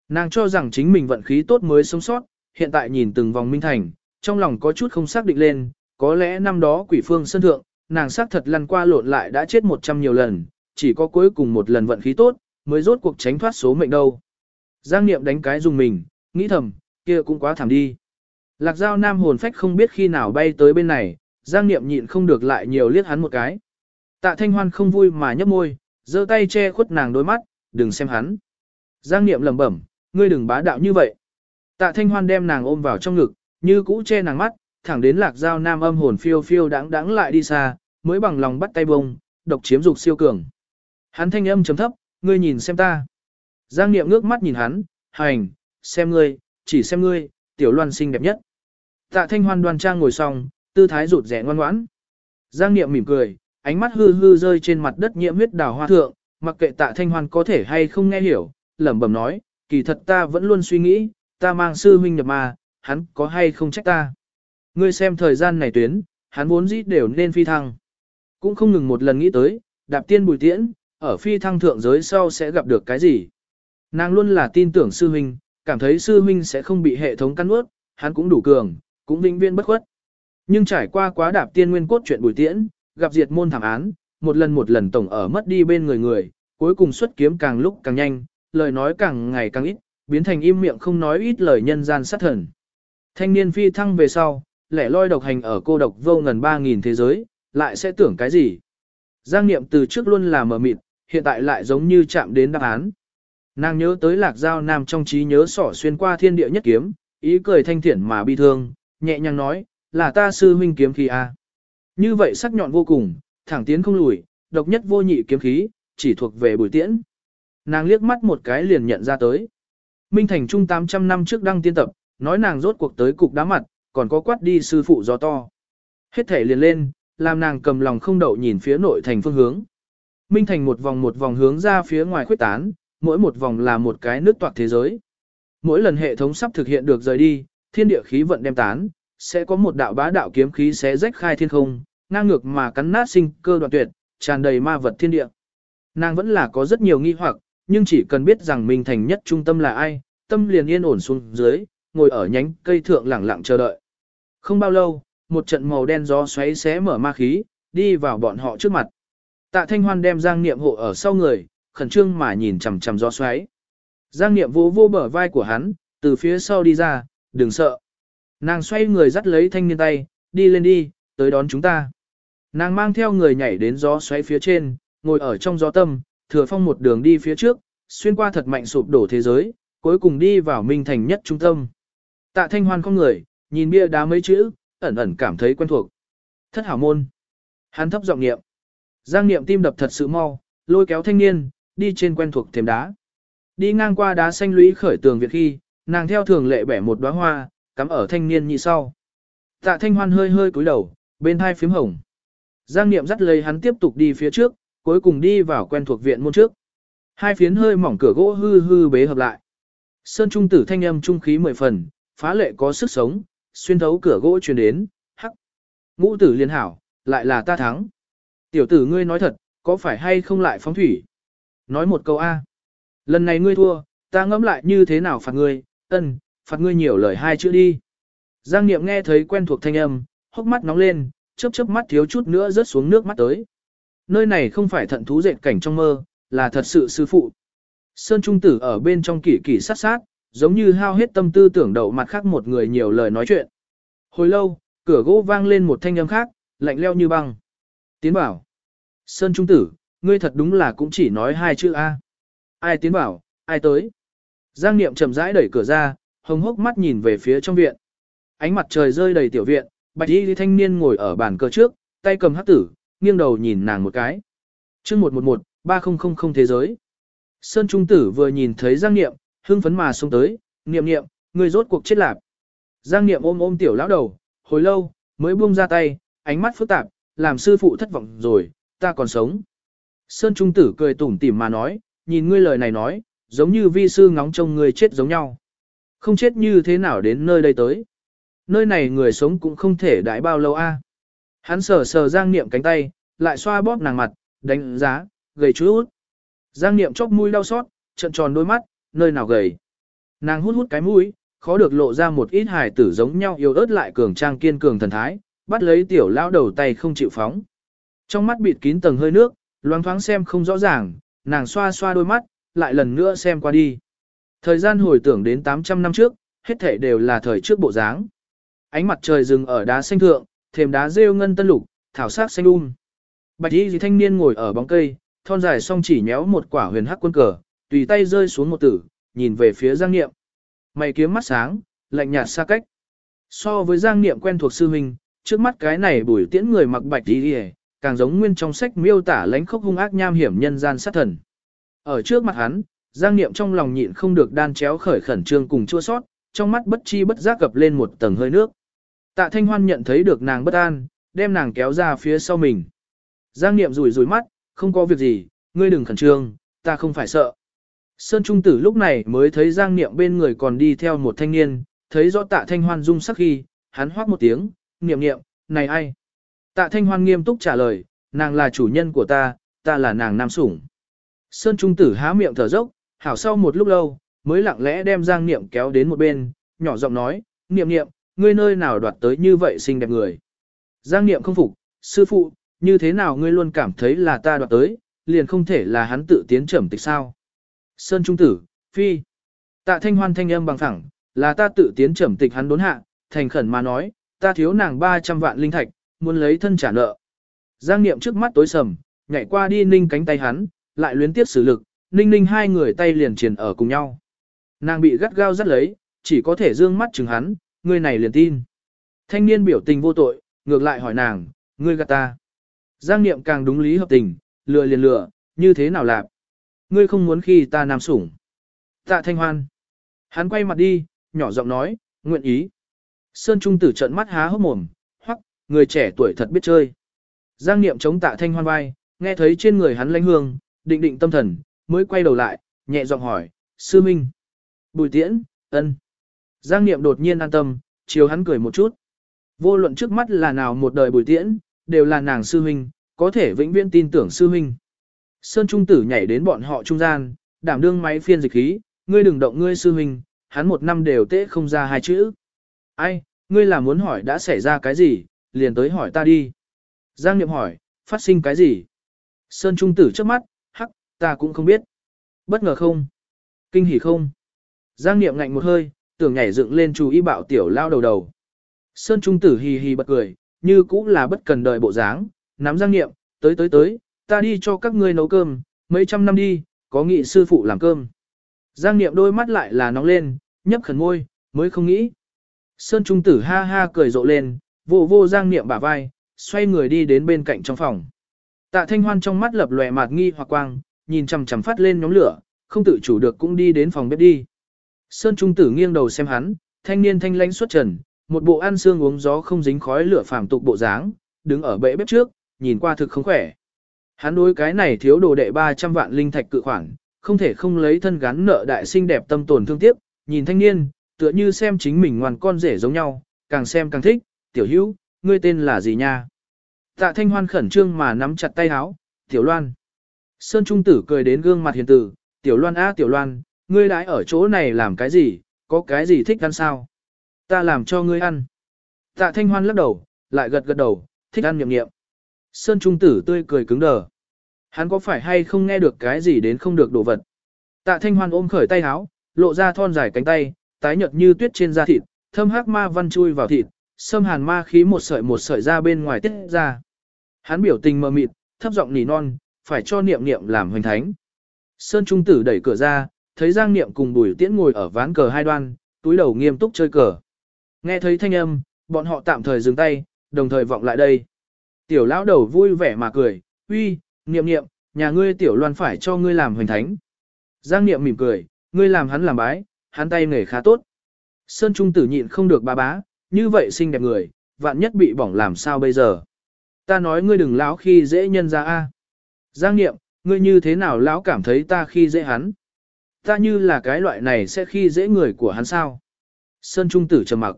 Nàng cho rằng chính mình vận khí tốt mới sống sót, hiện tại nhìn từng vòng minh thành, trong lòng có chút không xác định lên, có lẽ năm đó quỷ phương sân thượng, nàng xác thật lăn qua lộn lại đã chết một trăm nhiều lần, chỉ có cuối cùng một lần vận khí tốt, mới rốt cuộc tránh thoát số mệnh đâu. Giang Niệm đánh cái dùng mình, nghĩ thầm, kia cũng quá thảm đi. Lạc Giao Nam hồn phách không biết khi nào bay tới bên này, Giang Niệm nhịn không được lại nhiều liếc hắn một cái. Tạ Thanh Hoan không vui mà nhấp môi, giơ tay che khuất nàng đôi mắt, đừng xem hắn. Giang Niệm lẩm bẩm, ngươi đừng bá đạo như vậy. Tạ Thanh Hoan đem nàng ôm vào trong ngực, như cũ che nàng mắt, thẳng đến Lạc Giao Nam âm hồn phiêu phiêu đáng đáng lại đi xa, mới bằng lòng bắt tay bông, độc chiếm dục siêu cường. Hắn thanh âm chấm thấp, ngươi nhìn xem ta. Giang Niệm ngước mắt nhìn hắn, hành, xem ngươi, chỉ xem ngươi, tiểu loan xinh đẹp nhất. Tạ thanh hoan đoan trang ngồi xong, tư thái rụt rẻ ngoan ngoãn. Giang Niệm mỉm cười, ánh mắt hư hư rơi trên mặt đất nhiễm huyết đào hoa thượng, mặc kệ tạ thanh hoan có thể hay không nghe hiểu, lẩm bẩm nói, kỳ thật ta vẫn luôn suy nghĩ, ta mang sư huynh nhập ma, hắn có hay không trách ta. Ngươi xem thời gian này tuyến, hắn vốn dĩ đều nên phi thăng. Cũng không ngừng một lần nghĩ tới, đạp tiên bùi tiễn, ở phi thăng thượng giới sau sẽ gặp được cái gì. Nàng luôn là tin tưởng sư huynh, cảm thấy sư huynh sẽ không bị hệ thống cắn ướt, hắn cũng đủ cường, cũng vĩnh viên bất khuất. Nhưng trải qua quá đạp tiên nguyên cốt chuyện bùi tiễn, gặp diệt môn thảm án, một lần một lần tổng ở mất đi bên người người, cuối cùng xuất kiếm càng lúc càng nhanh, lời nói càng ngày càng ít, biến thành im miệng không nói ít lời nhân gian sát thần. Thanh niên phi thăng về sau, lẻ loi độc hành ở cô độc vô ngần 3.000 thế giới, lại sẽ tưởng cái gì? Giang niệm từ trước luôn là mờ mịt, hiện tại lại giống như chạm đến đáp án. Nàng nhớ tới lạc giao nam trong trí nhớ sỏ xuyên qua thiên địa nhất kiếm, ý cười thanh thiện mà bi thương, nhẹ nhàng nói, là ta sư huynh kiếm khí a. Như vậy sắc nhọn vô cùng, thẳng tiến không lùi, độc nhất vô nhị kiếm khí, chỉ thuộc về bùi tiễn. Nàng liếc mắt một cái liền nhận ra tới. Minh Thành Trung 800 năm trước đăng tiên tập, nói nàng rốt cuộc tới cục đá mặt, còn có quát đi sư phụ gió to. Hết thể liền lên, làm nàng cầm lòng không đậu nhìn phía nội thành phương hướng. Minh thành một vòng một vòng hướng ra phía ngoài khuyết tán, mỗi một vòng là một cái nước toạc thế giới. Mỗi lần hệ thống sắp thực hiện được rời đi, thiên địa khí vận đem tán, sẽ có một đạo bá đạo kiếm khí xé rách khai thiên không, ngang ngược mà cắn nát sinh cơ đoạn tuyệt, tràn đầy ma vật thiên địa. Nàng vẫn là có rất nhiều nghi hoặc, nhưng chỉ cần biết rằng mình thành nhất trung tâm là ai, tâm liền yên ổn xuống dưới, ngồi ở nhánh cây thượng lẳng lặng chờ đợi. Không bao lâu, một trận màu đen gió xoáy xé mở ma khí, đi vào bọn họ trước mặt. Tạ Thanh Hoan đem Giang Niệm hộ ở sau người, khẩn trương mà nhìn chằm chằm gió xoáy. Giang Niệm vô vô bờ vai của hắn, từ phía sau đi ra, đừng sợ. Nàng xoay người dắt lấy thanh niên tay, đi lên đi, tới đón chúng ta. Nàng mang theo người nhảy đến gió xoáy phía trên, ngồi ở trong gió tâm, thừa phong một đường đi phía trước, xuyên qua thật mạnh sụp đổ thế giới, cuối cùng đi vào minh thành nhất trung tâm. Tạ Thanh Hoan không người, nhìn bia đá mấy chữ, ẩn ẩn cảm thấy quen thuộc. Thất hảo môn. Hắn thấp giọng niệm. Giang niệm tim đập thật sự mau, lôi kéo thanh niên, đi trên quen thuộc thềm đá. Đi ngang qua đá xanh lũy khởi tường Việt khi, nàng theo thường lệ bẻ một đóa hoa, cắm ở thanh niên nhị sau. Tạ thanh hoan hơi hơi cúi đầu, bên hai phím hồng. Giang niệm dắt lấy hắn tiếp tục đi phía trước, cuối cùng đi vào quen thuộc viện môn trước. Hai phiến hơi mỏng cửa gỗ hư hư bế hợp lại. Sơn trung tử thanh âm trung khí mười phần, phá lệ có sức sống, xuyên thấu cửa gỗ truyền đến, hắc. Ngũ tử liên hảo, lại là ta thắng. Tiểu tử ngươi nói thật, có phải hay không lại phóng thủy? Nói một câu A. Lần này ngươi thua, ta ngẫm lại như thế nào phạt ngươi, ân, phạt ngươi nhiều lời hai chữ đi. Giang Niệm nghe thấy quen thuộc thanh âm, hốc mắt nóng lên, chớp chớp mắt thiếu chút nữa rớt xuống nước mắt tới. Nơi này không phải thận thú dệt cảnh trong mơ, là thật sự sư phụ. Sơn Trung Tử ở bên trong kỷ kỷ sát sát, giống như hao hết tâm tư tưởng đầu mặt khác một người nhiều lời nói chuyện. Hồi lâu, cửa gỗ vang lên một thanh âm khác, lạnh leo như băng. Tiến bảo. Sơn Trung Tử, ngươi thật đúng là cũng chỉ nói hai chữ A. Ai tiến bảo, ai tới. Giang Niệm chậm rãi đẩy cửa ra, hồng hốc mắt nhìn về phía trong viện. Ánh mặt trời rơi đầy tiểu viện, bạch y thanh niên ngồi ở bàn cờ trước, tay cầm hát tử, nghiêng đầu nhìn nàng một cái. chương 111, 3000 thế giới. Sơn Trung Tử vừa nhìn thấy Giang Niệm, hưng phấn mà xông tới, niệm niệm, người rốt cuộc chết lạp. Giang Niệm ôm ôm tiểu lão đầu, hồi lâu, mới buông ra tay, ánh mắt phức tạp, làm sư phụ thất vọng rồi, ta còn sống. Sơn Trung Tử cười tủm tỉm mà nói, nhìn ngươi lời này nói, giống như vi sư ngóng trông ngươi chết giống nhau. Không chết như thế nào đến nơi đây tới. Nơi này người sống cũng không thể đãi bao lâu a. Hắn sờ sờ Giang Niệm cánh tay, lại xoa bóp nàng mặt, đánh giá, gầy chút. Giang Niệm chốc mũi đau xót, trận tròn đôi mắt, nơi nào gầy. Nàng hút hút cái mũi, khó được lộ ra một ít hài tử giống nhau yếu ớt lại cường trang kiên cường thần thái, bắt lấy tiểu lão đầu tay không chịu phóng. Trong mắt bịt kín tầng hơi nước, loáng thoáng xem không rõ ràng, nàng xoa xoa đôi mắt, lại lần nữa xem qua đi. Thời gian hồi tưởng đến 800 năm trước, hết thể đều là thời trước bộ dáng. Ánh mặt trời dừng ở đá xanh thượng, thềm đá rêu ngân tân lục, thảo sắc xanh um. Bạch y gì thanh niên ngồi ở bóng cây, thon dài song chỉ nhéo một quả huyền hắc quân cờ, tùy tay rơi xuống một tử, nhìn về phía Giang Niệm. Mày kiếm mắt sáng, lạnh nhạt xa cách. So với Giang Niệm quen thuộc sư huynh, trước mắt cái này bùi tiễn người mặc bạch y càng giống nguyên trong sách miêu tả lãnh khốc hung ác nham hiểm nhân gian sát thần. Ở trước mặt hắn, Giang Niệm trong lòng nhịn không được đan chéo khởi khẩn trương cùng chua sót, trong mắt bất chi bất giác gập lên một tầng hơi nước. Tạ Thanh Hoan nhận thấy được nàng bất an, đem nàng kéo ra phía sau mình. Giang Niệm rủi rủi mắt, không có việc gì, ngươi đừng khẩn trương, ta không phải sợ. Sơn Trung Tử lúc này mới thấy Giang Niệm bên người còn đi theo một thanh niên, thấy rõ Tạ Thanh Hoan dung sắc khi, hắn hoác một tiếng, niệm niệm, này ai? Tạ Thanh Hoan nghiêm túc trả lời, nàng là chủ nhân của ta, ta là nàng nam sủng. Sơn Trung Tử há miệng thở dốc, hảo sau một lúc lâu, mới lặng lẽ đem Giang Niệm kéo đến một bên, nhỏ giọng nói, Niệm Niệm, ngươi nơi nào đoạt tới như vậy xinh đẹp người. Giang Niệm không phục, sư phụ, như thế nào ngươi luôn cảm thấy là ta đoạt tới, liền không thể là hắn tự tiến trầm tịch sao. Sơn Trung Tử, Phi. Tạ Thanh Hoan thanh âm bằng thẳng, là ta tự tiến trầm tịch hắn đốn hạ, thành khẩn mà nói, ta thiếu nàng 300 vạn linh thạch, muốn lấy thân trả nợ. Giang Niệm trước mắt tối sầm, nhảy qua đi ninh cánh tay hắn, lại luyến tiếp xử lực, ninh ninh hai người tay liền triền ở cùng nhau. Nàng bị gắt gao dắt lấy, chỉ có thể dương mắt chừng hắn, người này liền tin. Thanh niên biểu tình vô tội, ngược lại hỏi nàng, ngươi gạt ta. Giang Niệm càng đúng lý hợp tình, lừa liền lừa, như thế nào làm? Ngươi không muốn khi ta nam sủng. Tạ Thanh Hoan. Hắn quay mặt đi, nhỏ giọng nói, nguyện ý. Sơn Trung tử trận mắt há hốc mồm, hoặc, người trẻ tuổi thật biết chơi. Giang Niệm chống tạ Thanh Hoan vai, nghe thấy trên người hắn lãnh hương, định định tâm thần, mới quay đầu lại, nhẹ giọng hỏi, sư minh. Bùi tiễn, ân. Giang Niệm đột nhiên an tâm, chiều hắn cười một chút. Vô luận trước mắt là nào một đời bùi tiễn, đều là nàng sư huynh, có thể vĩnh viễn tin tưởng sư huynh. Sơn Trung Tử nhảy đến bọn họ trung gian, đảm đương máy phiên dịch khí, ngươi đừng động ngươi sư huynh, hắn một năm đều tễ không ra hai chữ. Ai, ngươi là muốn hỏi đã xảy ra cái gì, liền tới hỏi ta đi. Giang Niệm hỏi, phát sinh cái gì? Sơn Trung Tử trước mắt, ta cũng không biết. Bất ngờ không? Kinh hỉ không? Giang Niệm ngạnh một hơi, tưởng nhảy dựng lên chú ý bạo tiểu lao đầu đầu. Sơn Trung Tử hì hì bật cười, như cũng là bất cần đợi bộ dáng, nắm Giang Niệm, tới tới tới, ta đi cho các ngươi nấu cơm, mấy trăm năm đi, có nghị sư phụ làm cơm. Giang Niệm đôi mắt lại là nóng lên, nhấp khẩn môi, mới không nghĩ. Sơn Trung Tử ha ha cười rộ lên, vô vô Giang Niệm bả vai, xoay người đi đến bên cạnh trong phòng. Tạ Thanh Hoan trong mắt lập lòe mạt nghi hoặc quang, nhìn chằm chằm phát lên nhóm lửa, không tự chủ được cũng đi đến phòng bếp đi. Sơn Trung Tử nghiêng đầu xem hắn, thanh niên thanh lãnh xuất trần, một bộ ăn xương uống gió không dính khói lửa phàm tục bộ dáng, đứng ở bệ bếp trước, nhìn qua thực không khỏe. Hắn đối cái này thiếu đồ đệ 300 vạn linh thạch cự khoản, không thể không lấy thân gắn nợ đại sinh đẹp tâm tổn thương tiếc, nhìn thanh niên, tựa như xem chính mình ngoan con rể giống nhau, càng xem càng thích, tiểu hữu, ngươi tên là gì nha? Tạ thanh hoan khẩn trương mà nắm chặt tay áo, tiểu loan. Sơn Trung Tử cười đến gương mặt hiền tử, tiểu loan a tiểu loan, ngươi đãi ở chỗ này làm cái gì, có cái gì thích ăn sao? Ta làm cho ngươi ăn. Tạ thanh hoan lắc đầu, lại gật gật đầu, thích ăn nhậm nghiệm. Sơn Trung Tử tươi cười cứng đờ. Hắn có phải hay không nghe được cái gì đến không được đồ vật? Tạ thanh hoan ôm khởi tay áo, lộ ra thon dài cánh tay, tái nhợt như tuyết trên da thịt, thâm hắc ma văn chui vào thịt, xâm hàn ma khí một sợi một sợi ra bên ngoài tiết ra. Hắn biểu tình mờ mịt, thấp giọng nỉ non, phải cho niệm niệm làm hoành thánh. Sơn Trung Tử đẩy cửa ra, thấy Giang Niệm cùng Bùi Tiễn ngồi ở ván cờ hai đoan, túi đầu nghiêm túc chơi cờ. Nghe thấy thanh âm, bọn họ tạm thời dừng tay, đồng thời vọng lại đây. Tiểu lão đầu vui vẻ mà cười, uy, niệm niệm, nhà ngươi tiểu loan phải cho ngươi làm hoành thánh. Giang niệm mỉm cười, ngươi làm hắn làm bái, hắn tay nghề khá tốt. Sơn Trung tử nhịn không được ba bá, như vậy xinh đẹp người, vạn nhất bị bỏng làm sao bây giờ. Ta nói ngươi đừng lão khi dễ nhân ra a. Giang niệm, ngươi như thế nào lão cảm thấy ta khi dễ hắn? Ta như là cái loại này sẽ khi dễ người của hắn sao? Sơn Trung tử trầm mặc.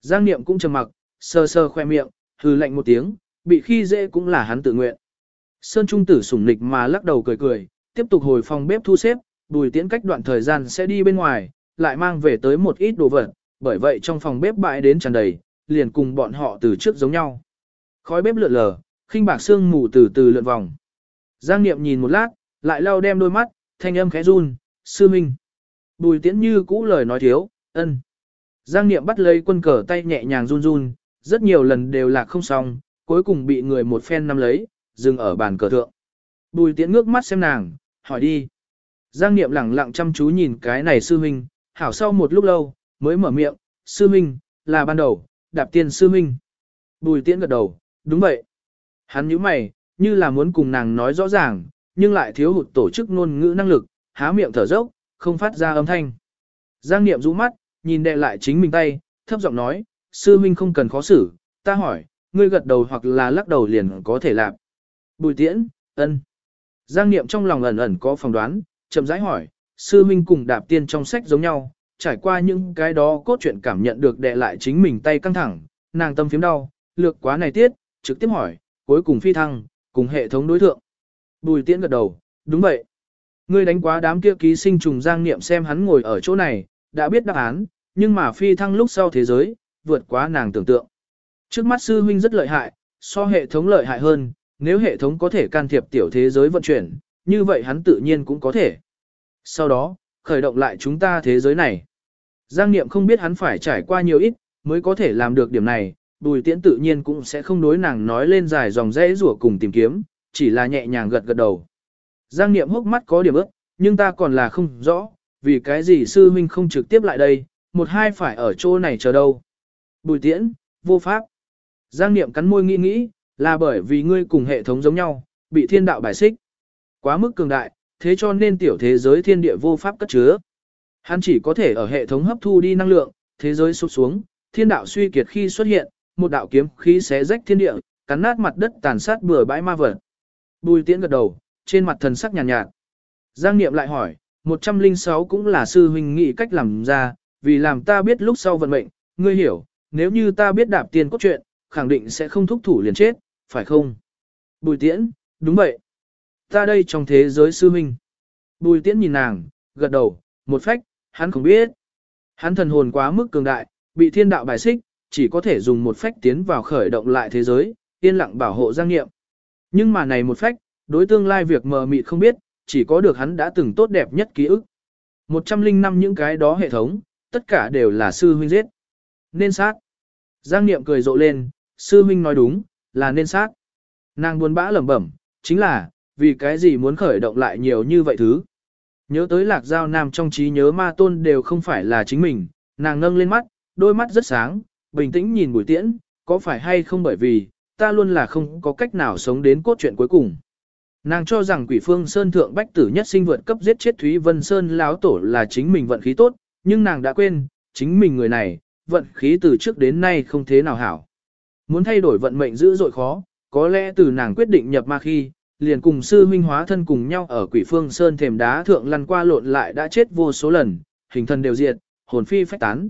Giang niệm cũng trầm mặc, sờ sờ khoe miệng, hừ lạnh một tiếng, bị khi dễ cũng là hắn tự nguyện. Sơn Trung tử sủng nịch mà lắc đầu cười cười, tiếp tục hồi phòng bếp thu xếp, bùi tiễn cách đoạn thời gian sẽ đi bên ngoài, lại mang về tới một ít đồ vật, bởi vậy trong phòng bếp bãi đến tràn đầy, liền cùng bọn họ từ trước giống nhau. Khói bếp lượn lờ, khinh bạc xương mù từ từ lượn vòng. Giang Niệm nhìn một lát, lại lau đem đôi mắt, thanh âm khẽ run, sư minh. Bùi tiễn như cũ lời nói thiếu, ân. Giang Niệm bắt lấy quân cờ tay nhẹ nhàng run run, rất nhiều lần đều là không xong, cuối cùng bị người một phen nắm lấy, dừng ở bàn cờ thượng. Bùi tiễn ngước mắt xem nàng, hỏi đi. Giang Niệm lẳng lặng chăm chú nhìn cái này sư minh, hảo sau một lúc lâu, mới mở miệng, sư minh, là ban đầu, đạp tiên sư minh. Bùi tiễn gật đầu, đúng vậy. Hắn nhíu mày, như là muốn cùng nàng nói rõ ràng, nhưng lại thiếu hụt tổ chức ngôn ngữ năng lực, há miệng thở dốc, không phát ra âm thanh. Giang Niệm rũ mắt, nhìn đệ lại chính mình tay, thấp giọng nói, sư minh không cần khó xử, ta hỏi, ngươi gật đầu hoặc là lắc đầu liền có thể làm. Bùi tiễn, ân. Giang Niệm trong lòng ẩn ẩn có phỏng đoán, chậm rãi hỏi, sư minh cùng đạp tiên trong sách giống nhau, trải qua những cái đó cốt truyện cảm nhận được đệ lại chính mình tay căng thẳng, nàng tâm phiếm đau, lược quá này tiết, trực tiếp hỏi, cuối cùng phi thăng, cùng hệ thống đối thượng. Bùi tiễn gật đầu, đúng vậy. Ngươi đánh quá đám kia ký sinh trùng giang niệm xem hắn ngồi ở chỗ này, đã biết đáp án, nhưng mà phi thăng lúc sau thế giới, vượt quá nàng tưởng tượng. Trước mắt sư huynh rất lợi hại, so hệ thống lợi hại hơn, nếu hệ thống có thể can thiệp tiểu thế giới vận chuyển, như vậy hắn tự nhiên cũng có thể. Sau đó, khởi động lại chúng ta thế giới này. Giang Niệm không biết hắn phải trải qua nhiều ít, mới có thể làm được điểm này, bùi tiễn tự nhiên cũng sẽ không đối nàng nói lên dài dòng dãy rủa cùng tìm kiếm, chỉ là nhẹ nhàng gật gật đầu. Giang Niệm hốc mắt có điểm ước, nhưng ta còn là không rõ, vì cái gì sư huynh không trực tiếp lại đây, một hai phải ở chỗ này chờ đâu. Bùi tiễn, vô pháp. Giang Niệm cắn môi nghĩ nghĩ, là bởi vì ngươi cùng hệ thống giống nhau, bị thiên đạo bài xích. Quá mức cường đại, thế cho nên tiểu thế giới thiên địa vô pháp cất chứa. Hắn chỉ có thể ở hệ thống hấp thu đi năng lượng, thế giới sụp xuống, thiên đạo suy kiệt khi xuất hiện, một đạo kiếm khí xé rách thiên địa, cắn nát mặt đất tàn sát bừa bãi ma vật. Bùi tiễn gật đầu, trên mặt thần sắc nhàn nhạt, nhạt. Giang Niệm lại hỏi, 106 cũng là sư huynh nghĩ cách làm ra, vì làm ta biết lúc sau vận mệnh, ngươi hiểu, nếu như ta biết đạp tiền cốt truyện, khẳng định sẽ không thúc thủ liền chết, phải không? Bùi tiễn, đúng vậy. Ta đây trong thế giới sư huynh. Bùi tiễn nhìn nàng, gật đầu, một phách, hắn không biết. Hắn thần hồn quá mức cường đại, bị thiên đạo bài xích, chỉ có thể dùng một phách tiến vào khởi động lại thế giới, yên lặng bảo hộ giang nghiệm. Nhưng mà này một phách, đối tương lai việc mờ mịt không biết, chỉ có được hắn đã từng tốt đẹp nhất ký ức. 105 những cái đó hệ thống, tất cả đều là sư huynh giết. Nên sát. Giang Niệm cười rộ lên, sư huynh nói đúng, là nên sát. Nàng buồn bã lẩm bẩm, chính là, vì cái gì muốn khởi động lại nhiều như vậy thứ. Nhớ tới lạc giao nam trong trí nhớ ma tôn đều không phải là chính mình, nàng ngâng lên mắt, đôi mắt rất sáng, bình tĩnh nhìn bùi tiễn, có phải hay không bởi vì, ta luôn là không có cách nào sống đến cốt truyện cuối cùng. Nàng cho rằng quỷ phương Sơn Thượng Bách Tử nhất sinh vượt cấp giết chết Thúy Vân Sơn láo tổ là chính mình vận khí tốt, nhưng nàng đã quên, chính mình người này, vận khí từ trước đến nay không thế nào hảo. Muốn thay đổi vận mệnh dữ dội khó, có lẽ từ nàng quyết định nhập ma khi, liền cùng sư huynh hóa thân cùng nhau ở quỷ phương Sơn thềm đá thượng lăn qua lộn lại đã chết vô số lần, hình thân đều diệt, hồn phi phách tán.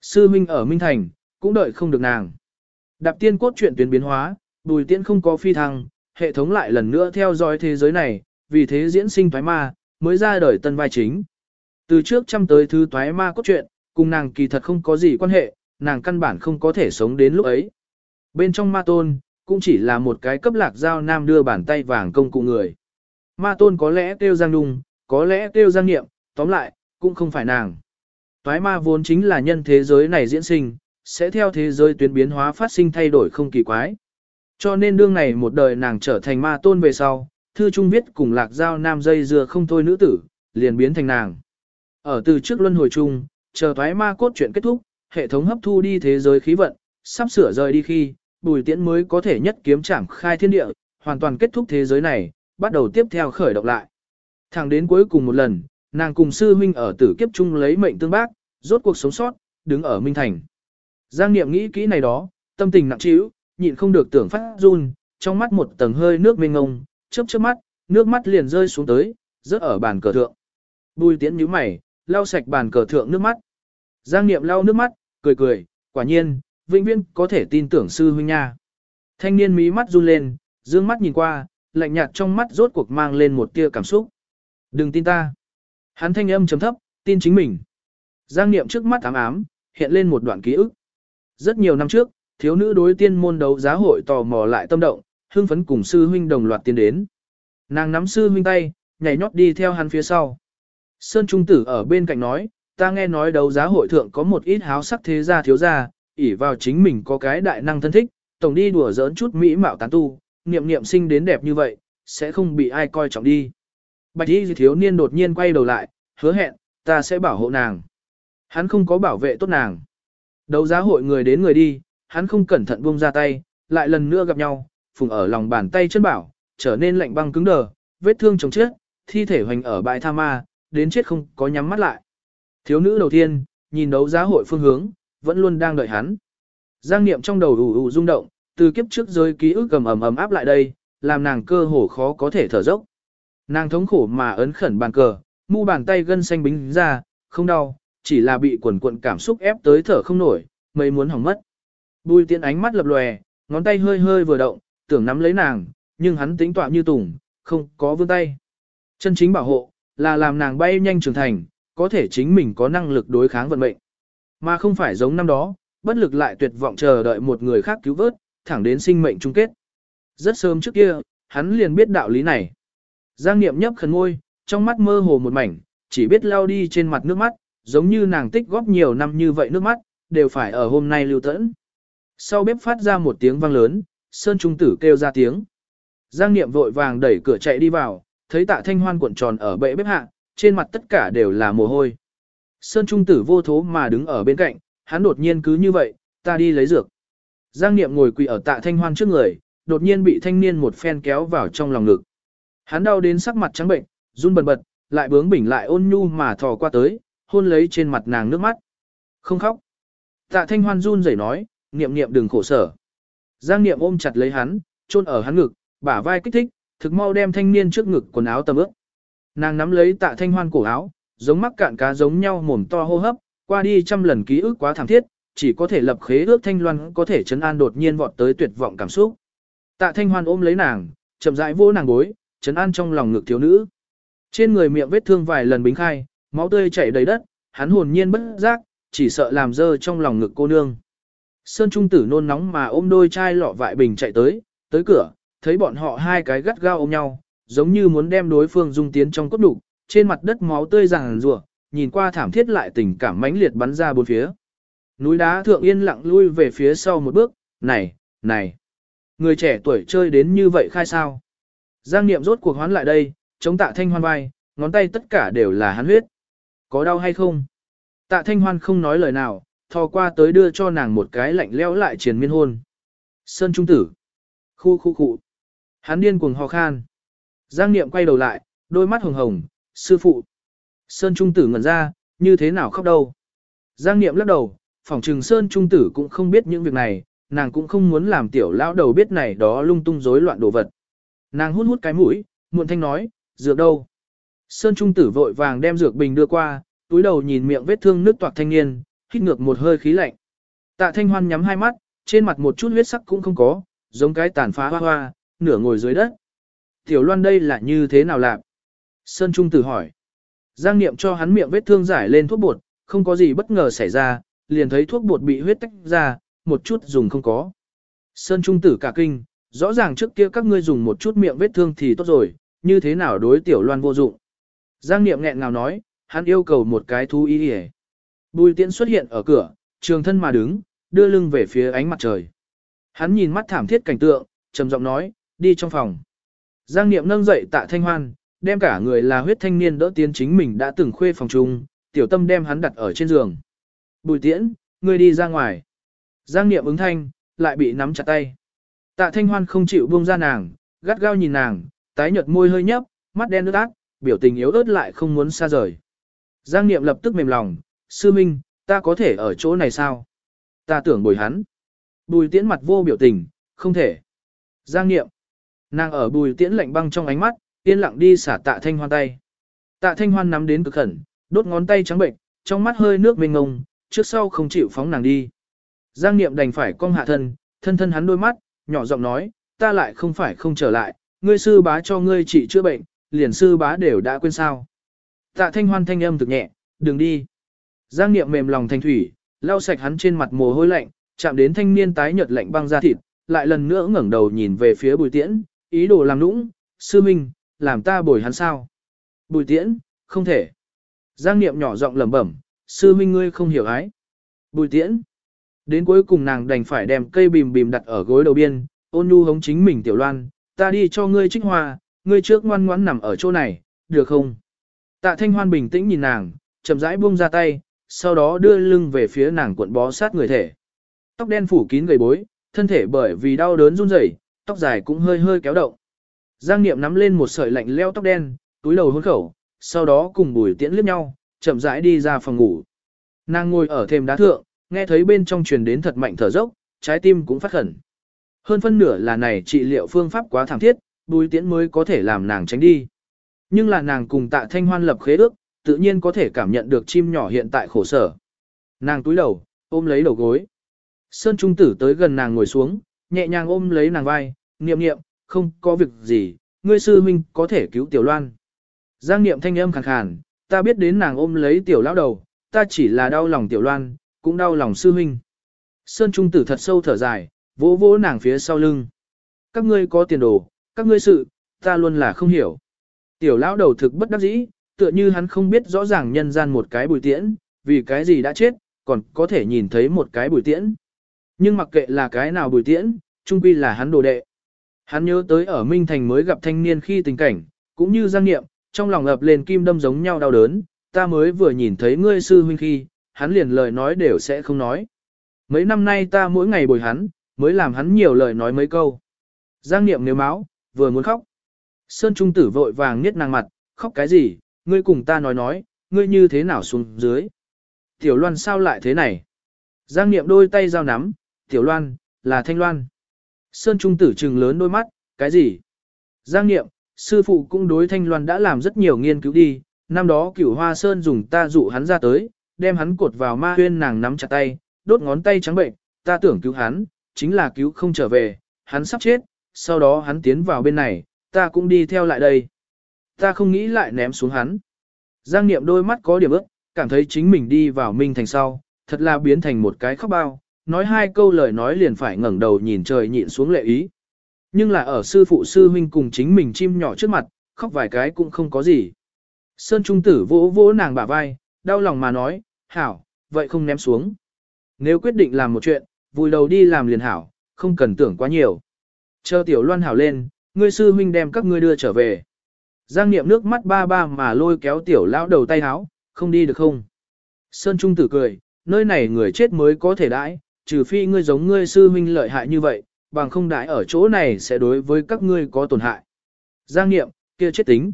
Sư huynh ở Minh Thành, cũng đợi không được nàng. Đạp tiên cốt truyện tuyến biến hóa, bùi tiên không có phi thăng, hệ thống lại lần nữa theo dõi thế giới này, vì thế diễn sinh thoái ma, mới ra đời tân vai chính. Từ trước trăm tới thứ thoái ma cốt truyện, cùng nàng kỳ thật không có gì quan hệ, nàng căn bản không có thể sống đến lúc ấy. Bên trong ma tôn, cũng chỉ là một cái cấp lạc giao nam đưa bàn tay vàng công cụ người. Ma tôn có lẽ kêu giang đung, có lẽ kêu giang nghiệm, tóm lại, cũng không phải nàng. Toái ma vốn chính là nhân thế giới này diễn sinh, sẽ theo thế giới tuyến biến hóa phát sinh thay đổi không kỳ quái. Cho nên đương này một đời nàng trở thành ma tôn về sau, thư trung viết cùng lạc giao nam dây dưa không thôi nữ tử, liền biến thành nàng. Ở từ trước luân hồi chung, chờ thoái ma cốt chuyện kết thúc, hệ thống hấp thu đi thế giới khí vận, sắp sửa rời đi khi, bùi tiễn mới có thể nhất kiếm trảm khai thiên địa, hoàn toàn kết thúc thế giới này, bắt đầu tiếp theo khởi động lại. Thẳng đến cuối cùng một lần, nàng cùng sư huynh ở tử kiếp chung lấy mệnh tương bác, rốt cuộc sống sót, đứng ở Minh Thành. Giang Niệm nghĩ kỹ này đó, tâm tình nặng trĩu, nhịn không được tưởng phát run, trong mắt một tầng hơi nước mênh ngông, chớp chớp mắt, nước mắt liền rơi xuống tới, rớt ở bàn cờ thượng. Bùi tiễn nhíu mày, lau sạch bàn cờ thượng nước mắt. Giang Niệm lau nước mắt, cười cười, quả nhiên, vĩnh viễn có thể tin tưởng sư huynh nha. Thanh niên mí mắt run lên, dương mắt nhìn qua, lạnh nhạt trong mắt rốt cuộc mang lên một tia cảm xúc. Đừng tin ta. Hắn thanh âm chấm thấp, tin chính mình. Giang niệm trước mắt ám ám, hiện lên một đoạn ký ức. Rất nhiều năm trước, thiếu nữ đối tiên môn đấu giá hội tò mò lại tâm động, hưng phấn cùng sư huynh đồng loạt tiến đến. Nàng nắm sư huynh tay, nhảy nhót đi theo hắn phía sau. Sơn Trung Tử ở bên cạnh nói, ta nghe nói đấu giá hội thượng có một ít háo sắc thế gia thiếu gia, ỷ vào chính mình có cái đại năng thân thích, tổng đi đùa giỡn chút mỹ mạo tán tu, niệm niệm sinh đến đẹp như vậy, sẽ không bị ai coi trọng đi. Bạch y thiếu niên đột nhiên quay đầu lại, hứa hẹn, ta sẽ bảo hộ nàng. Hắn không có bảo vệ tốt nàng. Đấu giá hội người đến người đi, hắn không cẩn thận buông ra tay, lại lần nữa gặp nhau, phùng ở lòng bàn tay chân bảo, trở nên lạnh băng cứng đờ, vết thương chồng chết, thi thể hoành ở bãi tha ma, đến chết không có nhắm mắt lại. Thiếu nữ đầu tiên, nhìn đấu giá hội phương hướng, vẫn luôn đang đợi hắn. Giang niệm trong đầu ù ù rung động, từ kiếp trước giới ký ức gầm ầm ầm áp lại đây, làm nàng cơ hồ khó có thể thở dốc. Nàng thống khổ mà ấn khẩn bàn cờ, mu bàn tay gân xanh bính ra, không đau, chỉ là bị quần cuộn cảm xúc ép tới thở không nổi, mấy muốn hỏng mất. Bùi tiễn ánh mắt lập lòe, ngón tay hơi hơi vừa động, tưởng nắm lấy nàng, nhưng hắn tính tọa như tùng, không có vươn tay. Chân chính bảo hộ, là làm nàng bay nhanh trưởng thành, có thể chính mình có năng lực đối kháng vận mệnh. Mà không phải giống năm đó, bất lực lại tuyệt vọng chờ đợi một người khác cứu vớt, thẳng đến sinh mệnh chung kết. Rất sớm trước kia, hắn liền biết đạo lý này. Giang Niệm nhấp khẩn ngôi, trong mắt mơ hồ một mảnh, chỉ biết lao đi trên mặt nước mắt, giống như nàng tích góp nhiều năm như vậy nước mắt, đều phải ở hôm nay lưu tẫn. Sau bếp phát ra một tiếng vang lớn, Sơn Trung Tử kêu ra tiếng. Giang Niệm vội vàng đẩy cửa chạy đi vào, thấy tạ thanh hoan cuộn tròn ở bệ bếp hạ, trên mặt tất cả đều là mồ hôi. Sơn Trung Tử vô thố mà đứng ở bên cạnh, hắn đột nhiên cứ như vậy, ta đi lấy dược. Giang Niệm ngồi quỳ ở tạ thanh hoan trước người, đột nhiên bị thanh niên một phen kéo vào trong lòng ngực. Hắn đau đến sắc mặt trắng bệnh, run bần bật, lại bướng bỉnh lại ôn nhu mà thò qua tới, hôn lấy trên mặt nàng nước mắt. Không khóc. Tạ thanh hoan run rẩy nói, niệm niệm đừng khổ sở. Giang niệm ôm chặt lấy hắn, chôn ở hắn ngực, bả vai kích thích, thực mau đem thanh niên trước ngực quần áo tầm ướt. Nàng nắm lấy tạ thanh hoan cổ áo, giống mắc cạn cá giống nhau mồm to hô hấp, qua đi trăm lần ký ức quá thảm thiết, chỉ có thể lập khế ước thanh loan có thể chấn an đột nhiên vọt tới tuyệt vọng cảm xúc. Tạ thanh hoan ôm lấy nàng, chậm rãi vô nàng gối, chấn an trong lòng ngực thiếu nữ. Trên người miệng vết thương vài lần bính khai, máu tươi chảy đầy đất, hắn hồn nhiên bất giác, chỉ sợ làm dơ trong lòng ngực cô nương. Sơn Trung Tử nôn nóng mà ôm đôi chai lọ vại bình chạy tới, tới cửa, thấy bọn họ hai cái gắt gao ôm nhau, giống như muốn đem đối phương dung tiến trong cốt đủ, trên mặt đất máu tươi ràng rùa, nhìn qua thảm thiết lại tình cảm mãnh liệt bắn ra bốn phía. Núi đá thượng yên lặng lui về phía sau một bước, này, này, người trẻ tuổi chơi đến như vậy khai sao. Giang Niệm rốt cuộc hoán lại đây, chống tạ thanh hoan vai, ngón tay tất cả đều là hắn huyết. Có đau hay không? Tạ thanh hoan không nói lời nào, thò qua tới đưa cho nàng một cái lạnh lẽo lại triền miên hôn. Sơn Trung Tử. Khu khu khu. Hắn điên cuồng ho khan. Giang Niệm quay đầu lại, đôi mắt hồng hồng, sư phụ. Sơn Trung Tử ngẩn ra, như thế nào khóc đâu. Giang Niệm lắc đầu, phỏng trừng Sơn Trung Tử cũng không biết những việc này, nàng cũng không muốn làm tiểu lão đầu biết này đó lung tung rối loạn đồ vật. Nàng hút hút cái mũi, muộn thanh nói, dược đâu. Sơn Trung Tử vội vàng đem dược bình đưa qua, túi đầu nhìn miệng vết thương nước toạc thanh niên, hít ngược một hơi khí lạnh. Tạ Thanh Hoan nhắm hai mắt, trên mặt một chút huyết sắc cũng không có, giống cái tàn phá hoa hoa, nửa ngồi dưới đất. Tiểu Loan đây là như thế nào làm? Sơn Trung Tử hỏi. Giang Niệm cho hắn miệng vết thương giải lên thuốc bột, không có gì bất ngờ xảy ra, liền thấy thuốc bột bị huyết tách ra, một chút dùng không có. Sơn Trung Tử cả kinh, rõ ràng trước kia các ngươi dùng một chút miệng vết thương thì tốt rồi, như thế nào đối Tiểu Loan vô dụng. Giang Niệm nghẹn ngào nói, hắn yêu cầu một cái thú y hề. Bùi tiễn xuất hiện ở cửa, trường thân mà đứng, đưa lưng về phía ánh mặt trời. Hắn nhìn mắt thảm thiết cảnh tượng, trầm giọng nói, đi trong phòng. Giang Niệm nâng dậy tạ thanh hoan, đem cả người là huyết thanh niên đỡ tiến chính mình đã từng khuê phòng chung, tiểu tâm đem hắn đặt ở trên giường. Bùi tiễn, ngươi đi ra ngoài. Giang Niệm ứng thanh, lại bị nắm chặt tay. Tạ thanh hoan không chịu buông ra nàng, gắt gao nhìn nàng, tái nhợt môi hơi nhấp, mắt đen nước ác, biểu tình yếu ớt lại không muốn xa rời. Giang Niệm lập tức mềm lòng, sư minh, ta có thể ở chỗ này sao? Ta tưởng bồi hắn. Bùi tiễn mặt vô biểu tình, không thể. Giang Niệm. Nàng ở bùi tiễn lạnh băng trong ánh mắt, yên lặng đi xả tạ thanh hoan tay. Tạ thanh hoan nắm đến cực khẩn, đốt ngón tay trắng bệnh, trong mắt hơi nước mênh ngông, trước sau không chịu phóng nàng đi. Giang Niệm đành phải cong hạ thân, thân thân hắn đôi mắt, nhỏ giọng nói, ta lại không phải không trở lại, ngươi sư bá cho ngươi trị chữa bệnh, liền sư bá đều đã quên sao. Tạ thanh hoan thanh âm thực nhẹ, đừng đi. Giang niệm mềm lòng thanh thủy, lau sạch hắn trên mặt mồ hôi lạnh, chạm đến thanh niên tái nhợt lạnh băng ra thịt, lại lần nữa ngẩng đầu nhìn về phía bùi tiễn, ý đồ làm nũng, sư minh, làm ta bồi hắn sao. Bùi tiễn, không thể. Giang niệm nhỏ giọng lẩm bẩm, sư minh ngươi không hiểu ái. Bùi tiễn. Đến cuối cùng nàng đành phải đem cây bìm bìm đặt ở gối đầu biên, ôn nhu hống chính mình tiểu loan, ta đi cho ngươi trích hoa, ngươi trước ngoan ngoãn nằm ở chỗ này, được không? Tạ thanh hoan bình tĩnh nhìn nàng, chậm rãi buông ra tay, sau đó đưa lưng về phía nàng cuộn bó sát người thể. Tóc đen phủ kín gầy bối, thân thể bởi vì đau đớn run rẩy, tóc dài cũng hơi hơi kéo động. Giang Niệm nắm lên một sợi lạnh leo tóc đen, túi đầu hôn khẩu, sau đó cùng Bùi Tiễn liếc nhau, chậm rãi đi ra phòng ngủ. Nàng ngồi ở thềm đá thượng, nghe thấy bên trong truyền đến thật mạnh thở dốc, trái tim cũng phát khẩn. Hơn phân nửa là này trị liệu phương pháp quá thảm thiết, Bùi Tiễn mới có thể làm nàng tránh đi. Nhưng là nàng cùng Tạ Thanh Hoan lập khế ước, tự nhiên có thể cảm nhận được chim nhỏ hiện tại khổ sở. Nàng túi đầu, ôm lấy đầu gối. Sơn Trung Tử tới gần nàng ngồi xuống, nhẹ nhàng ôm lấy nàng vai, niệm niệm, không có việc gì, ngươi sư huynh có thể cứu Tiểu Loan. Giang niệm thanh âm khàn khàn, ta biết đến nàng ôm lấy Tiểu lão đầu, ta chỉ là đau lòng Tiểu Loan, cũng đau lòng sư huynh. Sơn Trung Tử thật sâu thở dài, vỗ vỗ nàng phía sau lưng. Các ngươi có tiền đồ, các ngươi sự, ta luôn là không hiểu. Tiểu lão đầu thực bất đắc dĩ, tựa như hắn không biết rõ ràng nhân gian một cái bùi tiễn, vì cái gì đã chết, còn có thể nhìn thấy một cái bùi tiễn. Nhưng mặc kệ là cái nào bùi tiễn, trung quy là hắn đồ đệ. Hắn nhớ tới ở Minh Thành mới gặp thanh niên khi tình cảnh, cũng như giang nghiệm, trong lòng ập lên kim đâm giống nhau đau đớn, ta mới vừa nhìn thấy ngươi sư huynh khi, hắn liền lời nói đều sẽ không nói. Mấy năm nay ta mỗi ngày bồi hắn, mới làm hắn nhiều lời nói mấy câu. Giang niệm nếu máu, vừa muốn khóc. Sơn Trung tử vội vàng niết nàng mặt, khóc cái gì, ngươi cùng ta nói nói, ngươi như thế nào xuống dưới. Tiểu Loan sao lại thế này? Giang niệm đôi tay giao nắm, Tiểu Loan, là Thanh Loan. Sơn Trung tử trừng lớn đôi mắt, cái gì? Giang niệm, sư phụ cũng đối Thanh Loan đã làm rất nhiều nghiên cứu đi, năm đó cửu hoa Sơn dùng ta dụ hắn ra tới, đem hắn cột vào ma huyên nàng nắm chặt tay, đốt ngón tay trắng bệnh, ta tưởng cứu hắn, chính là cứu không trở về, hắn sắp chết, sau đó hắn tiến vào bên này, ta cũng đi theo lại đây. Ta không nghĩ lại ném xuống hắn. Giang Niệm đôi mắt có điểm ước, cảm thấy chính mình đi vào Minh Thành sau, thật là biến thành một cái khóc bao, nói hai câu lời nói liền phải ngẩng đầu nhìn trời nhịn xuống lệ ý. Nhưng là ở sư phụ sư huynh cùng chính mình chim nhỏ trước mặt, khóc vài cái cũng không có gì. Sơn Trung Tử vỗ vỗ nàng bả vai, đau lòng mà nói, hảo, vậy không ném xuống. Nếu quyết định làm một chuyện, vùi đầu đi làm liền hảo, không cần tưởng quá nhiều. Chờ tiểu loan hảo lên, ngươi sư huynh đem các ngươi đưa trở về. Giang niệm nước mắt ba ba mà lôi kéo tiểu lão đầu tay háo, không đi được không? Sơn Trung tử cười, nơi này người chết mới có thể đãi, trừ phi ngươi giống ngươi sư huynh lợi hại như vậy, bằng không đãi ở chỗ này sẽ đối với các ngươi có tổn hại. Giang niệm, kia chết tính.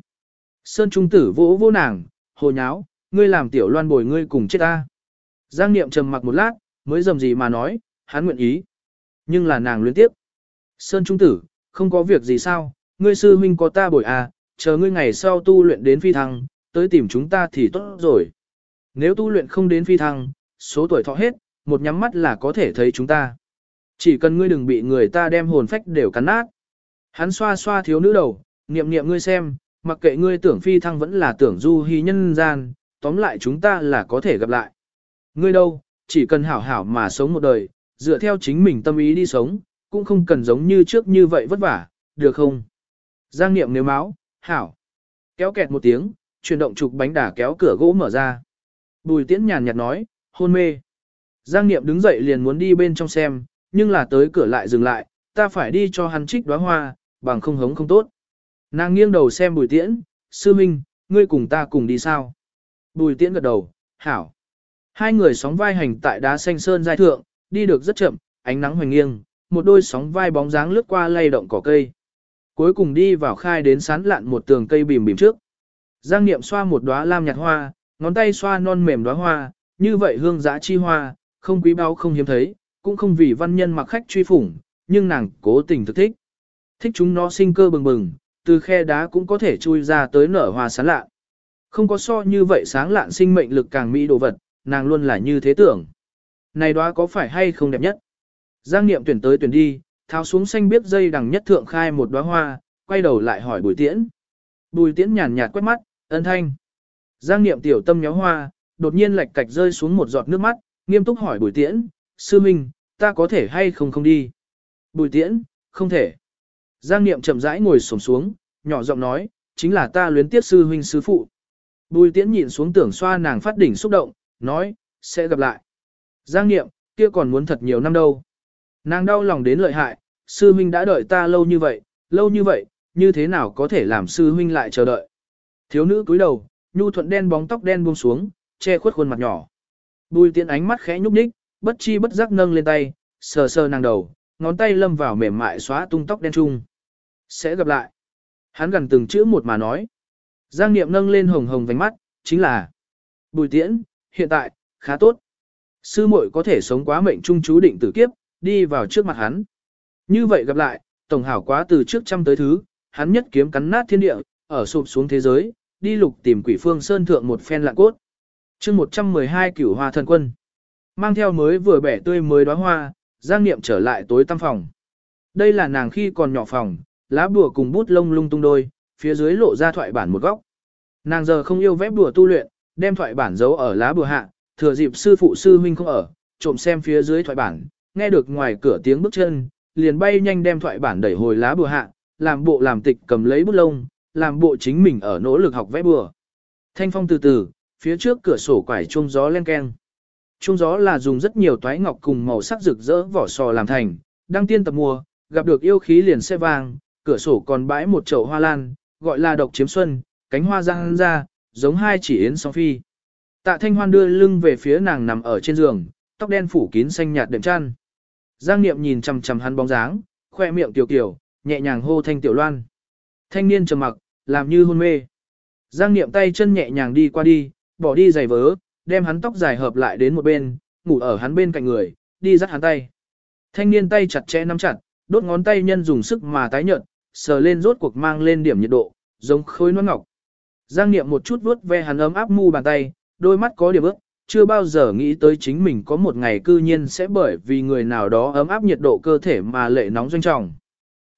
Sơn Trung tử vỗ vỗ nàng, hồ nháo, ngươi làm tiểu loan bồi ngươi cùng chết ta. Giang niệm trầm mặc một lát, mới dầm gì mà nói, hắn nguyện ý. Nhưng là nàng luyến tiếp. Sơn Trung tử, không có việc gì sao, ngươi sư huynh có ta bồi à, chờ ngươi ngày sau tu luyện đến phi thăng, tới tìm chúng ta thì tốt rồi. Nếu tu luyện không đến phi thăng, số tuổi thọ hết, một nhắm mắt là có thể thấy chúng ta. Chỉ cần ngươi đừng bị người ta đem hồn phách đều cắn nát. Hắn xoa xoa thiếu nữ đầu, niệm niệm ngươi xem, mặc kệ ngươi tưởng phi thăng vẫn là tưởng du hy nhân gian, tóm lại chúng ta là có thể gặp lại. Ngươi đâu, chỉ cần hảo hảo mà sống một đời, dựa theo chính mình tâm ý đi sống, cũng không cần giống như trước như vậy vất vả, được không? Giang niệm nếu máu, hảo. Kéo kẹt một tiếng, chuyển động trục bánh đà kéo cửa gỗ mở ra. Bùi tiễn nhàn nhạt nói, hôn mê. Giang niệm đứng dậy liền muốn đi bên trong xem, nhưng là tới cửa lại dừng lại, ta phải đi cho hắn trích đóa hoa, bằng không hống không tốt. Nàng nghiêng đầu xem bùi tiễn, sư minh, ngươi cùng ta cùng đi sao? Bùi tiễn gật đầu, hảo. Hai người sóng vai hành tại đá xanh sơn giai thượng, đi được rất chậm, ánh nắng hoành nghiêng, một đôi sóng vai bóng dáng lướt qua lay động cỏ cây. Cuối cùng đi vào khai đến sán lạn một tường cây bìm bìm trước. Giang Niệm xoa một đóa lam nhạt hoa, ngón tay xoa non mềm đóa hoa, như vậy hương giá chi hoa, không quý báu không hiếm thấy, cũng không vì văn nhân mặc khách truy phủng, nhưng nàng cố tình thực thích. Thích chúng nó sinh cơ bừng bừng, từ khe đá cũng có thể chui ra tới nở hoa sán lạ. Không có so như vậy sáng lạn sinh mệnh lực càng mỹ đồ vật, nàng luôn là như thế tưởng. Này đóa có phải hay không đẹp nhất? Giang Niệm tuyển tới tuyển đi, tháo xuống xanh biết dây đằng nhất thượng khai một đóa hoa, quay đầu lại hỏi Bùi Tiễn. Bùi Tiễn nhàn nhạt quét mắt, ân thanh. Giang Niệm tiểu tâm nhéo hoa, đột nhiên lệch cạch rơi xuống một giọt nước mắt, nghiêm túc hỏi Bùi Tiễn, sư minh, ta có thể hay không không đi? Bùi Tiễn, không thể. Giang Niệm chậm rãi ngồi xổm xuống, nhỏ giọng nói, chính là ta luyến tiếc sư huynh sư phụ. Bùi Tiễn nhìn xuống tưởng xoa nàng phát đỉnh xúc động, nói, sẽ gặp lại. Giang Niệm, kia còn muốn thật nhiều năm đâu. Nàng đau lòng đến lợi hại, sư huynh đã đợi ta lâu như vậy, lâu như vậy, như thế nào có thể làm sư huynh lại chờ đợi. Thiếu nữ cúi đầu, nhu thuận đen bóng tóc đen buông xuống, che khuất khuôn mặt nhỏ. Bùi tiễn ánh mắt khẽ nhúc nhích, bất chi bất giác nâng lên tay, sờ sờ nàng đầu, ngón tay lâm vào mềm mại xóa tung tóc đen trung. Sẽ gặp lại. Hắn gần từng chữ một mà nói. Giang Niệm nâng lên hồng hồng vành mắt, chính là Bùi tiễn, hiện tại, khá tốt. Sư muội có thể sống quá mệnh trung chú định tử kiếp, đi vào trước mặt hắn. Như vậy gặp lại, tổng hảo quá từ trước trăm tới thứ, hắn nhất kiếm cắn nát thiên địa, ở sụp xuống thế giới, đi lục tìm quỷ phương sơn thượng một phen lạng cốt. chương 112 cửu hoa thần quân. Mang theo mới vừa bẻ tươi mới đóa hoa, giang niệm trở lại tối tăm phòng. Đây là nàng khi còn nhỏ phòng, lá bùa cùng bút lông lung tung đôi, phía dưới lộ ra thoại bản một góc. Nàng giờ không yêu vẽ bùa tu luyện, đem thoại bản giấu ở lá bùa hạ, thừa dịp sư phụ sư huynh không ở, trộm xem phía dưới thoại bản, nghe được ngoài cửa tiếng bước chân, liền bay nhanh đem thoại bản đẩy hồi lá bùa hạ, làm bộ làm tịch cầm lấy bút lông, làm bộ chính mình ở nỗ lực học vẽ bùa. Thanh phong từ từ, phía trước cửa sổ quải chuông gió len keng. Chuông gió là dùng rất nhiều toái ngọc cùng màu sắc rực rỡ vỏ sò làm thành, đăng tiên tập mùa, gặp được yêu khí liền xe vàng. cửa sổ còn bãi một chậu hoa lan, gọi là độc chiếm xuân, cánh hoa răng ra, giống hai chỉ yến song phi. Tạ Thanh Hoan đưa lưng về phía nàng nằm ở trên giường, tóc đen phủ kín xanh nhạt đệm chăn. Giang Niệm nhìn chằm chằm hắn bóng dáng, khoe miệng tiểu kiểu, nhẹ nhàng hô thanh tiểu loan. Thanh niên trầm mặc, làm như hôn mê. Giang Niệm tay chân nhẹ nhàng đi qua đi, bỏ đi giày vớ, đem hắn tóc dài hợp lại đến một bên, ngủ ở hắn bên cạnh người, đi dắt hắn tay. Thanh niên tay chặt chẽ nắm chặt, đốt ngón tay nhân dùng sức mà tái nhợt, sờ lên rốt cuộc mang lên điểm nhiệt độ, giống khối nón ngọc. Giang Niệm một chút vuốt ve hắn ấm áp mu bàn tay, đôi mắt có điểm ướt, chưa bao giờ nghĩ tới chính mình có một ngày cư nhiên sẽ bởi vì người nào đó ấm áp nhiệt độ cơ thể mà lệ nóng doanh trọng.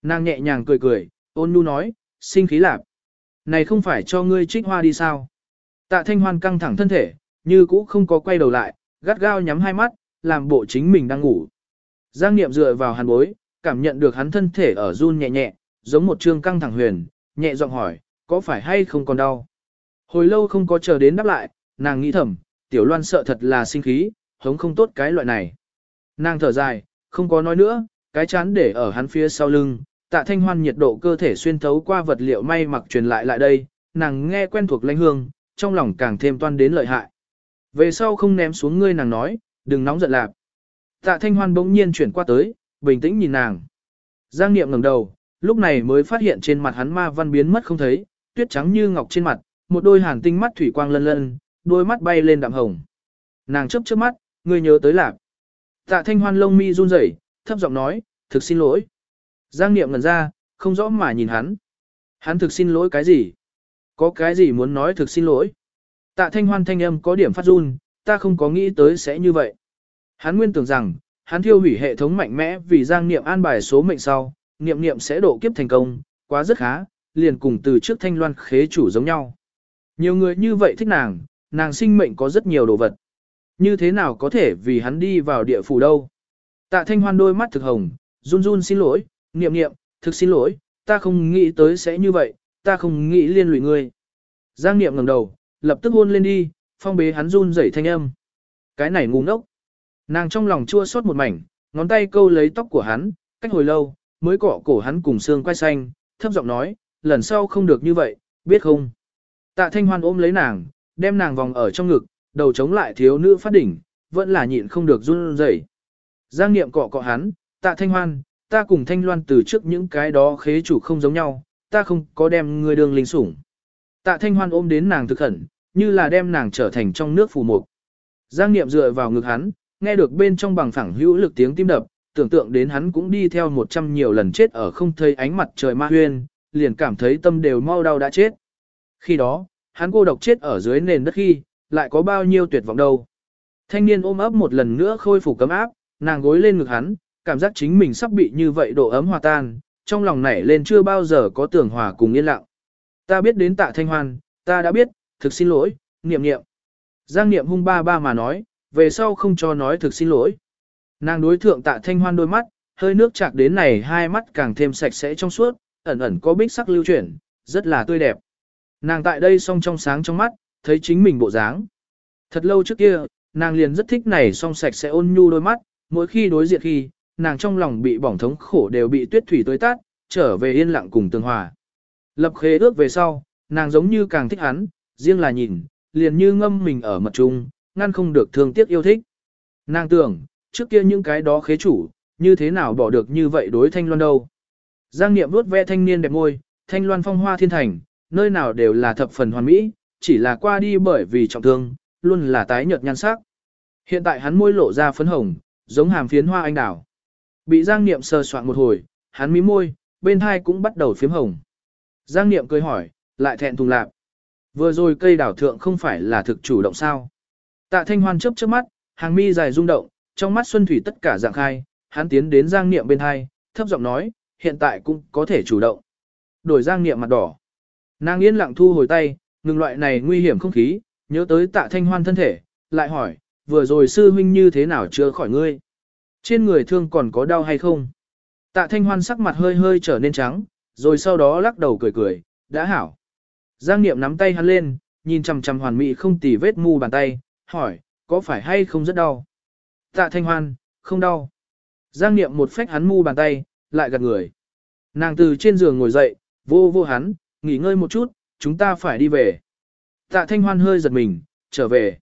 Nàng nhẹ nhàng cười cười, ôn nhu nói, sinh khí lạc. Này không phải cho ngươi trích hoa đi sao? Tạ thanh hoan căng thẳng thân thể, như cũ không có quay đầu lại, gắt gao nhắm hai mắt, làm bộ chính mình đang ngủ. Giang niệm dựa vào hàn bối, cảm nhận được hắn thân thể ở run nhẹ nhẹ, giống một trương căng thẳng huyền, nhẹ giọng hỏi, có phải hay không còn đau? Hồi lâu không có chờ đến đáp lại, nàng nghĩ thầm, tiểu loan sợ thật là sinh khí, hống không tốt cái loại này. Nàng thở dài, không có nói nữa, cái chán để ở hắn phía sau lưng, tạ thanh hoan nhiệt độ cơ thể xuyên thấu qua vật liệu may mặc truyền lại lại đây, nàng nghe quen thuộc lãnh hương, trong lòng càng thêm toan đến lợi hại. Về sau không ném xuống ngươi nàng nói, đừng nóng giận lạp. Tạ thanh hoan bỗng nhiên chuyển qua tới, bình tĩnh nhìn nàng. Giang niệm ngẩng đầu, lúc này mới phát hiện trên mặt hắn ma văn biến mất không thấy, tuyết trắng như ngọc trên mặt, một đôi hàn tinh mắt thủy quang lân lân, đôi mắt bay lên đạm hồng. Nàng chớp chớp mắt, ngươi nhớ tới lạc. Tạ thanh hoan lông mi run rẩy, thấp giọng nói, thực xin lỗi. Giang niệm ngần ra, không rõ mà nhìn hắn. Hắn thực xin lỗi cái gì? Có cái gì muốn nói thực xin lỗi? Tạ thanh hoan thanh âm có điểm phát run, ta không có nghĩ tới sẽ như vậy. Hắn nguyên tưởng rằng, hắn thiêu hủy hệ thống mạnh mẽ vì giang niệm an bài số mệnh sau, niệm niệm sẽ độ kiếp thành công, quá rất khá, liền cùng từ trước thanh loan khế chủ giống nhau. Nhiều người như vậy thích nàng, nàng sinh mệnh có rất nhiều đồ vật. Như thế nào có thể vì hắn đi vào địa phủ đâu? Tạ thanh hoan đôi mắt thực hồng, run run xin lỗi, niệm niệm, thực xin lỗi, ta không nghĩ tới sẽ như vậy, ta không nghĩ liên lụy ngươi. Giang niệm ngẩng đầu, lập tức hôn lên đi, phong bế hắn run rẩy thanh âm. Cái này ngu ngốc. Nàng trong lòng chua xót một mảnh, ngón tay câu lấy tóc của hắn, cách hồi lâu, mới cọ cổ hắn cùng xương quay xanh, thấp giọng nói, lần sau không được như vậy, biết không? Tạ thanh hoan ôm lấy nàng, đem nàng vòng ở trong ngực, đầu chống lại thiếu nữ phát đỉnh, vẫn là nhịn không được run rẩy. Giang niệm cọ cọ hắn, tạ thanh hoan, ta cùng thanh loan từ trước những cái đó khế chủ không giống nhau, ta không có đem ngươi đường linh sủng. Tạ thanh hoan ôm đến nàng thực khẩn, như là đem nàng trở thành trong nước phù mục. Giang niệm dựa vào ngực hắn, nghe được bên trong bằng phẳng hữu lực tiếng tim đập, tưởng tượng đến hắn cũng đi theo một trăm nhiều lần chết ở không thấy ánh mặt trời ma huyên, liền cảm thấy tâm đều mau đau đã chết. Khi đó, hắn cô độc chết ở dưới nền đất khi, lại có bao nhiêu tuyệt vọng đâu. Thanh niên ôm ấp một lần nữa khôi phục cấm áp, nàng gối lên ngực hắn, cảm giác chính mình sắp bị như vậy độ ấm hòa tan, trong lòng nảy lên chưa bao giờ có tưởng hòa cùng yên lặng. Ta biết đến tạ thanh hoan, ta đã biết, thực xin lỗi, niệm niệm. Giang niệm hung ba ba mà nói, về sau không cho nói thực xin lỗi. Nàng đối thượng tạ thanh hoan đôi mắt, hơi nước chạc đến này hai mắt càng thêm sạch sẽ trong suốt, ẩn ẩn có bích sắc lưu chuyển, rất là tươi đẹp. Nàng tại đây song trong sáng trong mắt, thấy chính mình bộ dáng. Thật lâu trước kia, nàng liền rất thích này song sạch sẽ ôn nhu đôi mắt, mỗi khi đối diện khi, nàng trong lòng bị bỏng thống khổ đều bị tuyết thủy tối tát, trở về yên lặng cùng tương hòa. Lập khế ước về sau, nàng giống như càng thích hắn, riêng là nhìn, liền như ngâm mình ở mật trung, ngăn không được thương tiếc yêu thích. Nàng tưởng, trước kia những cái đó khế chủ, như thế nào bỏ được như vậy đối thanh loan đâu. Giang Niệm vuốt ve thanh niên đẹp môi, thanh loan phong hoa thiên thành, nơi nào đều là thập phần hoàn mỹ, chỉ là qua đi bởi vì trọng thương, luôn là tái nhợt nhan sắc. Hiện tại hắn môi lộ ra phấn hồng, giống hàm phiến hoa anh đào. Bị Giang Niệm sờ soạn một hồi, hắn mím môi, bên hai cũng bắt đầu phiếm hồng. Giang Niệm cười hỏi, lại thẹn thùng lạp. Vừa rồi cây đảo thượng không phải là thực chủ động sao. Tạ Thanh Hoan chớp chớp mắt, hàng mi dài rung động, trong mắt Xuân Thủy tất cả dạng khai, hắn tiến đến Giang Niệm bên hai, thấp giọng nói, hiện tại cũng có thể chủ động. Đổi Giang Niệm mặt đỏ. Nàng yên lặng thu hồi tay, ngừng loại này nguy hiểm không khí, nhớ tới Tạ Thanh Hoan thân thể, lại hỏi, vừa rồi sư huynh như thế nào chưa khỏi ngươi? Trên người thương còn có đau hay không? Tạ Thanh Hoan sắc mặt hơi hơi trở nên trắng, rồi sau đó lắc đầu cười cười, đã hảo. Giang Niệm nắm tay hắn lên, nhìn chằm chằm hoàn mỹ không tì vết mu bàn tay, hỏi, có phải hay không rất đau? Tạ Thanh Hoan, không đau. Giang Niệm một phách hắn mu bàn tay, lại gật người. Nàng từ trên giường ngồi dậy, vô vô hắn, nghỉ ngơi một chút, chúng ta phải đi về. Tạ Thanh Hoan hơi giật mình, trở về.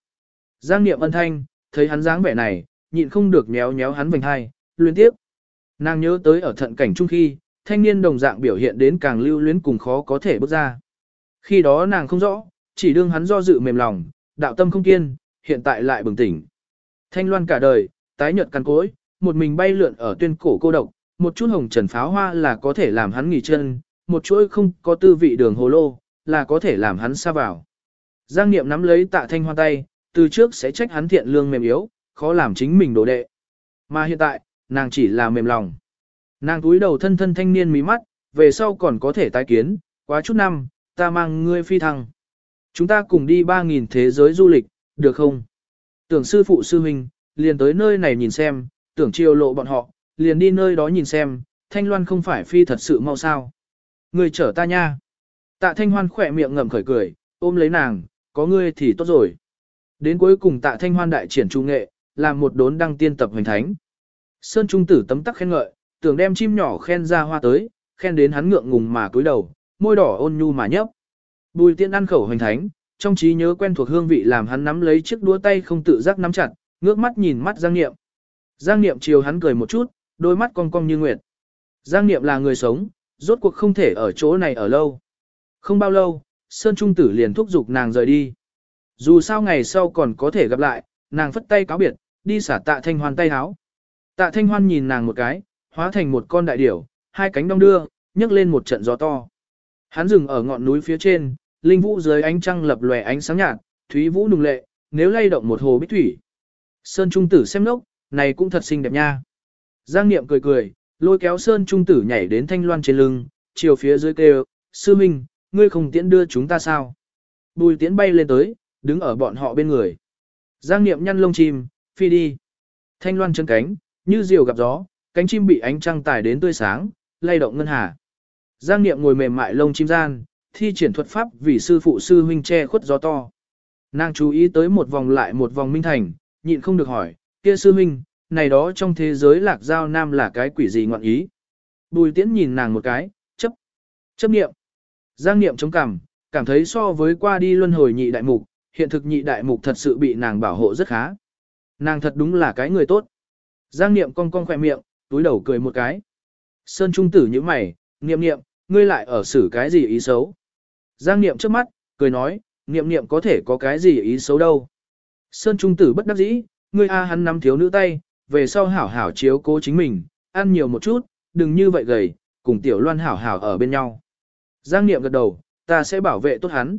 Giang Niệm ân thanh, thấy hắn dáng vẻ này, nhịn không được méo méo hắn vành hai, luyến tiếp. Nàng nhớ tới ở thận cảnh trung khi, thanh niên đồng dạng biểu hiện đến càng lưu luyến cùng khó có thể bước ra. Khi đó nàng không rõ, chỉ đương hắn do dự mềm lòng, đạo tâm không kiên, hiện tại lại bừng tỉnh. Thanh loan cả đời, tái nhợt căn cối, một mình bay lượn ở tuyên cổ cô độc, một chút hồng trần pháo hoa là có thể làm hắn nghỉ chân, một chuỗi không có tư vị đường hồ lô, là có thể làm hắn xa vào. Giang Niệm nắm lấy tạ thanh hoa tay, từ trước sẽ trách hắn thiện lương mềm yếu, khó làm chính mình đồ đệ. Mà hiện tại, nàng chỉ là mềm lòng. Nàng túi đầu thân thân thanh niên mí mắt, về sau còn có thể tái kiến, quá chút năm, ta mang ngươi phi thăng. Chúng ta cùng đi 3.000 thế giới du lịch, được không? Tưởng sư phụ sư huynh, liền tới nơi này nhìn xem, tưởng chiêu lộ bọn họ, liền đi nơi đó nhìn xem, thanh loan không phải phi thật sự mau sao. Người chở ta nha. Tạ thanh hoan khỏe miệng ngậm khởi cười, ôm lấy nàng, có ngươi thì tốt rồi. Đến cuối cùng tạ thanh hoan đại triển trung nghệ, làm một đốn đăng tiên tập hoành thánh. Sơn Trung tử tấm tắc khen ngợi, tưởng đem chim nhỏ khen ra hoa tới, khen đến hắn ngượng ngùng mà cúi đầu, môi đỏ ôn nhu mà nhấp. Bùi tiên ăn khẩu hoành thánh, trong trí nhớ quen thuộc hương vị làm hắn nắm lấy chiếc đũa tay không tự giác nắm chặt, ngước mắt nhìn mắt Giang Niệm. Giang Niệm chiều hắn cười một chút, đôi mắt cong cong như nguyệt. Giang Niệm là người sống, rốt cuộc không thể ở chỗ này ở lâu. Không bao lâu, Sơn Trung Tử liền thúc giục nàng rời đi. Dù sao ngày sau còn có thể gặp lại, nàng phất tay cáo biệt, đi xả tạ thanh hoan tay háo. Tạ thanh hoan nhìn nàng một cái, hóa thành một con đại điểu, hai cánh đong đưa, nhấc lên một trận gió to. Hắn dừng ở ngọn núi phía trên, linh vũ dưới ánh trăng lập lòe ánh sáng nhạt, thúy vũ nùng lệ, nếu lay động một hồ bích thủy. Sơn Trung Tử xem lốc, này cũng thật xinh đẹp nha. Giang Niệm cười cười, lôi kéo Sơn Trung Tử nhảy đến thanh loan trên lưng, chiều phía dưới kêu, sư minh, ngươi không tiễn đưa chúng ta sao? Bùi tiễn bay lên tới, đứng ở bọn họ bên người. Giang Niệm nhăn lông chim, phi đi. Thanh loan chân cánh, như diều gặp gió, cánh chim bị ánh trăng tải đến tươi sáng, lay động ngân hà. Giang Niệm ngồi mềm mại lông chim gian, thi triển thuật pháp vì sư phụ sư huynh che khuất gió to. Nàng chú ý tới một vòng lại một vòng minh thành, nhịn không được hỏi, kia sư huynh, này đó trong thế giới lạc giao nam là cái quỷ gì ngọn ý. Bùi tiễn nhìn nàng một cái, chấp, chấp niệm. Giang niệm chống cằm, cảm thấy so với qua đi luân hồi nhị đại mục, hiện thực nhị đại mục thật sự bị nàng bảo hộ rất khá. Nàng thật đúng là cái người tốt. Giang niệm cong cong khỏe miệng, túi đầu cười một cái. Sơn trung tử như mày, niệm niệm, ngươi lại ở xử cái gì ý xấu. Giang niệm trước mắt, cười nói, niệm niệm có thể có cái gì ý xấu đâu. Sơn trung tử bất đắc dĩ, ngươi a hắn nắm thiếu nữ tay, về sau hảo hảo chiếu cố chính mình, ăn nhiều một chút, đừng như vậy gầy, cùng tiểu loan hảo hảo ở bên nhau. Giang niệm gật đầu, ta sẽ bảo vệ tốt hắn.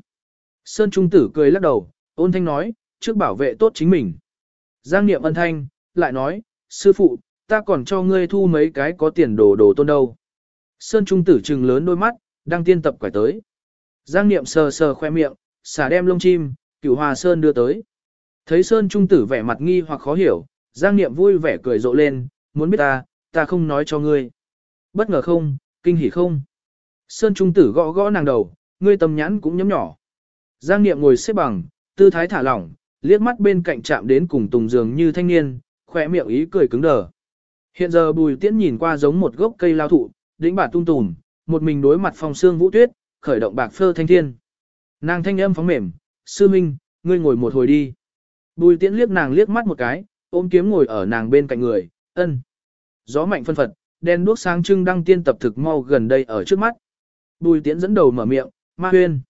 Sơn trung tử cười lắc đầu, ôn thanh nói, trước bảo vệ tốt chính mình. Giang niệm ân thanh, lại nói, sư phụ, ta còn cho ngươi thu mấy cái có tiền đồ đồ tôn đâu. Sơn Trung tử trừng lớn đôi mắt, đang tiên tập quải tới. Giang Niệm sờ sờ khoe miệng, xả đem lông chim, cửu hòa Sơn đưa tới. Thấy Sơn Trung tử vẻ mặt nghi hoặc khó hiểu, Giang Niệm vui vẻ cười rộ lên, muốn biết ta, ta không nói cho ngươi. Bất ngờ không, kinh hỉ không. Sơn Trung tử gõ gõ nàng đầu, ngươi tầm nhãn cũng nhấm nhỏ. Giang Niệm ngồi xếp bằng, tư thái thả lỏng, liếc mắt bên cạnh chạm đến cùng tùng giường như thanh niên, khỏe miệng ý cười cứng đờ. Hiện giờ bùi tiễn nhìn qua giống một gốc cây lao thụ, đỉnh bản tung tùm, một mình đối mặt phong xương vũ tuyết, khởi động bạc phơ thanh thiên. Nàng thanh âm phóng mềm, sư minh, ngươi ngồi một hồi đi. Bùi tiễn liếc nàng liếc mắt một cái, ôm kiếm ngồi ở nàng bên cạnh người, ân. Gió mạnh phân phật, đen đuốc sáng trưng đăng tiên tập thực mau gần đây ở trước mắt. Bùi tiễn dẫn đầu mở miệng, ma huyên.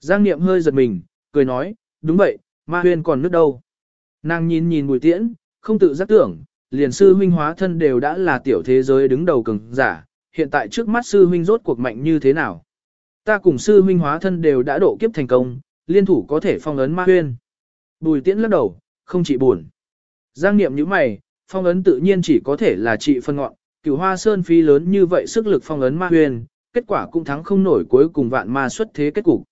Giang niệm hơi giật mình, cười nói, đúng vậy, ma huyên còn nước đâu. Nàng nhìn nhìn bùi tiễn, không tự giác tưởng, liền sư huynh hóa thân đều đã là tiểu thế giới đứng đầu cường giả, hiện tại trước mắt sư huynh rốt cuộc mạnh như thế nào. Ta cùng sư huynh hóa thân đều đã độ kiếp thành công, liên thủ có thể phong ấn ma huyên. Bùi tiễn lắc đầu, không chỉ buồn. Giang niệm như mày, phong ấn tự nhiên chỉ có thể là trị phân ngọn, cửu hoa sơn phí lớn như vậy sức lực phong ấn ma huyền, kết quả cũng thắng không nổi cuối cùng vạn ma xuất thế kết cục.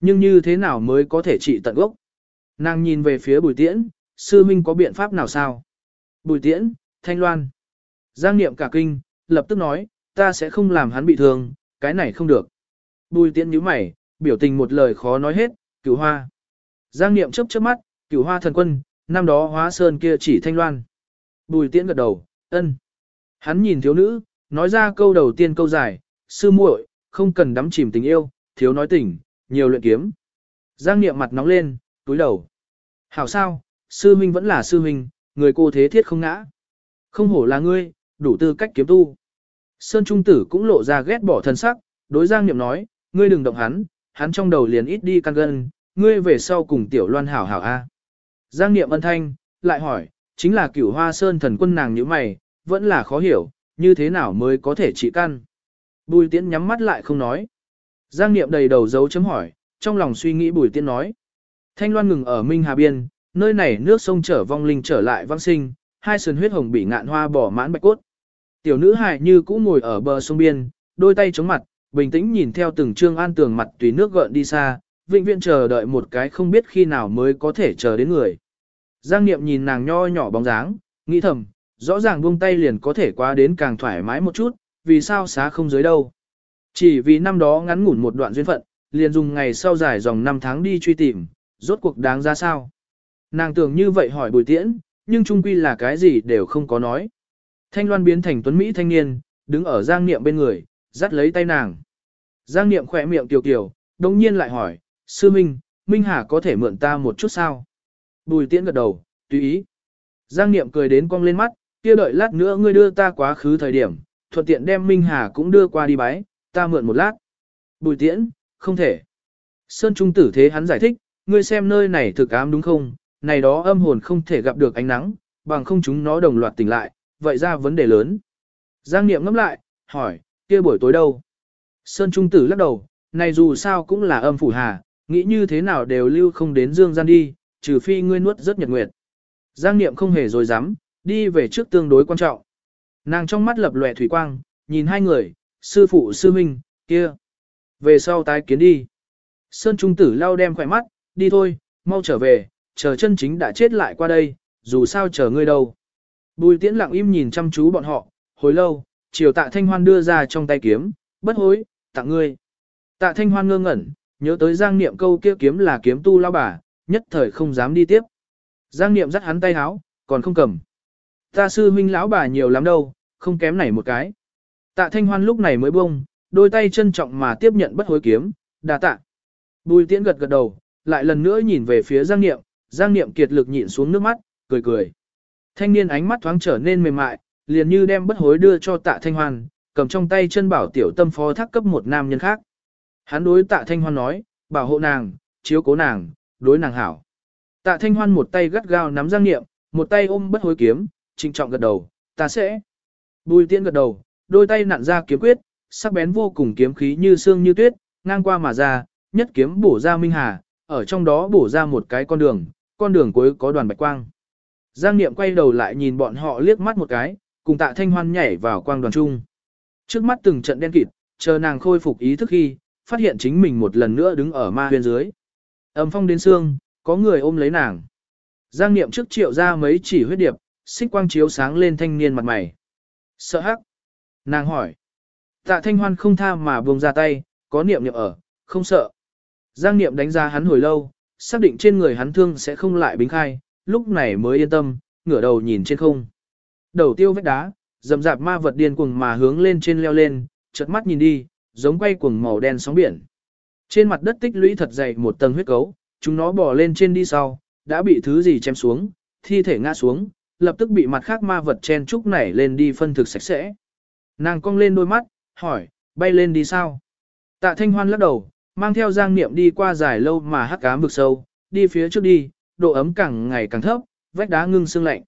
Nhưng như thế nào mới có thể trị tận gốc? Nàng nhìn về phía bùi tiễn, sư minh có biện pháp nào sao? Bùi tiễn, thanh loan. Giang niệm cả kinh, lập tức nói, ta sẽ không làm hắn bị thương, cái này không được. Bùi tiễn nhíu mày, biểu tình một lời khó nói hết, cửu hoa. Giang niệm chớp chớp mắt, cửu hoa thần quân, năm đó hóa sơn kia chỉ thanh loan. Bùi tiễn gật đầu, ân. Hắn nhìn thiếu nữ, nói ra câu đầu tiên câu dài, sư muội, không cần đắm chìm tình yêu, thiếu nói tình, nhiều luyện kiếm. Giang niệm mặt nóng lên, túi đầu. Hảo sao, sư huynh vẫn là sư huynh, người cô thế thiết không ngã. Không hổ là ngươi, đủ tư cách kiếm tu. Sơn Trung Tử cũng lộ ra ghét bỏ thân sắc, đối Giang Niệm nói, ngươi đừng động hắn, hắn trong đầu liền ít đi căn gân, ngươi về sau cùng tiểu loan hảo hảo a. Giang Niệm ân thanh, lại hỏi, chính là cửu hoa sơn thần quân nàng như mày, vẫn là khó hiểu, như thế nào mới có thể trị căn. Bùi tiễn nhắm mắt lại không nói. Giang Niệm đầy đầu dấu chấm hỏi, trong lòng suy nghĩ bùi tiễn nói. Thanh loan ngừng ở Minh Hà Biên, nơi này nước sông trở vong linh trở lại vang sinh, hai sườn huyết hồng bị ngạn hoa bỏ mãn bạch cốt. Tiểu nữ hài như cũ ngồi ở bờ sông biên, đôi tay chống mặt, bình tĩnh nhìn theo từng trương an tường mặt tùy nước gợn đi xa, vĩnh viễn chờ đợi một cái không biết khi nào mới có thể chờ đến người. Giang Niệm nhìn nàng nho nhỏ bóng dáng, nghĩ thầm, rõ ràng buông tay liền có thể qua đến càng thoải mái một chút, vì sao xá không dưới đâu. Chỉ vì năm đó ngắn ngủn một đoạn duyên phận, liền dùng ngày sau dài dòng năm tháng đi truy tìm, rốt cuộc đáng ra sao. Nàng tưởng như vậy hỏi bùi tiễn, nhưng trung quy là cái gì đều không có nói. Thanh loan biến thành tuấn Mỹ thanh niên, đứng ở Giang Niệm bên người, dắt lấy tay nàng. Giang Niệm khỏe miệng tiểu kiểu, đồng nhiên lại hỏi, Sư Minh, Minh Hà có thể mượn ta một chút sao? Bùi tiễn gật đầu, tùy ý. Giang Niệm cười đến cong lên mắt, kia đợi lát nữa ngươi đưa ta quá khứ thời điểm, thuận tiện đem Minh Hà cũng đưa qua đi bái, ta mượn một lát. Bùi tiễn, không thể. Sơn Trung tử thế hắn giải thích, ngươi xem nơi này thực ám đúng không, này đó âm hồn không thể gặp được ánh nắng, bằng không chúng nó đồng loạt tỉnh lại, vậy ra vấn đề lớn. Giang Niệm ngẫm lại, hỏi, kia buổi tối đâu? Sơn Trung tử lắc đầu, này dù sao cũng là âm phủ hà, nghĩ như thế nào đều lưu không đến dương gian đi, trừ phi ngươi nuốt rất nhật nguyệt. Giang Niệm không hề dối dám, đi về trước tương đối quan trọng. Nàng trong mắt lập lòe thủy quang, nhìn hai người, sư phụ sư minh kia. Về sau tái kiến đi. Sơn Trung Tử lau đem khỏe mắt, đi thôi, mau trở về, chờ chân chính đã chết lại qua đây, dù sao chờ ngươi đâu. Bùi tiễn lặng im nhìn chăm chú bọn họ, hồi lâu, chiều tạ thanh hoan đưa ra trong tay kiếm, bất hối, tặng ngươi. Tạ thanh hoan ngơ ngẩn, nhớ tới giang niệm câu kia kiếm là kiếm tu lao bà, nhất thời không dám đi tiếp. Giang niệm dắt hắn tay háo, còn không cầm. Ta sư huynh lão bà nhiều lắm đâu, không kém này một cái. Tạ thanh hoan lúc này mới bông, đôi tay trân trọng mà tiếp nhận bất hối kiếm, đà tạ. Bùi tiễn gật gật đầu, lại lần nữa nhìn về phía Giang Niệm, Giang Niệm kiệt lực nhịn xuống nước mắt, cười cười. Thanh niên ánh mắt thoáng trở nên mềm mại, liền như đem bất hối đưa cho tạ thanh hoan, cầm trong tay chân bảo tiểu tâm phó thác cấp một nam nhân khác. Hắn đối tạ thanh hoan nói, bảo hộ nàng, chiếu cố nàng, đối nàng hảo. Tạ thanh hoan một tay gắt gao nắm giang niệm, một tay ôm bất hối kiếm, trinh trọng gật đầu, ta sẽ. Bùi tiễn gật đầu, đôi tay nặn ra kiếm quyết, sắc bén vô cùng kiếm khí như xương như tuyết, ngang qua mà ra, nhất kiếm bổ ra minh hà, ở trong đó bổ ra một cái con đường, con đường cuối có đoàn bạch quang. Giang Niệm quay đầu lại nhìn bọn họ liếc mắt một cái, cùng tạ thanh hoan nhảy vào quang đoàn trung. Trước mắt từng trận đen kịt, chờ nàng khôi phục ý thức khi, phát hiện chính mình một lần nữa đứng ở ma huyên dưới. Ấm phong đến xương, có người ôm lấy nàng. Giang niệm trước triệu ra mấy chỉ huyết điệp, xích quang chiếu sáng lên thanh niên mặt mày. Sợ hắc. Nàng hỏi. Tạ thanh hoan không tha mà buông ra tay, có niệm niệm ở, không sợ. Giang niệm đánh giá hắn hồi lâu, xác định trên người hắn thương sẽ không lại bính khai, lúc này mới yên tâm, ngửa đầu nhìn trên không. Đầu tiêu vết đá, dầm dạp ma vật điên cuồng mà hướng lên trên leo lên, chợt mắt nhìn đi, giống quay cuồng màu đen sóng biển. Trên mặt đất tích lũy thật dày một tầng huyết cấu, chúng nó bò lên trên đi sau, đã bị thứ gì chém xuống, thi thể ngã xuống, lập tức bị mặt khác ma vật chen trúc nảy lên đi phân thực sạch sẽ. Nàng cong lên đôi mắt, hỏi, bay lên đi sao? Tạ Thanh Hoan lắc đầu, mang theo Giang Niệm đi qua dài lâu mà hắc cám vực sâu, đi phía trước đi, độ ấm càng ngày càng thấp, vách đá ngưng sương lạnh.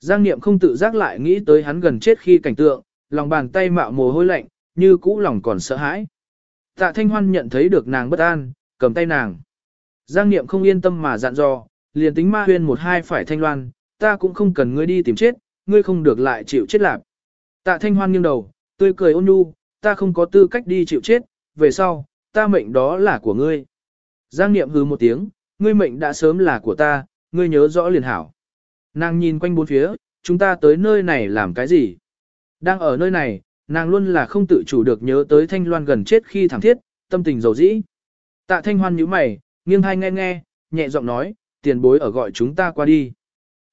Giang Niệm không tự giác lại nghĩ tới hắn gần chết khi cảnh tượng, lòng bàn tay mạo mồ hôi lạnh, như cũ lòng còn sợ hãi. Tạ Thanh Hoan nhận thấy được nàng bất an, cầm tay nàng. Giang Niệm không yên tâm mà dặn dò, liền tính ma huyên một hai phải thanh loan, ta cũng không cần ngươi đi tìm chết, ngươi không được lại chịu chết lạc. Tạ Thanh Hoan nghiêng đầu, tươi cười ôn nhu, ta không có tư cách đi chịu chết, về sau, ta mệnh đó là của ngươi. Giang Niệm hừ một tiếng, ngươi mệnh đã sớm là của ta, ngươi nhớ rõ liền hảo. Nàng nhìn quanh bốn phía, chúng ta tới nơi này làm cái gì? Đang ở nơi này, nàng luôn là không tự chủ được nhớ tới Thanh Loan gần chết khi thẳng thiết, tâm tình dầu dĩ. Tạ Thanh Hoan nhíu mày, nghiêng hai nghe nghe, nhẹ giọng nói, tiền bối ở gọi chúng ta qua đi.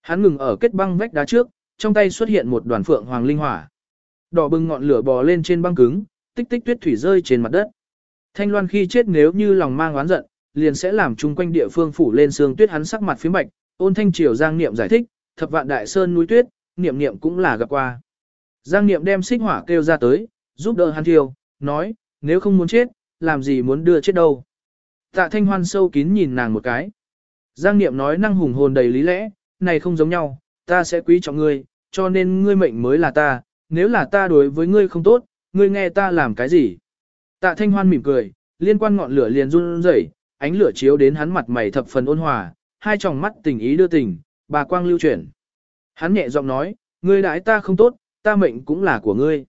Hắn ngừng ở kết băng vách đá trước, trong tay xuất hiện một đoàn phượng hoàng linh hỏa. Đỏ bừng ngọn lửa bò lên trên băng cứng, tích tích tuyết thủy rơi trên mặt đất. Thanh Loan khi chết nếu như lòng mang oán giận, liền sẽ làm chung quanh địa phương phủ lên sương tuyết hắn sắc mặt phía bạch, ôn thanh triều Giang Niệm giải thích, thập vạn đại sơn núi tuyết, Niệm Niệm cũng là gặp qua. Giang Niệm đem xích hỏa kêu ra tới, giúp đỡ hắn thiêu, nói, nếu không muốn chết, làm gì muốn đưa chết đâu. Tạ Thanh Hoan sâu kín nhìn nàng một cái. Giang Niệm nói năng hùng hồn đầy lý lẽ, này không giống nhau, ta sẽ quý trọng ngươi, cho nên ngươi mệnh mới là ta, nếu là ta đối với ngươi không tốt, ngươi nghe ta làm cái gì. Tạ Thanh Hoan mỉm cười, liên quan ngọn lửa liền run rẩy, ánh lửa chiếu đến hắn mặt mày thập phần ôn hòa, hai tròng mắt tình ý đưa tình, bà quang lưu chuyển. Hắn nhẹ giọng nói, ngươi đãi ta không tốt, ta mệnh cũng là của ngươi.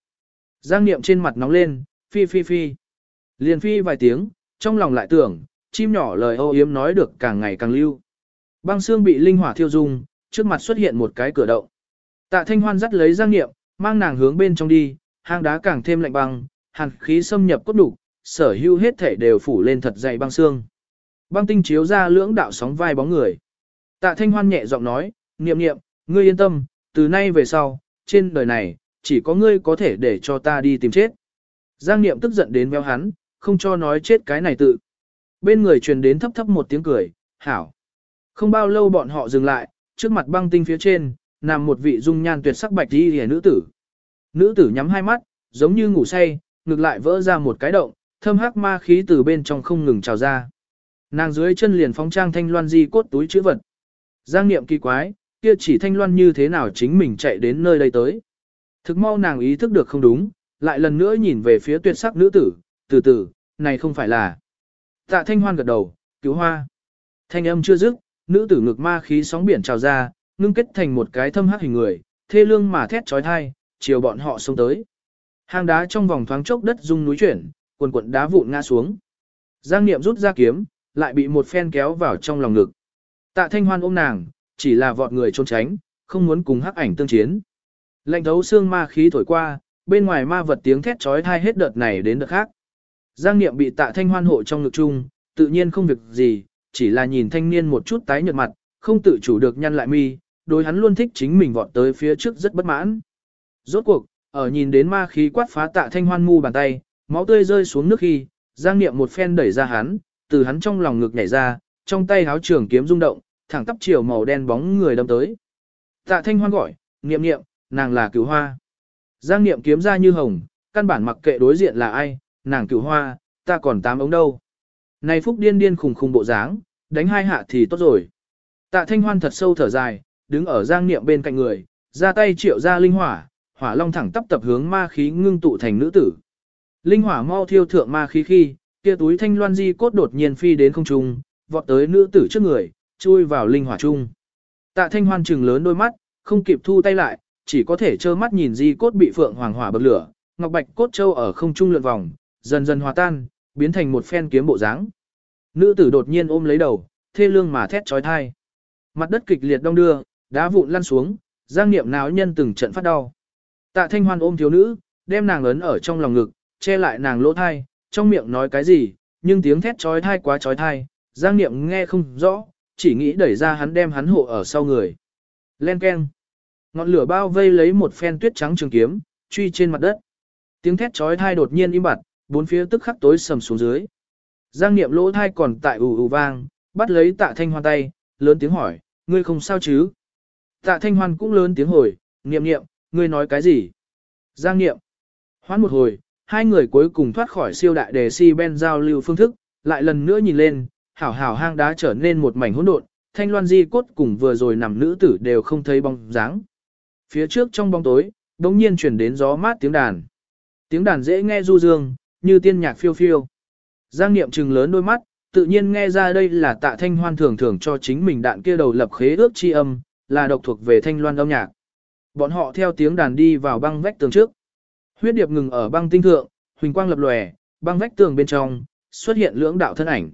Giang Niệm trên mặt nóng lên, phi phi phi. Liền phi vài tiếng, trong lòng lại tưởng, chim nhỏ lời âu yếm nói được càng ngày càng lưu. Băng xương bị linh hỏa thiêu dung, trước mặt xuất hiện một cái cửa động. Tạ Thanh Hoan dắt lấy Giang Niệm, mang nàng hướng bên trong đi, hang đá càng thêm lạnh băng, hàn khí xâm nhập cốt đủ, sở hữu hết thể đều phủ lên thật dày băng xương. Băng tinh chiếu ra lưỡng đạo sóng vai bóng người. Tạ Thanh Hoan nhẹ giọng nói, niệm niệm, ngươi yên tâm, từ nay về sau, trên đời này, chỉ có ngươi có thể để cho ta đi tìm chết. Giang niệm tức giận đến véo hắn, không cho nói chết cái này tự. Bên người truyền đến thấp thấp một tiếng cười, hảo. Không bao lâu bọn họ dừng lại, trước mặt băng tinh phía trên, nằm một vị dung nhan tuyệt sắc bạch đi hề nữ tử. Nữ tử nhắm hai mắt, giống như ngủ say, ngược lại vỡ ra một cái động, thâm hắc ma khí từ bên trong không ngừng trào ra. Nàng dưới chân liền phóng trang thanh loan di cốt túi chữ vật. Giang niệm kỳ quái, kia chỉ thanh loan như thế nào chính mình chạy đến nơi đây tới. Thực mau nàng ý thức được không đúng, lại lần nữa nhìn về phía tuyệt sắc nữ tử, từ từ, này không phải là. Tạ thanh hoan gật đầu, cứu hoa. Thanh âm chưa dứt, nữ tử ngực ma khí sóng biển trào ra, ngưng kết thành một cái thâm hắc hình người, thê lương mà thét trói thai, chiều bọn họ xông tới. Hang đá trong vòng thoáng chốc đất rung núi chuyển, quần quần đá vụn ngã xuống. Giang Niệm rút ra kiếm, lại bị một phen kéo vào trong lòng ngực. Tạ Thanh Hoan ôm nàng, chỉ là vọt người trốn tránh, không muốn cùng hắc ảnh tương chiến. Lạnh thấu xương ma khí thổi qua, bên ngoài ma vật tiếng thét trói thai hết đợt này đến đợt khác. Giang Niệm bị Tạ Thanh Hoan hộ trong ngực chung, tự nhiên không việc gì, chỉ là nhìn thanh niên một chút tái nhợt mặt, không tự chủ được nhăn lại mi, đối hắn luôn thích chính mình vọt tới phía trước rất bất mãn. Rốt cuộc, ở nhìn đến ma khí quát phá Tạ Thanh Hoan mu bàn tay, máu tươi rơi xuống nước khi, Giang Niệm một phen đẩy ra hắn, từ hắn trong lòng ngực nhảy ra, trong tay háo trường kiếm rung động, thẳng tắp chiều màu đen bóng người đâm tới. Tạ Thanh Hoan gọi, Niệm Niệm, nàng là Cửu Hoa. Giang Niệm kiếm ra như hồng, căn bản mặc kệ đối diện là ai, nàng Cửu Hoa, ta còn tám ống đâu. Này phúc điên điên khùng khùng bộ dáng, đánh hai hạ thì tốt rồi. Tạ Thanh Hoan thật sâu thở dài, đứng ở Giang Niệm bên cạnh người, ra tay triệu ra linh hỏa, hỏa long thẳng tắp tập hướng ma khí ngưng tụ thành nữ tử. Linh hỏa mau thiêu thượng ma khí khi, kia túi thanh loan di cốt đột nhiên phi đến không trung, vọt tới nữ tử trước người, chui vào linh hỏa trung. Tạ thanh hoan trừng lớn đôi mắt, không kịp thu tay lại, chỉ có thể trơ mắt nhìn di cốt bị phượng hoàng hỏa bậc lửa, ngọc bạch cốt châu ở không trung lượn vòng, dần dần hòa tan, biến thành một phen kiếm bộ dáng. Nữ tử đột nhiên ôm lấy đầu, thê lương mà thét chói tai. Mặt đất kịch liệt đông đưa, đá vụn lăn xuống, giang niệm náo nhân từng trận phát đau. Tạ thanh hoan ôm thiếu nữ, đem nàng ấn ở trong lòng ngực, che lại nàng lỗ thai, trong miệng nói cái gì, nhưng tiếng thét chói tai quá chói tai, giang niệm nghe không rõ, chỉ nghĩ đẩy ra hắn đem hắn hộ ở sau người. Len keng. Ngọn lửa bao vây lấy một phen tuyết trắng trường kiếm, truy trên mặt đất. Tiếng thét chói thai đột nhiên im bặt, bốn phía tức khắc tối sầm xuống dưới. Giang niệm lỗ thai còn tại ù ù vang, bắt lấy tạ thanh hoan tay, lớn tiếng hỏi, ngươi không sao chứ? Tạ thanh hoan cũng lớn tiếng hồi, niệm niệm, ngươi nói cái gì? Giang niệm. Hoán một hồi, hai người cuối cùng thoát khỏi siêu đại đề si ben giao lưu phương thức, lại lần nữa nhìn lên, hảo hảo hang đá trở nên một mảnh hỗn độn, thanh loan di cốt cùng vừa rồi nằm nữ tử đều không thấy bóng dáng. Phía trước trong bóng tối, đống nhiên chuyển đến gió mát tiếng đàn. Tiếng đàn dễ nghe du dương, như tiên nhạc phiêu phiêu. Giang Niệm trừng lớn đôi mắt, tự nhiên nghe ra đây là tạ thanh hoan thường thường cho chính mình đạn kia đầu lập khế ước chi âm, là độc thuộc về thanh loan âm nhạc. Bọn họ theo tiếng đàn đi vào băng vách tường trước. Huyết điệp ngừng ở băng tinh thượng, huỳnh quang lập lòe, băng vách tường bên trong, xuất hiện lưỡng đạo thân ảnh.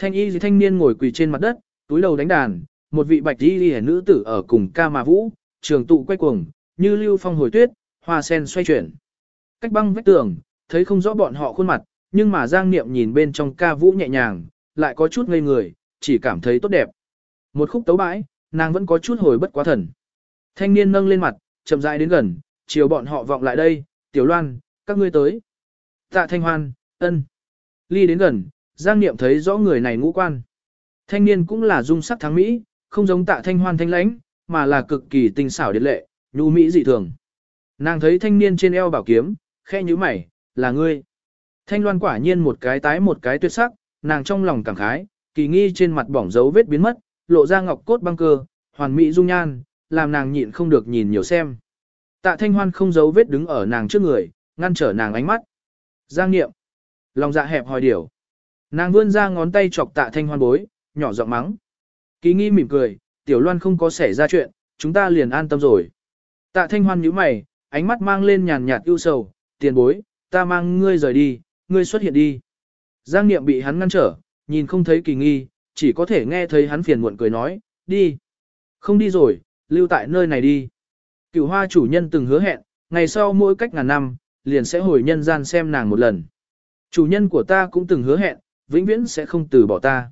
Thanh y thanh niên ngồi quỳ trên mặt đất, túi đầu đánh đàn, một vị bạch y liễu nữ tử ở cùng ca mà vũ, trường tụ quay cuồng, như lưu phong hồi tuyết, hoa sen xoay chuyển. Cách băng vách tường, thấy không rõ bọn họ khuôn mặt, nhưng mà Giang Niệm nhìn bên trong ca vũ nhẹ nhàng, lại có chút ngây người, chỉ cảm thấy tốt đẹp. Một khúc tấu bãi, nàng vẫn có chút hồi bất quá thần. Thanh niên nâng lên mặt, chậm rãi đến gần, chiều bọn họ vọng lại đây, tiểu loan, các ngươi tới. Tạ thanh hoan, ân. Ly đến gần, Giang Niệm thấy rõ người này ngũ quan. Thanh niên cũng là dung sắc thắng Mỹ, không giống tạ thanh hoan thanh lãnh, mà là cực kỳ tinh xảo điệt lệ, nhu Mỹ dị thường. Nàng thấy thanh niên trên eo bảo kiếm, khe như mày, là ngươi. Thanh loan quả nhiên một cái tái một cái tuyệt sắc, nàng trong lòng cảm khái, kỳ nghi trên mặt bỏng dấu vết biến mất, lộ ra ngọc cốt băng cơ, hoàn mỹ dung nhan, làm nàng nhịn không được nhìn nhiều xem. Tạ thanh hoan không giấu vết đứng ở nàng trước người, ngăn trở nàng ánh mắt. Giang nghiệm. Lòng dạ hẹp hòi điểu. Nàng vươn ra ngón tay chọc tạ thanh hoan bối, nhỏ giọng mắng. Kỳ nghi mỉm cười, tiểu loan không có xảy ra chuyện, chúng ta liền an tâm rồi. Tạ thanh hoan nhíu mày, ánh mắt mang lên nhàn nhạt ưu sầu, tiền bối, ta mang ngươi rời đi, ngươi xuất hiện đi. Giang Niệm bị hắn ngăn trở, nhìn không thấy kỳ nghi, chỉ có thể nghe thấy hắn phiền muộn cười nói, đi. Không đi rồi, lưu tại nơi này đi. Cựu hoa chủ nhân từng hứa hẹn, ngày sau mỗi cách ngàn năm, liền sẽ hồi nhân gian xem nàng một lần. Chủ nhân của ta cũng từng hứa hẹn, vĩnh viễn sẽ không từ bỏ ta.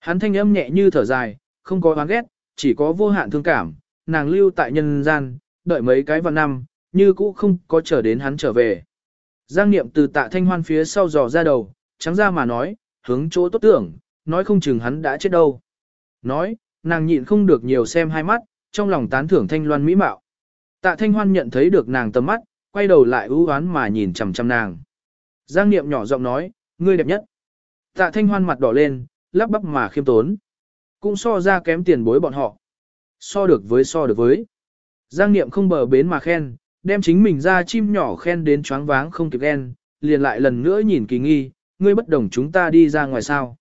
Hắn thanh âm nhẹ như thở dài, không có oán ghét, chỉ có vô hạn thương cảm, nàng lưu tại nhân gian, đợi mấy cái vạn năm, như cũ không có chờ đến hắn trở về. Giang Niệm từ tạ thanh hoan phía sau dò ra đầu, trắng ra mà nói, hướng chỗ tốt tưởng, nói không chừng hắn đã chết đâu. Nói, nàng nhịn không được nhiều xem hai mắt, trong lòng tán thưởng thanh loan mỹ mạo. Tạ thanh hoan nhận thấy được nàng tầm mắt, quay đầu lại ưu oán mà nhìn chằm chằm nàng. Giang Niệm nhỏ giọng nói, ngươi đẹp nhất. Tạ thanh hoan mặt đỏ lên, lắp bắp mà khiêm tốn. Cũng so ra kém tiền bối bọn họ. So được với so được với. Giang Niệm không bờ bến mà khen, đem chính mình ra chim nhỏ khen đến choáng váng không kịp ghen, liền lại lần nữa nhìn kỳ nghi, ngươi bất đồng chúng ta đi ra ngoài sao.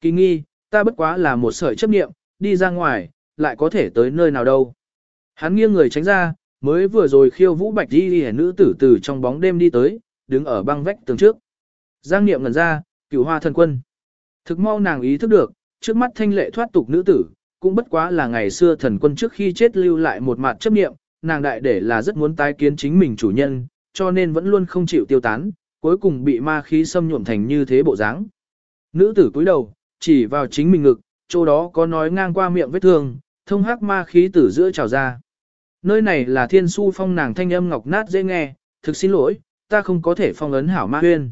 Kỳ nghi, ta bất quá là một sợi chấp niệm, đi ra ngoài, lại có thể tới nơi nào đâu. Hắn nghiêng người tránh ra, mới vừa rồi khiêu vũ bạch đi hẻ nữ tử tử trong bóng đêm đi tới, đứng ở băng vách tường trước. Giang niệm ngẩn ra, cửu hoa thần quân. Thực mau nàng ý thức được, trước mắt thanh lệ thoát tục nữ tử, cũng bất quá là ngày xưa thần quân trước khi chết lưu lại một mặt chấp niệm, nàng đại để là rất muốn tái kiến chính mình chủ nhân, cho nên vẫn luôn không chịu tiêu tán, cuối cùng bị ma khí xâm nhuộm thành như thế bộ dáng. Nữ tử cúi đầu, chỉ vào chính mình ngực, chỗ đó có nói ngang qua miệng vết thương, thông hắc ma khí từ giữa trào ra. Nơi này là thiên su phong nàng thanh âm ngọc nát dễ nghe, thực xin lỗi, ta không có thể phong ấn hảo ma huyên.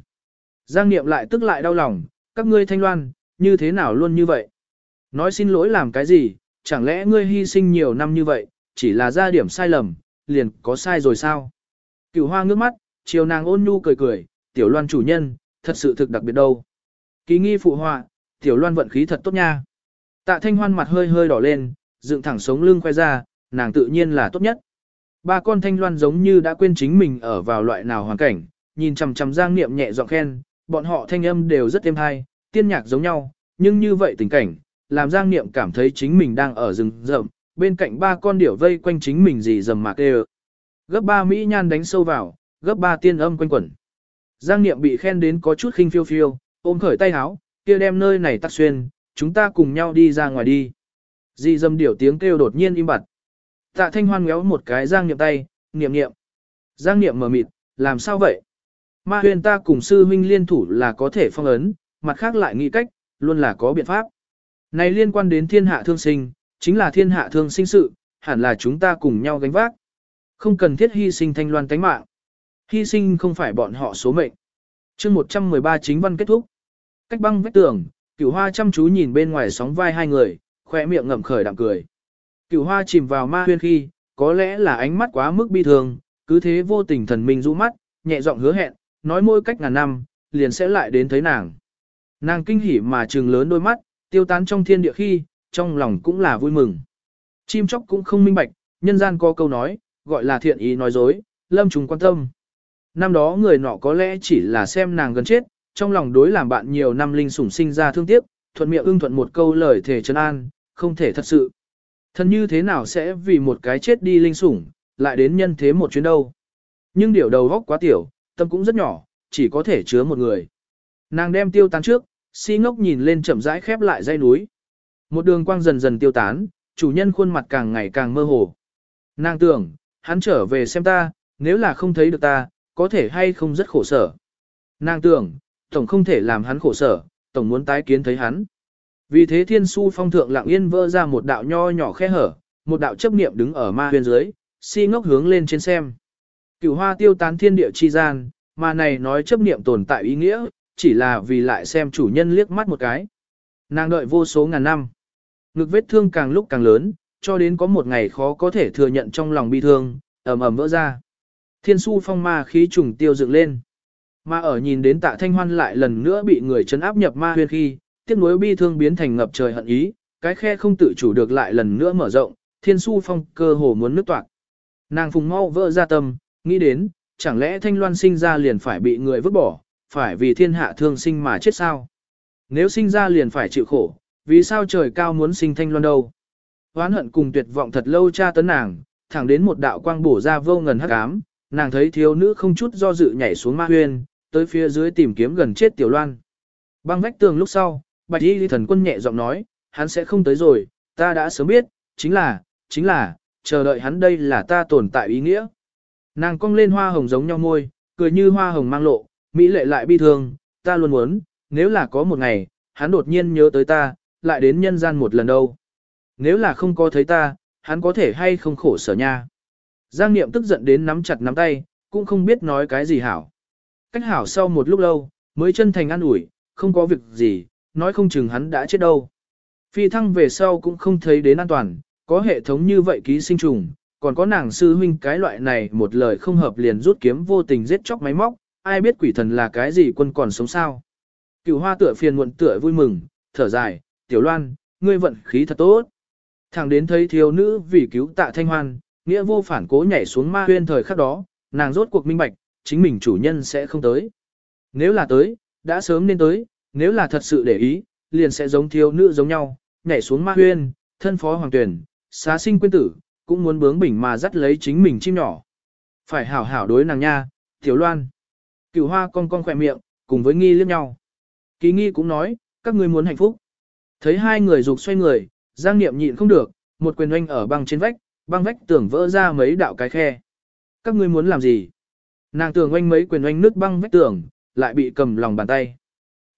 Giang niệm lại tức lại đau lòng, các ngươi thanh loan, như thế nào luôn như vậy? Nói xin lỗi làm cái gì, chẳng lẽ ngươi hy sinh nhiều năm như vậy, chỉ là ra điểm sai lầm, liền có sai rồi sao? Cửu hoa ngước mắt, chiều nàng ôn nhu cười cười, tiểu loan chủ nhân, thật sự thực đặc biệt đâu. Ký nghi phụ họa, tiểu loan vận khí thật tốt nha. Tạ thanh hoan mặt hơi hơi đỏ lên, dựng thẳng sống lưng khoe ra, nàng tự nhiên là tốt nhất. Ba con thanh loan giống như đã quên chính mình ở vào loại nào hoàn cảnh, nhìn chằm chằm giang niệm nhẹ giọng khen, bọn họ thanh âm đều rất êm hay, tiên nhạc giống nhau, nhưng như vậy tình cảnh, làm giang niệm cảm thấy chính mình đang ở rừng rậm, bên cạnh ba con điểu vây quanh chính mình gì dầm mạc đều. Gấp ba Mỹ nhan đánh sâu vào, gấp ba tiên âm quanh quẩn. Giang Niệm bị khen đến có chút khinh phiêu phiêu, ôm khởi tay háo, kia đem nơi này tắt xuyên, chúng ta cùng nhau đi ra ngoài đi. dì dâm điểu tiếng kêu đột nhiên im bặt. Tạ Thanh Hoan ngéo một cái Giang Niệm tay, niệm niệm. Giang Niệm mở mịt, làm sao vậy? Ma huyền ta cùng sư huynh liên thủ là có thể phong ấn, mặt khác lại nghĩ cách, luôn là có biện pháp. Này liên quan đến thiên hạ thương sinh, chính là thiên hạ thương sinh sự, hẳn là chúng ta cùng nhau gánh vác. Không cần thiết hy sinh thanh loan tánh mạng. Hy sinh không phải bọn họ số mệnh. chương 113 chính văn kết thúc. Cách băng vách tường, cửu hoa chăm chú nhìn bên ngoài sóng vai hai người, khỏe miệng ngậm khởi đạm cười. Cửu hoa chìm vào ma huyên khi, có lẽ là ánh mắt quá mức bi thường, cứ thế vô tình thần minh rũ mắt, nhẹ giọng hứa hẹn, nói môi cách ngàn năm, liền sẽ lại đến thấy nàng. Nàng kinh hỉ mà trừng lớn đôi mắt, tiêu tán trong thiên địa khi, trong lòng cũng là vui mừng. Chim chóc cũng không minh bạch, nhân gian có câu nói, gọi là thiện ý nói dối, lâm trùng quan tâm. Năm đó người nọ có lẽ chỉ là xem nàng gần chết, trong lòng đối làm bạn nhiều năm linh sủng sinh ra thương tiếc, thuận miệng ưng thuận một câu lời thể trấn an, không thể thật sự. Thân như thế nào sẽ vì một cái chết đi linh sủng, lại đến nhân thế một chuyến đâu. Nhưng điều đầu góc quá tiểu, tâm cũng rất nhỏ, chỉ có thể chứa một người. Nàng đem tiêu tán trước, si ngốc nhìn lên chậm rãi khép lại dây núi. Một đường quang dần dần tiêu tán, chủ nhân khuôn mặt càng ngày càng mơ hồ. Nàng tưởng, hắn trở về xem ta, nếu là không thấy được ta, có thể hay không rất khổ sở. Nàng tưởng, tổng không thể làm hắn khổ sở, tổng muốn tái kiến thấy hắn. Vì thế thiên su phong thượng lặng yên vỡ ra một đạo nho nhỏ khe hở, một đạo chấp niệm đứng ở ma huyền dưới, si ngốc hướng lên trên xem. Cửu hoa tiêu tán thiên địa chi gian, mà này nói chấp niệm tồn tại ý nghĩa, chỉ là vì lại xem chủ nhân liếc mắt một cái. Nàng đợi vô số ngàn năm. Ngực vết thương càng lúc càng lớn, cho đến có một ngày khó có thể thừa nhận trong lòng bi thương, ầm ầm vỡ ra. Thiên su phong ma khí trùng tiêu dựng lên. Mà ở nhìn đến tạ thanh hoan lại lần nữa bị người chấn áp nhập ma huyên khi, tiếc nuối bi thương biến thành ngập trời hận ý, cái khe không tự chủ được lại lần nữa mở rộng, thiên su phong cơ hồ muốn nước toạc. Nàng phùng mau vỡ ra tâm, nghĩ đến, chẳng lẽ thanh loan sinh ra liền phải bị người vứt bỏ, phải vì thiên hạ thương sinh mà chết sao? Nếu sinh ra liền phải chịu khổ, vì sao trời cao muốn sinh thanh loan đâu? Hoán hận cùng tuyệt vọng thật lâu tra tấn nàng, thẳng đến một đạo quang bổ ra vô ngần hắc ám, nàng thấy thiếu nữ không chút do dự nhảy xuống ma huyên, tới phía dưới tìm kiếm gần chết tiểu loan. Băng vách tường lúc sau, bạch y thần quân nhẹ giọng nói, hắn sẽ không tới rồi, ta đã sớm biết, chính là, chính là, chờ đợi hắn đây là ta tồn tại ý nghĩa. Nàng cong lên hoa hồng giống nhau môi, cười như hoa hồng mang lộ, mỹ lệ lại bi thương, ta luôn muốn, nếu là có một ngày, hắn đột nhiên nhớ tới ta, lại đến nhân gian một lần đâu. Nếu là không có thấy ta, hắn có thể hay không khổ sở nha. Giang Niệm tức giận đến nắm chặt nắm tay, cũng không biết nói cái gì hảo. Cách hảo sau một lúc lâu, mới chân thành an ủi, không có việc gì, nói không chừng hắn đã chết đâu. Phi thăng về sau cũng không thấy đến an toàn, có hệ thống như vậy ký sinh trùng, còn có nàng sư huynh cái loại này một lời không hợp liền rút kiếm vô tình giết chóc máy móc, ai biết quỷ thần là cái gì quân còn sống sao. Cửu hoa tựa phiền muộn tựa vui mừng, thở dài, tiểu loan, ngươi vận khí thật tốt. Thẳng đến thấy thiếu nữ vì cứu tạ thanh hoan, nghĩa vô phản cố nhảy xuống ma huyên thời khắc đó, nàng rốt cuộc minh bạch, chính mình chủ nhân sẽ không tới. Nếu là tới, đã sớm nên tới, nếu là thật sự để ý, liền sẽ giống thiếu nữ giống nhau, nhảy xuống ma huyên, thân phó hoàng tuyển, xá sinh quyên tử, cũng muốn bướng bỉnh mà dắt lấy chính mình chim nhỏ. Phải hảo hảo đối nàng nha, tiểu loan. Cửu hoa cong cong khỏe miệng, cùng với nghi liếc nhau. Ký nghi cũng nói, các ngươi muốn hạnh phúc. Thấy hai người dục xoay người, giang niệm nhịn không được, một quyền oanh ở băng trên vách, băng vách tưởng vỡ ra mấy đạo cái khe. Các ngươi muốn làm gì? Nàng tưởng oanh mấy quyền oanh nước băng vách tường, lại bị cầm lòng bàn tay.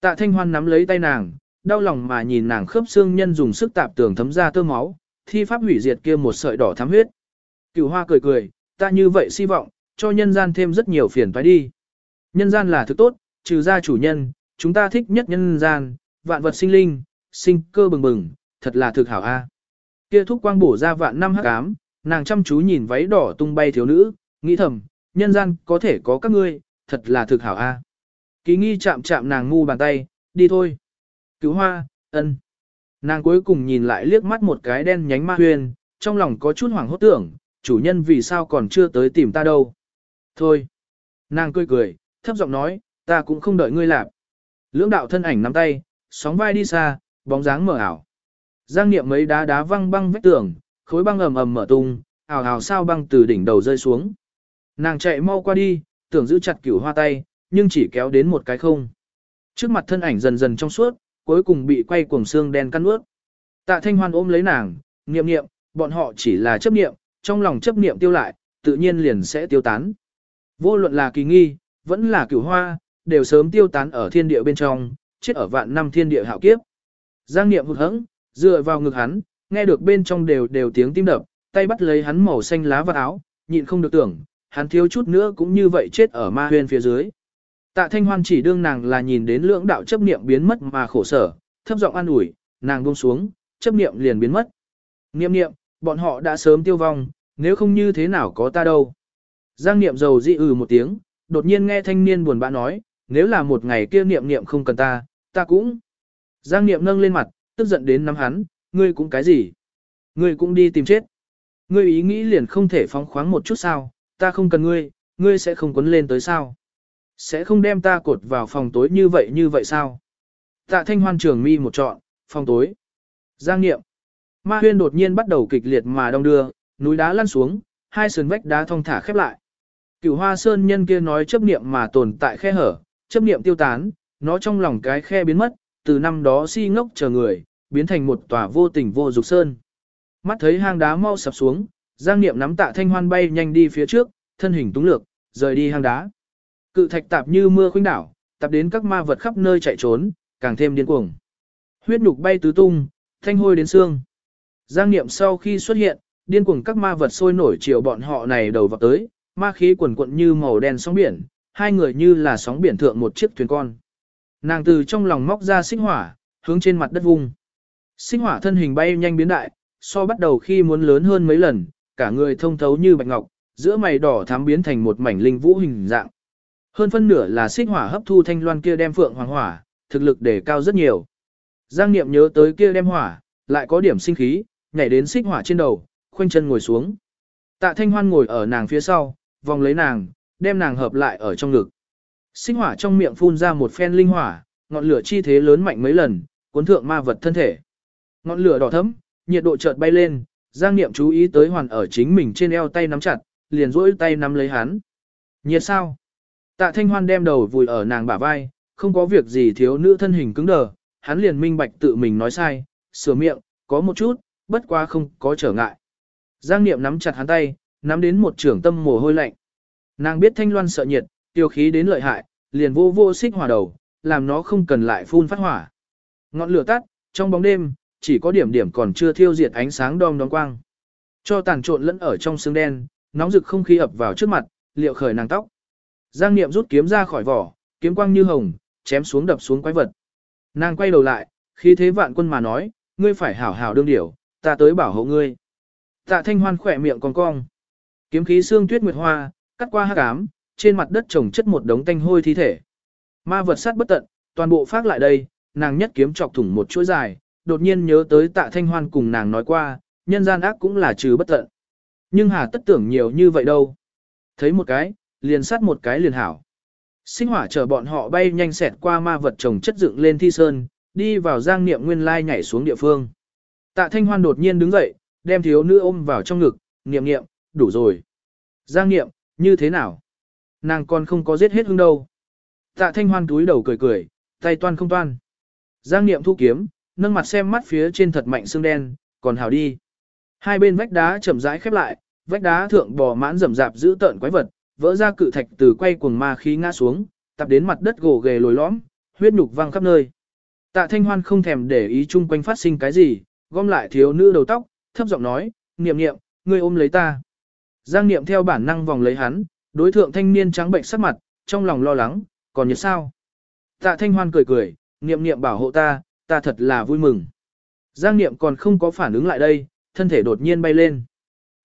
Tạ thanh hoan nắm lấy tay nàng, đau lòng mà nhìn nàng khớp xương nhân dùng sức tạp tường thấm ra tơ máu, thi pháp hủy diệt kia một sợi đỏ thắm huyết. Cửu hoa cười cười, ta như vậy hy vọng, cho nhân gian thêm rất nhiều phiền phải đi. Nhân gian là thứ tốt, trừ ra chủ nhân, chúng ta thích nhất nhân gian, vạn vật sinh linh, sinh cơ bừng bừng, thật là thực hảo a. Kia thúc quang bổ ra vạn năm hắc ám, nàng chăm chú nhìn váy đỏ tung bay thiếu nữ, nghĩ thầm, nhân gian có thể có các ngươi, thật là thực hảo a. Ký nghi chạm chạm nàng ngu bàn tay, đi thôi. Cứu hoa, ân. Nàng cuối cùng nhìn lại liếc mắt một cái đen nhánh ma huyền, trong lòng có chút hoảng hốt tưởng, chủ nhân vì sao còn chưa tới tìm ta đâu. Thôi. Nàng cười cười, thấp giọng nói, ta cũng không đợi ngươi làm. Lưỡng đạo thân ảnh nắm tay, sóng vai đi xa, bóng dáng mở ảo. Giang niệm mấy đá đá văng băng vách tường, khối băng ầm ầm mở tung, ảo ảo sao băng từ đỉnh đầu rơi xuống. Nàng chạy mau qua đi, tưởng giữ chặt cửu hoa tay, nhưng chỉ kéo đến một cái không. Trước mặt thân ảnh dần dần trong suốt, cuối cùng bị quay cuồng xương đen căn ướt. Tạ Thanh Hoan ôm lấy nàng, niệm niệm, bọn họ chỉ là chấp niệm, trong lòng chấp niệm tiêu lại, tự nhiên liền sẽ tiêu tán. Vô luận là kỳ nghi, vẫn là cửu hoa, đều sớm tiêu tán ở thiên địa bên trong, chết ở vạn năm thiên địa hạo kiếp. Giang niệm hụt hẫng, dựa vào ngực hắn, nghe được bên trong đều đều tiếng tim đập, tay bắt lấy hắn màu xanh lá và áo, nhịn không được tưởng, hắn thiếu chút nữa cũng như vậy chết ở ma huyên phía dưới. Tạ Thanh Hoan chỉ đương nàng là nhìn đến lưỡng đạo chấp niệm biến mất mà khổ sở, thấp giọng an ủi, nàng buông xuống, chấp niệm liền biến mất. Niệm niệm, bọn họ đã sớm tiêu vong, nếu không như thế nào có ta đâu. Giang niệm dầu dị ừ một tiếng, đột nhiên nghe thanh niên buồn bã nói, nếu là một ngày kia niệm niệm không cần ta, ta cũng. Giang niệm nâng lên mặt, tức giận đến nắm hắn, ngươi cũng cái gì? Ngươi cũng đi tìm chết. Ngươi ý nghĩ liền không thể phóng khoáng một chút sao, ta không cần ngươi, ngươi sẽ không quấn lên tới sao? Sẽ không đem ta cột vào phòng tối như vậy như vậy sao? Tạ thanh hoan trường mi một trọn, phòng tối. Giang niệm. Ma huyên đột nhiên bắt đầu kịch liệt mà đông đưa, núi đá lăn xuống, hai sườn vách đá thong thả khép lại. Cửu hoa sơn nhân kia nói chấp niệm mà tồn tại khe hở, chấp niệm tiêu tán, nó trong lòng cái khe biến mất, từ năm đó si ngốc chờ người, biến thành một tòa vô tình vô dục sơn. Mắt thấy hang đá mau sập xuống, Giang Niệm nắm tạ thanh hoan bay nhanh đi phía trước, thân hình túng lược, rời đi hang đá. Cự thạch tạp như mưa khuynh đảo, tạp đến các ma vật khắp nơi chạy trốn, càng thêm điên cuồng. Huyết nhục bay tứ tung, thanh hôi đến xương. Giang Niệm sau khi xuất hiện, điên cuồng các ma vật sôi nổi chiều bọn họ này đầu vào tới, ma khí quần quận như màu đen sóng biển, hai người như là sóng biển thượng một chiếc thuyền con. Nàng từ trong lòng móc ra xích hỏa, hướng trên mặt đất vung. Xích hỏa thân hình bay nhanh biến đại, so bắt đầu khi muốn lớn hơn mấy lần, cả người thông thấu như bạch ngọc, giữa mày đỏ thám biến thành một mảnh linh vũ hình dạng. Hơn phân nửa là xích hỏa hấp thu thanh loan kia đem phượng hoàng hỏa, thực lực để cao rất nhiều. Giang Niệm nhớ tới kia đem hỏa, lại có điểm sinh khí, nhảy đến xích hỏa trên đầu, khoanh chân ngồi xuống. Tạ Thanh Hoan ngồi ở nàng phía sau, vòng lấy nàng, đem nàng hợp lại ở trong ngực. Xích hỏa trong miệng phun ra một phen linh hỏa, ngọn lửa chi thế lớn mạnh mấy lần, cuốn thượng ma vật thân thể. Ngọn lửa đỏ thấm, nhiệt độ chợt bay lên, Giang Niệm chú ý tới hoàn ở chính mình trên eo tay nắm chặt, liền duỗi tay nắm lấy hắn. Nhiệt sao? Tạ Thanh Hoan đem đầu vùi ở nàng bả vai, không có việc gì thiếu nữ thân hình cứng đờ, hắn liền minh bạch tự mình nói sai, sửa miệng, có một chút, bất quá không có trở ngại. Giang Niệm nắm chặt hắn tay, nắm đến một trưởng tâm mồ hôi lạnh. Nàng biết Thanh Loan sợ nhiệt, tiêu khí đến lợi hại, liền vô vô xích hỏa đầu, làm nó không cần lại phun phát hỏa. Ngọn lửa tắt, trong bóng đêm, chỉ có điểm điểm còn chưa thiêu diệt ánh sáng đom đóm quang. Cho tàn trộn lẫn ở trong sương đen, nóng rực không khí ập vào trước mặt, liệu khởi nàng tóc. Giang Niệm rút kiếm ra khỏi vỏ, kiếm quang như hồng, chém xuống đập xuống quái vật. Nàng quay đầu lại, khi thế vạn quân mà nói, ngươi phải hảo hảo đương điểu, ta tới bảo hộ ngươi. Tạ Thanh Hoan khỏe miệng cong cong. Kiếm khí xương tuyết nguyệt hoa, cắt qua hắc ám, trên mặt đất trồng chất một đống tanh hôi thi thể. Ma vật sát bất tận, toàn bộ phát lại đây, nàng nhất kiếm chọc thủng một chuỗi dài, đột nhiên nhớ tới tạ thanh hoan cùng nàng nói qua, nhân gian ác cũng là trừ bất tận. Nhưng hà tất tưởng nhiều như vậy đâu. Thấy một cái, liền sát một cái liền hảo. Sinh hỏa chở bọn họ bay nhanh xẹt qua ma vật trồng chất dựng lên thi sơn, đi vào giang niệm nguyên lai nhảy xuống địa phương. Tạ thanh hoan đột nhiên đứng dậy, đem thiếu nữ ôm vào trong ngực, niệm niệm, đủ rồi. Giang niệm, như thế nào? Nàng còn không có giết hết hương đâu. Tạ thanh hoan túi đầu cười cười, tay toan không toan. Giang niệm thu kiếm, nâng mặt xem mắt phía trên thật mạnh xương đen, còn hào đi. Hai bên vách đá chậm rãi khép lại, vách đá thượng bò mãn rậm rạp giữ tợn quái vật, vỡ ra cự thạch từ quay cuồng ma khí ngã xuống, tập đến mặt đất gồ ghề lồi lõm, huyết nhục văng khắp nơi. Tạ Thanh Hoan không thèm để ý chung quanh phát sinh cái gì, gom lại thiếu nữ đầu tóc, thấp giọng nói, "Niệm Niệm, ngươi ôm lấy ta." Giang Niệm theo bản năng vòng lấy hắn, đối thượng thanh niên trắng bệnh sắc mặt, trong lòng lo lắng, còn nhiệt sao? Tạ Thanh Hoan cười cười, "Niệm Niệm bảo hộ ta, ta thật là vui mừng." Giang Niệm còn không có phản ứng lại đây, thân thể đột nhiên bay lên.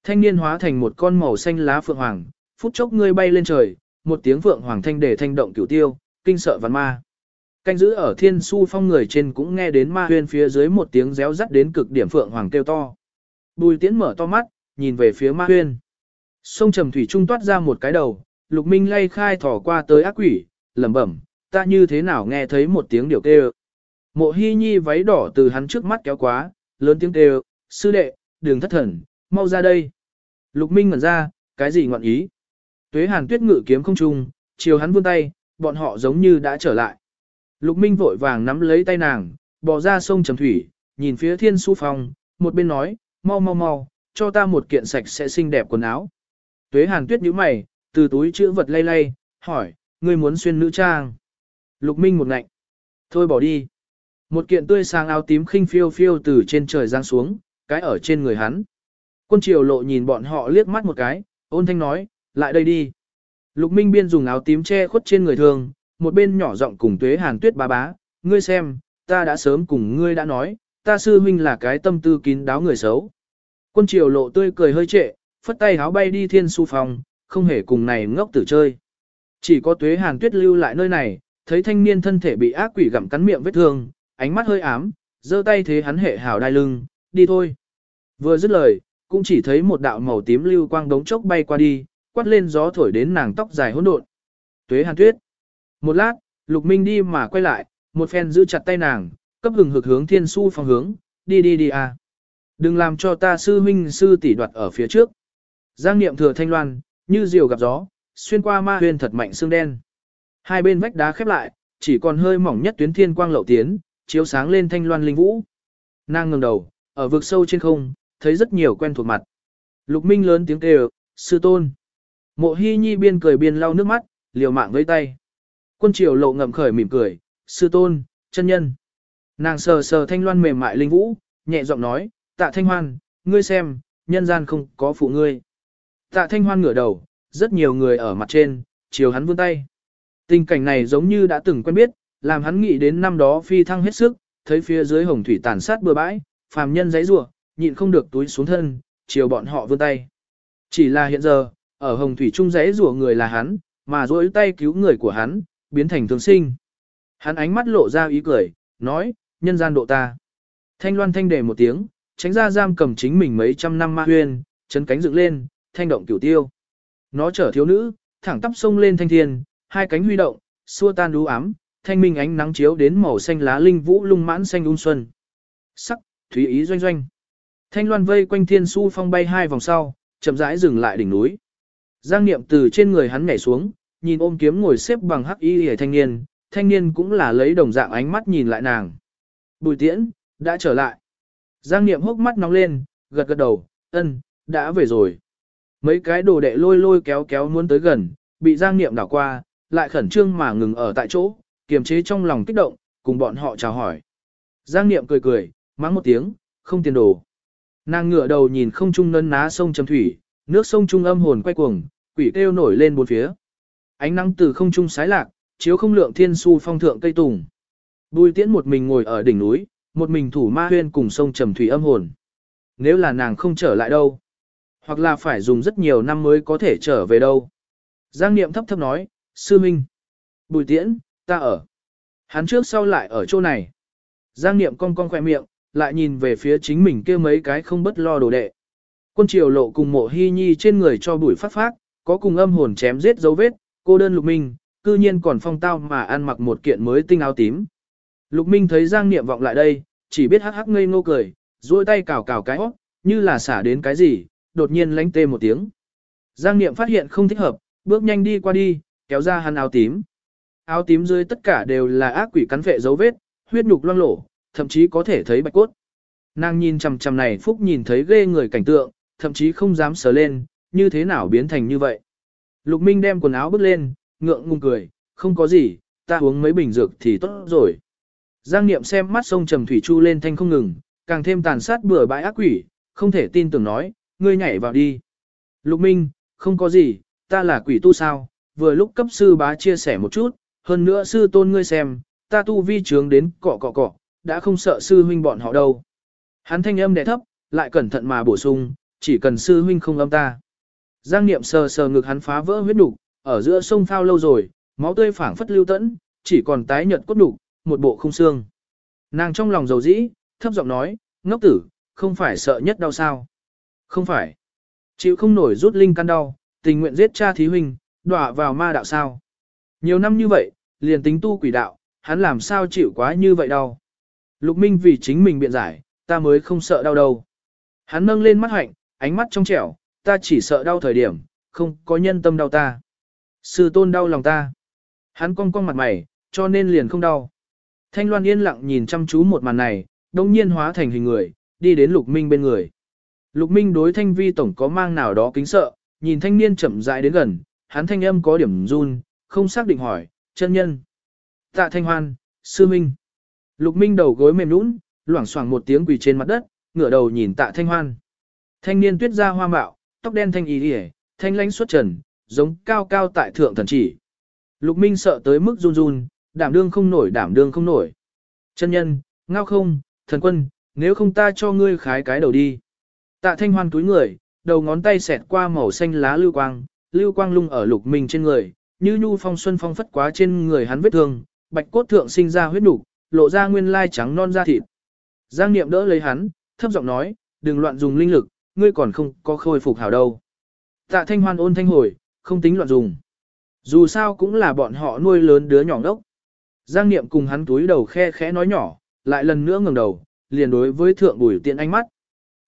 Thanh niên hóa thành một con màu xanh lá phượng hoàng, phút chốc ngươi bay lên trời, một tiếng vượng hoàng thanh để thanh động cửu tiêu, kinh sợ văn ma. Canh giữ ở thiên su phong người trên cũng nghe đến ma huyên phía dưới một tiếng réo rắt đến cực điểm phượng hoàng kêu to. Bùi tiễn mở to mắt, nhìn về phía ma huyên. Sông trầm thủy trung toát ra một cái đầu, lục minh lay khai thỏ qua tới ác quỷ, lẩm bẩm, ta như thế nào nghe thấy một tiếng điều kêu. Mộ hy nhi váy đỏ từ hắn trước mắt kéo quá, lớn tiếng kêu, sư đệ, đường thất thần, mau ra đây. Lục minh ngẩn ra, cái gì ngọn ý. Tuế hàn tuyết ngự kiếm không trung, chiều hắn vươn tay, bọn họ giống như đã trở lại. Lục Minh vội vàng nắm lấy tay nàng, bỏ ra sông trầm thủy, nhìn phía thiên su phong, một bên nói, mau mau mau, cho ta một kiện sạch sẽ xinh đẹp quần áo. Tuế hàn tuyết nhíu mày, từ túi chữ vật lay lay, hỏi, ngươi muốn xuyên nữ trang. Lục Minh một ngạnh. Thôi bỏ đi. Một kiện tươi sáng áo tím khinh phiêu phiêu từ trên trời giáng xuống, cái ở trên người hắn. Quân triều lộ nhìn bọn họ liếc mắt một cái, ôn thanh nói, lại đây đi. Lục Minh Biên dùng áo tím che khuất trên người thường, một bên nhỏ giọng cùng tuế hàn tuyết bá bá, ngươi xem, ta đã sớm cùng ngươi đã nói, ta sư huynh là cái tâm tư kín đáo người xấu. Quân triều lộ tươi cười hơi trệ, phất tay háo bay đi thiên su phòng, không hề cùng này ngốc tử chơi. Chỉ có tuế hàn tuyết lưu lại nơi này, thấy thanh niên thân thể bị ác quỷ gặm cắn miệng vết thương, ánh mắt hơi ám, giơ tay thế hắn hệ hảo đai lưng, đi thôi. Vừa dứt lời, cũng chỉ thấy một đạo màu tím lưu quang đống chốc bay qua đi, quát lên gió thổi đến nàng tóc dài hỗn độn. Tuế hàn tuyết. Một lát, lục minh đi mà quay lại, một phen giữ chặt tay nàng, cấp hừng hực hướng thiên su phòng hướng, đi đi đi à. Đừng làm cho ta sư huynh sư tỷ đoạt ở phía trước. Giang niệm thừa thanh loan, như diều gặp gió, xuyên qua ma huyền thật mạnh xương đen. Hai bên vách đá khép lại, chỉ còn hơi mỏng nhất tuyến thiên quang lậu tiến, chiếu sáng lên thanh loan linh vũ. Nàng ngẩng đầu, ở vực sâu trên không, thấy rất nhiều quen thuộc mặt. Lục Minh lớn tiếng kêu, sư tôn. Mộ Hi Nhi biên cười biên lau nước mắt, liều mạng với tay. Quân triều lộ ngậm khởi mỉm cười, sư tôn, chân nhân. Nàng sờ sờ thanh loan mềm mại linh vũ, nhẹ giọng nói, tạ thanh hoan, ngươi xem, nhân gian không có phụ ngươi. Tạ thanh hoan ngửa đầu, rất nhiều người ở mặt trên, chiều hắn vươn tay. Tình cảnh này giống như đã từng quen biết, làm hắn nghĩ đến năm đó phi thăng hết sức, thấy phía dưới hồng thủy tàn sát bừa bãi, phàm nhân giấy rủa, nhịn không được túi xuống thân, chiều bọn họ vươn tay. Chỉ là hiện giờ, ở hồng thủy trung rẽ rủa người là hắn, mà dối tay cứu người của hắn, biến thành thương sinh. Hắn ánh mắt lộ ra ý cười, nói, nhân gian độ ta. Thanh loan thanh đề một tiếng, tránh ra giam cầm chính mình mấy trăm năm ma huyên, chấn cánh dựng lên, thanh động cửu tiêu. Nó trở thiếu nữ, thẳng tắp sông lên thanh thiên, hai cánh huy động, xua tan đú ám, thanh minh ánh nắng chiếu đến màu xanh lá linh vũ lung mãn xanh un xuân. Sắc, thúy ý doanh doanh. Thanh loan vây quanh thiên su phong bay hai vòng sau, chậm rãi dừng lại đỉnh núi. Giang niệm từ trên người hắn nhảy xuống, nhìn ôm kiếm ngồi xếp bằng hắc y hề thanh niên, thanh niên cũng là lấy đồng dạng ánh mắt nhìn lại nàng. Bùi tiễn, đã trở lại. Giang niệm hốc mắt nóng lên, gật gật đầu, ân, đã về rồi. Mấy cái đồ đệ lôi lôi kéo kéo muốn tới gần, bị Giang niệm đảo qua, lại khẩn trương mà ngừng ở tại chỗ, kiềm chế trong lòng kích động, cùng bọn họ chào hỏi. Giang niệm cười cười, mắng một tiếng, không tiền đồ. Nàng ngửa đầu nhìn không trung nân ná sông chấm thủy, nước sông trung âm hồn quay cuồng, quỷ kêu nổi lên bốn phía. Ánh nắng từ không trung sái lạc, chiếu không lượng thiên su phong thượng cây tùng. Bùi tiễn một mình ngồi ở đỉnh núi, một mình thủ ma huyên cùng sông trầm thủy âm hồn. Nếu là nàng không trở lại đâu, hoặc là phải dùng rất nhiều năm mới có thể trở về đâu. Giang Niệm thấp thấp nói, sư minh, bùi tiễn, ta ở. Hắn trước sau lại ở chỗ này. Giang Niệm cong cong khỏe miệng, lại nhìn về phía chính mình kia mấy cái không bất lo đồ đệ. Quân triều lộ cùng mộ hy nhi trên người cho bụi phát phát, có cùng âm hồn chém giết dấu vết, cô đơn lục minh, cư nhiên còn phong tao mà ăn mặc một kiện mới tinh áo tím. Lục minh thấy Giang Niệm vọng lại đây, chỉ biết hắc hắc ngây ngô cười, duỗi tay cào cào cái hót, như là xả đến cái gì, đột nhiên lánh tê một tiếng. Giang Niệm phát hiện không thích hợp, bước nhanh đi qua đi, kéo ra hắn áo tím. Áo tím dưới tất cả đều là ác quỷ cắn vệ dấu vết, huyết nhục loang lổ, thậm chí có thể thấy bạch cốt. Nàng nhìn chằm chằm này phúc nhìn thấy ghê người cảnh tượng, thậm chí không dám sờ lên, như thế nào biến thành như vậy. Lục Minh đem quần áo bước lên, ngượng ngùng cười, không có gì, ta uống mấy bình dược thì tốt rồi. Giang Niệm xem mắt sông trầm thủy chu lên thanh không ngừng, càng thêm tàn sát bừa bãi ác quỷ, không thể tin tưởng nói, ngươi nhảy vào đi. Lục Minh, không có gì, ta là quỷ tu sao, vừa lúc cấp sư bá chia sẻ một chút, hơn nữa sư tôn ngươi xem, ta tu vi trướng đến cọ cọ cọ, đã không sợ sư huynh bọn họ đâu. Hắn thanh âm đè thấp, lại cẩn thận mà bổ sung, chỉ cần sư huynh không âm ta. Giang Niệm sờ sờ ngực hắn phá vỡ huyết đục, ở giữa sông phao lâu rồi, máu tươi phảng phất lưu tẫn, chỉ còn tái nhợt cốt đục, một bộ không xương. Nàng trong lòng dầu dĩ, thấp giọng nói, ngốc tử, không phải sợ nhất đau sao. Không phải. Chịu không nổi rút linh căn đau, tình nguyện giết cha thí huynh, đọa vào ma đạo sao. Nhiều năm như vậy, liền tính tu quỷ đạo, hắn làm sao chịu quá như vậy đâu. Lục Minh vì chính mình biện giải, ta mới không sợ đau đâu. Hắn nâng lên mắt hạnh, ánh mắt trong trẻo, ta chỉ sợ đau thời điểm, không có nhân tâm đau ta. Sư tôn đau lòng ta. Hắn cong cong mặt mày, cho nên liền không đau. Thanh Loan yên lặng nhìn chăm chú một màn này, đồng nhiên hóa thành hình người, đi đến Lục Minh bên người. Lục Minh đối Thanh Vi tổng có mang nào đó kính sợ, nhìn thanh niên chậm rãi đến gần, hắn thanh âm có điểm run, không xác định hỏi, chân nhân. Tạ Thanh Hoan, Sư Minh. Lục Minh đầu gối mềm nũng, loảng xoảng một tiếng quỳ trên mặt đất, ngửa đầu nhìn Tạ Thanh Hoan. Thanh niên tuyết ra hoa mạo, tóc đen thanh y điề, thanh lãnh xuất trần, giống cao cao tại thượng thần chỉ. Lục Minh sợ tới mức run run, đảm đương không nổi đảm đương không nổi. Chân nhân, ngao không, thần quân, nếu không ta cho ngươi khái cái đầu đi. Tạ thanh hoan túi người, đầu ngón tay xẹt qua màu xanh lá lưu quang, lưu quang lung ở lục minh trên người, như nhu phong xuân phong phất quá trên người hắn vết thương, bạch cốt thượng sinh ra huyết đủ, lộ ra nguyên lai trắng non da thịt. Giang Niệm đỡ lấy hắn, thấp giọng nói, đừng loạn dùng linh lực, ngươi còn không có khôi phục hảo đâu. Tạ thanh hoan ôn thanh hồi, không tính loạn dùng. Dù sao cũng là bọn họ nuôi lớn đứa nhỏ đốc. Giang Niệm cùng hắn túi đầu khe khẽ nói nhỏ, lại lần nữa ngẩng đầu, liền đối với thượng bùi tiện ánh mắt.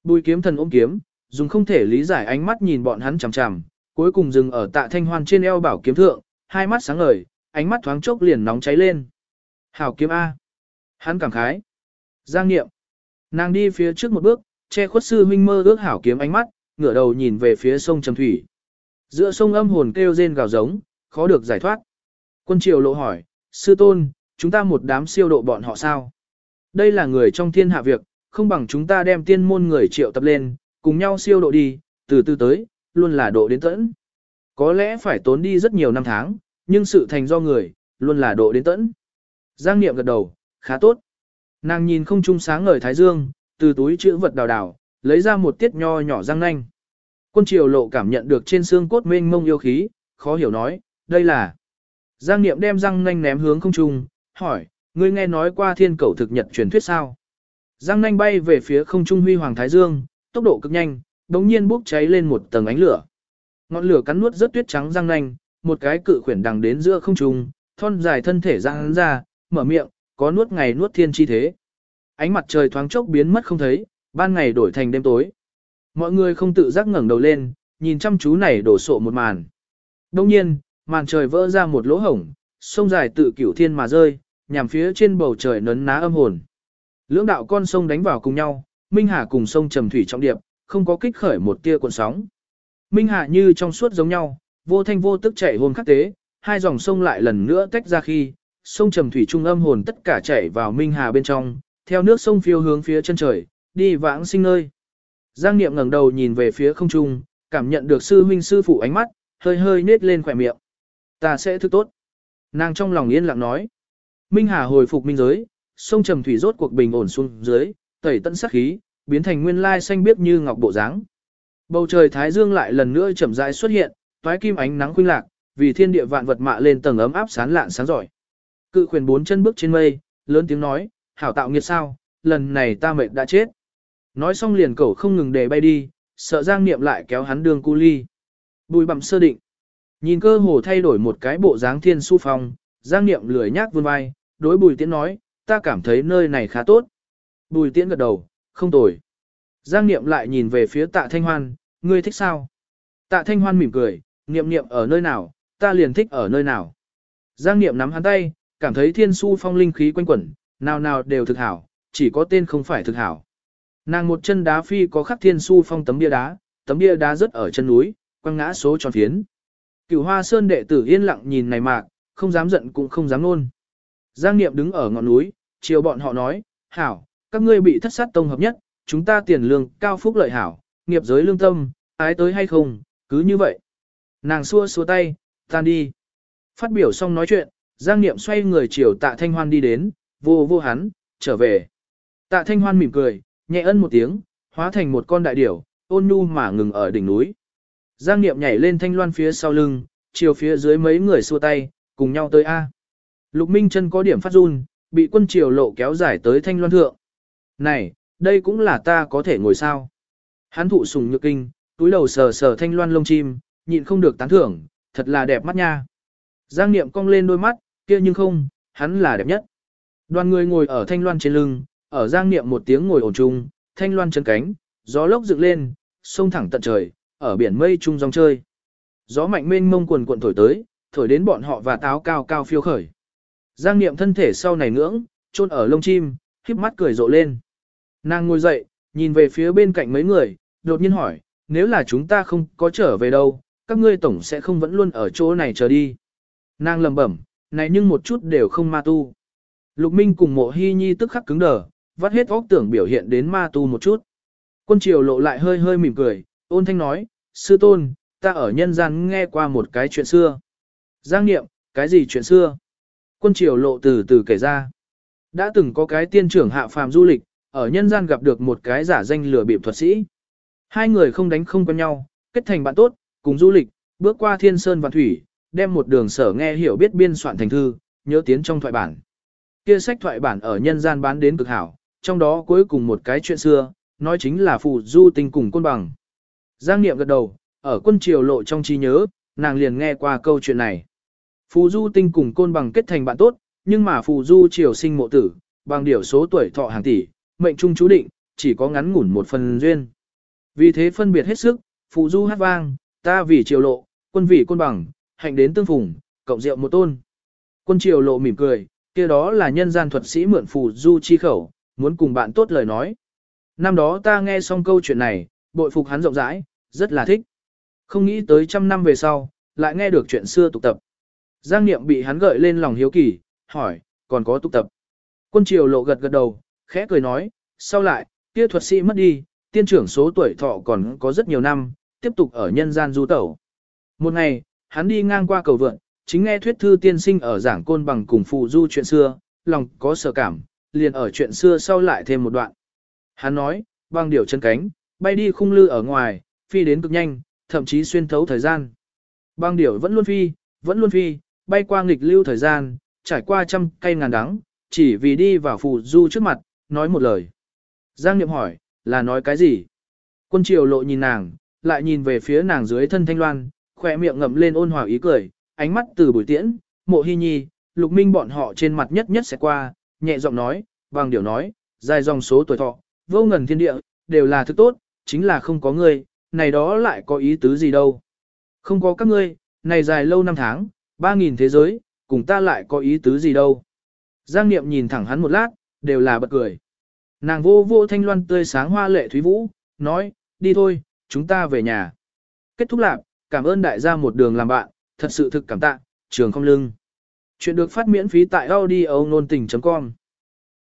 Bùi kiếm thần ôm kiếm, dùng không thể lý giải ánh mắt nhìn bọn hắn chằm chằm, cuối cùng dừng ở tạ thanh hoan trên eo bảo kiếm thượng, hai mắt sáng ngời, ánh mắt thoáng chốc liền nóng cháy lên. Hảo kiếm A. Hắn cảm khái. Giang Niệm. Nàng đi phía trước một bước, che khuất sư huynh mơ ước hảo kiếm ánh mắt, ngửa đầu nhìn về phía sông Trầm Thủy. Giữa sông âm hồn kêu rên gào giống, khó được giải thoát. Quân triều lộ hỏi, sư tôn, chúng ta một đám siêu độ bọn họ sao? Đây là người trong thiên hạ việc, không bằng chúng ta đem tiên môn người triệu tập lên, cùng nhau siêu độ đi, từ từ tới, luôn là độ đến tẫn. Có lẽ phải tốn đi rất nhiều năm tháng, nhưng sự thành do người, luôn là độ đến tẫn. Giang Niệm gật đầu, khá tốt. Nàng nhìn không trung sáng ngời thái dương, từ túi chữ vật đào đào, lấy ra một tiết nho nhỏ răng nanh. Quân triều lộ cảm nhận được trên xương cốt mênh mông yêu khí, khó hiểu nói, đây là. Giang Niệm đem răng nanh ném hướng không trung, hỏi, ngươi nghe nói qua thiên cầu thực nhật truyền thuyết sao? Giang nanh bay về phía không trung huy hoàng thái dương, tốc độ cực nhanh, đống nhiên bốc cháy lên một tầng ánh lửa. Ngọn lửa cắn nuốt rất tuyết trắng răng nanh, một cái cự khuyển đằng đến giữa không trung, thon dài thân thể răng ra, mở miệng, có nuốt ngày nuốt thiên chi thế. Ánh mặt trời thoáng chốc biến mất không thấy, ban ngày đổi thành đêm tối. Mọi người không tự giác ngẩng đầu lên, nhìn chăm chú này đổ sộ một màn. Đông nhiên, màn trời vỡ ra một lỗ hổng, sông dài tự cửu thiên mà rơi, nhằm phía trên bầu trời nấn ná âm hồn. Lưỡng đạo con sông đánh vào cùng nhau, Minh Hà cùng sông trầm thủy trọng điệp, không có kích khởi một tia cuộn sóng. Minh Hà như trong suốt giống nhau, vô thanh vô tức chảy hồn khắc tế, hai dòng sông lại lần nữa tách ra khi, sông trầm thủy trung âm hồn tất cả chảy vào Minh Hà bên trong, theo nước sông phiêu hướng phía chân trời, đi vãng sinh nơi. Giang Niệm ngẩng đầu nhìn về phía không trung, cảm nhận được sư huynh sư phụ ánh mắt, hơi hơi nết lên khỏe miệng. Ta sẽ thức tốt. Nàng trong lòng yên lặng nói. Minh Hà hồi phục minh giới, sông trầm thủy rốt cuộc bình ổn xuống dưới, tẩy tận sắc khí, biến thành nguyên lai xanh biếc như ngọc bộ dáng. Bầu trời thái dương lại lần nữa chậm rãi xuất hiện, toái kim ánh nắng khuynh lạc, vì thiên địa vạn vật mạ lên tầng ấm áp sán lạn sáng giỏi. Cự khuyển bốn chân bước trên mây, lớn tiếng nói, hảo tạo nghiệt sao, lần này ta mệt đã chết. Nói xong liền cẩu không ngừng để bay đi, sợ Giang Niệm lại kéo hắn đường cu ly. Bùi bặm sơ định. Nhìn cơ hồ thay đổi một cái bộ dáng thiên su phong, Giang Niệm lười nhác vươn vai, đối Bùi Tiễn nói, ta cảm thấy nơi này khá tốt. Bùi Tiễn gật đầu, không tồi. Giang Niệm lại nhìn về phía tạ Thanh Hoan, ngươi thích sao? Tạ Thanh Hoan mỉm cười, Niệm Niệm ở nơi nào, ta liền thích ở nơi nào. Giang Niệm nắm hắn tay, cảm thấy thiên su phong linh khí quanh quẩn, nào nào đều thực hảo, chỉ có tên không phải thực hảo. Nàng một chân đá phi có khắc thiên su phong tấm bia đá, tấm bia đá rất ở chân núi, quăng ngã số tròn phiến. Cửu Hoa Sơn đệ tử yên lặng nhìn này mạc, không dám giận cũng không dám nôn. Giang Niệm đứng ở ngọn núi, chiều bọn họ nói, hảo, các ngươi bị thất sát tông hợp nhất, chúng ta tiền lương cao phúc lợi hảo, nghiệp giới lương tâm, ái tới hay không, cứ như vậy. Nàng xua xua tay, tan đi. Phát biểu xong nói chuyện, Giang Niệm xoay người chiều tạ thanh hoan đi đến, vô vô hắn, trở về. Tạ thanh hoan mỉm cười, nhẹ ân một tiếng, hóa thành một con đại điểu, ôn nhu mà ngừng ở đỉnh núi. Giang Niệm nhảy lên thanh loan phía sau lưng, chiều phía dưới mấy người xua tay, cùng nhau tới A. Lục Minh chân có điểm phát run, bị quân triều lộ kéo dài tới thanh loan thượng. Này, đây cũng là ta có thể ngồi sao. Hắn thụ sùng nhược kinh, túi đầu sờ sờ thanh loan lông chim, nhịn không được tán thưởng, thật là đẹp mắt nha. Giang Niệm cong lên đôi mắt, kia nhưng không, hắn là đẹp nhất. Đoàn người ngồi ở thanh loan trên lưng, ở Giang Niệm một tiếng ngồi ổn chung, thanh loan chân cánh, gió lốc dựng lên, sông thẳng tận trời, ở biển mây trung dòng chơi. Gió mạnh mênh mông quần cuộn thổi tới, thổi đến bọn họ và táo cao cao phiêu khởi. Giang Niệm thân thể sau này ngưỡng, chôn ở lông chim, híp mắt cười rộ lên. Nàng ngồi dậy, nhìn về phía bên cạnh mấy người, đột nhiên hỏi, nếu là chúng ta không có trở về đâu, các ngươi tổng sẽ không vẫn luôn ở chỗ này chờ đi. Nàng lầm bẩm, này nhưng một chút đều không ma tu. Lục Minh cùng mộ hy nhi tức khắc cứng đờ, vắt hết óc tưởng biểu hiện đến ma tu một chút. Quân triều lộ lại hơi hơi mỉm cười, ôn thanh nói, sư tôn, ta ở nhân gian nghe qua một cái chuyện xưa. Giang niệm, cái gì chuyện xưa? Quân triều lộ từ từ kể ra. Đã từng có cái tiên trưởng hạ phàm du lịch, ở nhân gian gặp được một cái giả danh lừa bịp thuật sĩ. Hai người không đánh không quen nhau, kết thành bạn tốt, cùng du lịch, bước qua thiên sơn và thủy, đem một đường sở nghe hiểu biết biên soạn thành thư, nhớ tiến trong thoại bản. Kia sách thoại bản ở nhân gian bán đến cực hảo, trong đó cuối cùng một cái chuyện xưa, nói chính là phù du tinh cùng côn bằng. Giang Niệm gật đầu, ở quân triều lộ trong trí nhớ, nàng liền nghe qua câu chuyện này. Phù du tinh cùng côn bằng kết thành bạn tốt, nhưng mà phù du triều sinh mộ tử, bằng điều số tuổi thọ hàng tỷ, mệnh trung chú định, chỉ có ngắn ngủn một phần duyên. Vì thế phân biệt hết sức, phù du hát vang, ta vì triều lộ, quân vì côn bằng, hạnh đến tương phùng, cộng rượu một tôn. Quân triều lộ mỉm cười, kia đó là nhân gian thuật sĩ mượn phù du chi khẩu, muốn cùng bạn tốt lời nói. Năm đó ta nghe xong câu chuyện này, bội phục hắn rộng rãi, rất là thích. Không nghĩ tới trăm năm về sau, lại nghe được chuyện xưa tục tập. Giang Niệm bị hắn gợi lên lòng hiếu kỳ, hỏi, còn có tục tập. Quân triều lộ gật gật đầu, khẽ cười nói, sau lại, kia thuật sĩ mất đi, tiên trưởng số tuổi thọ còn có rất nhiều năm, tiếp tục ở nhân gian du tẩu. Một ngày, hắn đi ngang qua cầu vượn, chính nghe thuyết thư tiên sinh ở giảng côn bằng cùng phụ du chuyện xưa, lòng có sở cảm, liền ở chuyện xưa sau lại thêm một đoạn. Hắn nói, bằng điều chân cánh, bay đi khung lư ở ngoài, phi đến cực nhanh, thậm chí xuyên thấu thời gian. Băng điểu vẫn luôn phi, vẫn luôn phi, bay qua nghịch lưu thời gian, trải qua trăm cây ngàn đắng, chỉ vì đi vào phù du trước mặt, nói một lời. Giang Niệm hỏi, là nói cái gì? Quân triều lộ nhìn nàng, lại nhìn về phía nàng dưới thân thanh loan, khỏe miệng ngậm lên ôn hòa ý cười, ánh mắt từ buổi tiễn, mộ hy nhi, lục minh bọn họ trên mặt nhất nhất sẽ qua, nhẹ giọng nói, bằng điều nói, dài dòng số tuổi thọ, vô ngần thiên địa, đều là thứ tốt, chính là không có ngươi, này đó lại có ý tứ gì đâu. Không có các ngươi, này dài lâu năm tháng, ba nghìn thế giới, cùng ta lại có ý tứ gì đâu. Giang Niệm nhìn thẳng hắn một lát, đều là bật cười. Nàng vô vô thanh loan tươi sáng hoa lệ thúy vũ, nói, đi thôi, chúng ta về nhà. Kết thúc lạc, cảm ơn đại gia một đường làm bạn, thật sự thực cảm tạ, trường không lưng. Chuyện được phát miễn phí tại audio nôn tình.com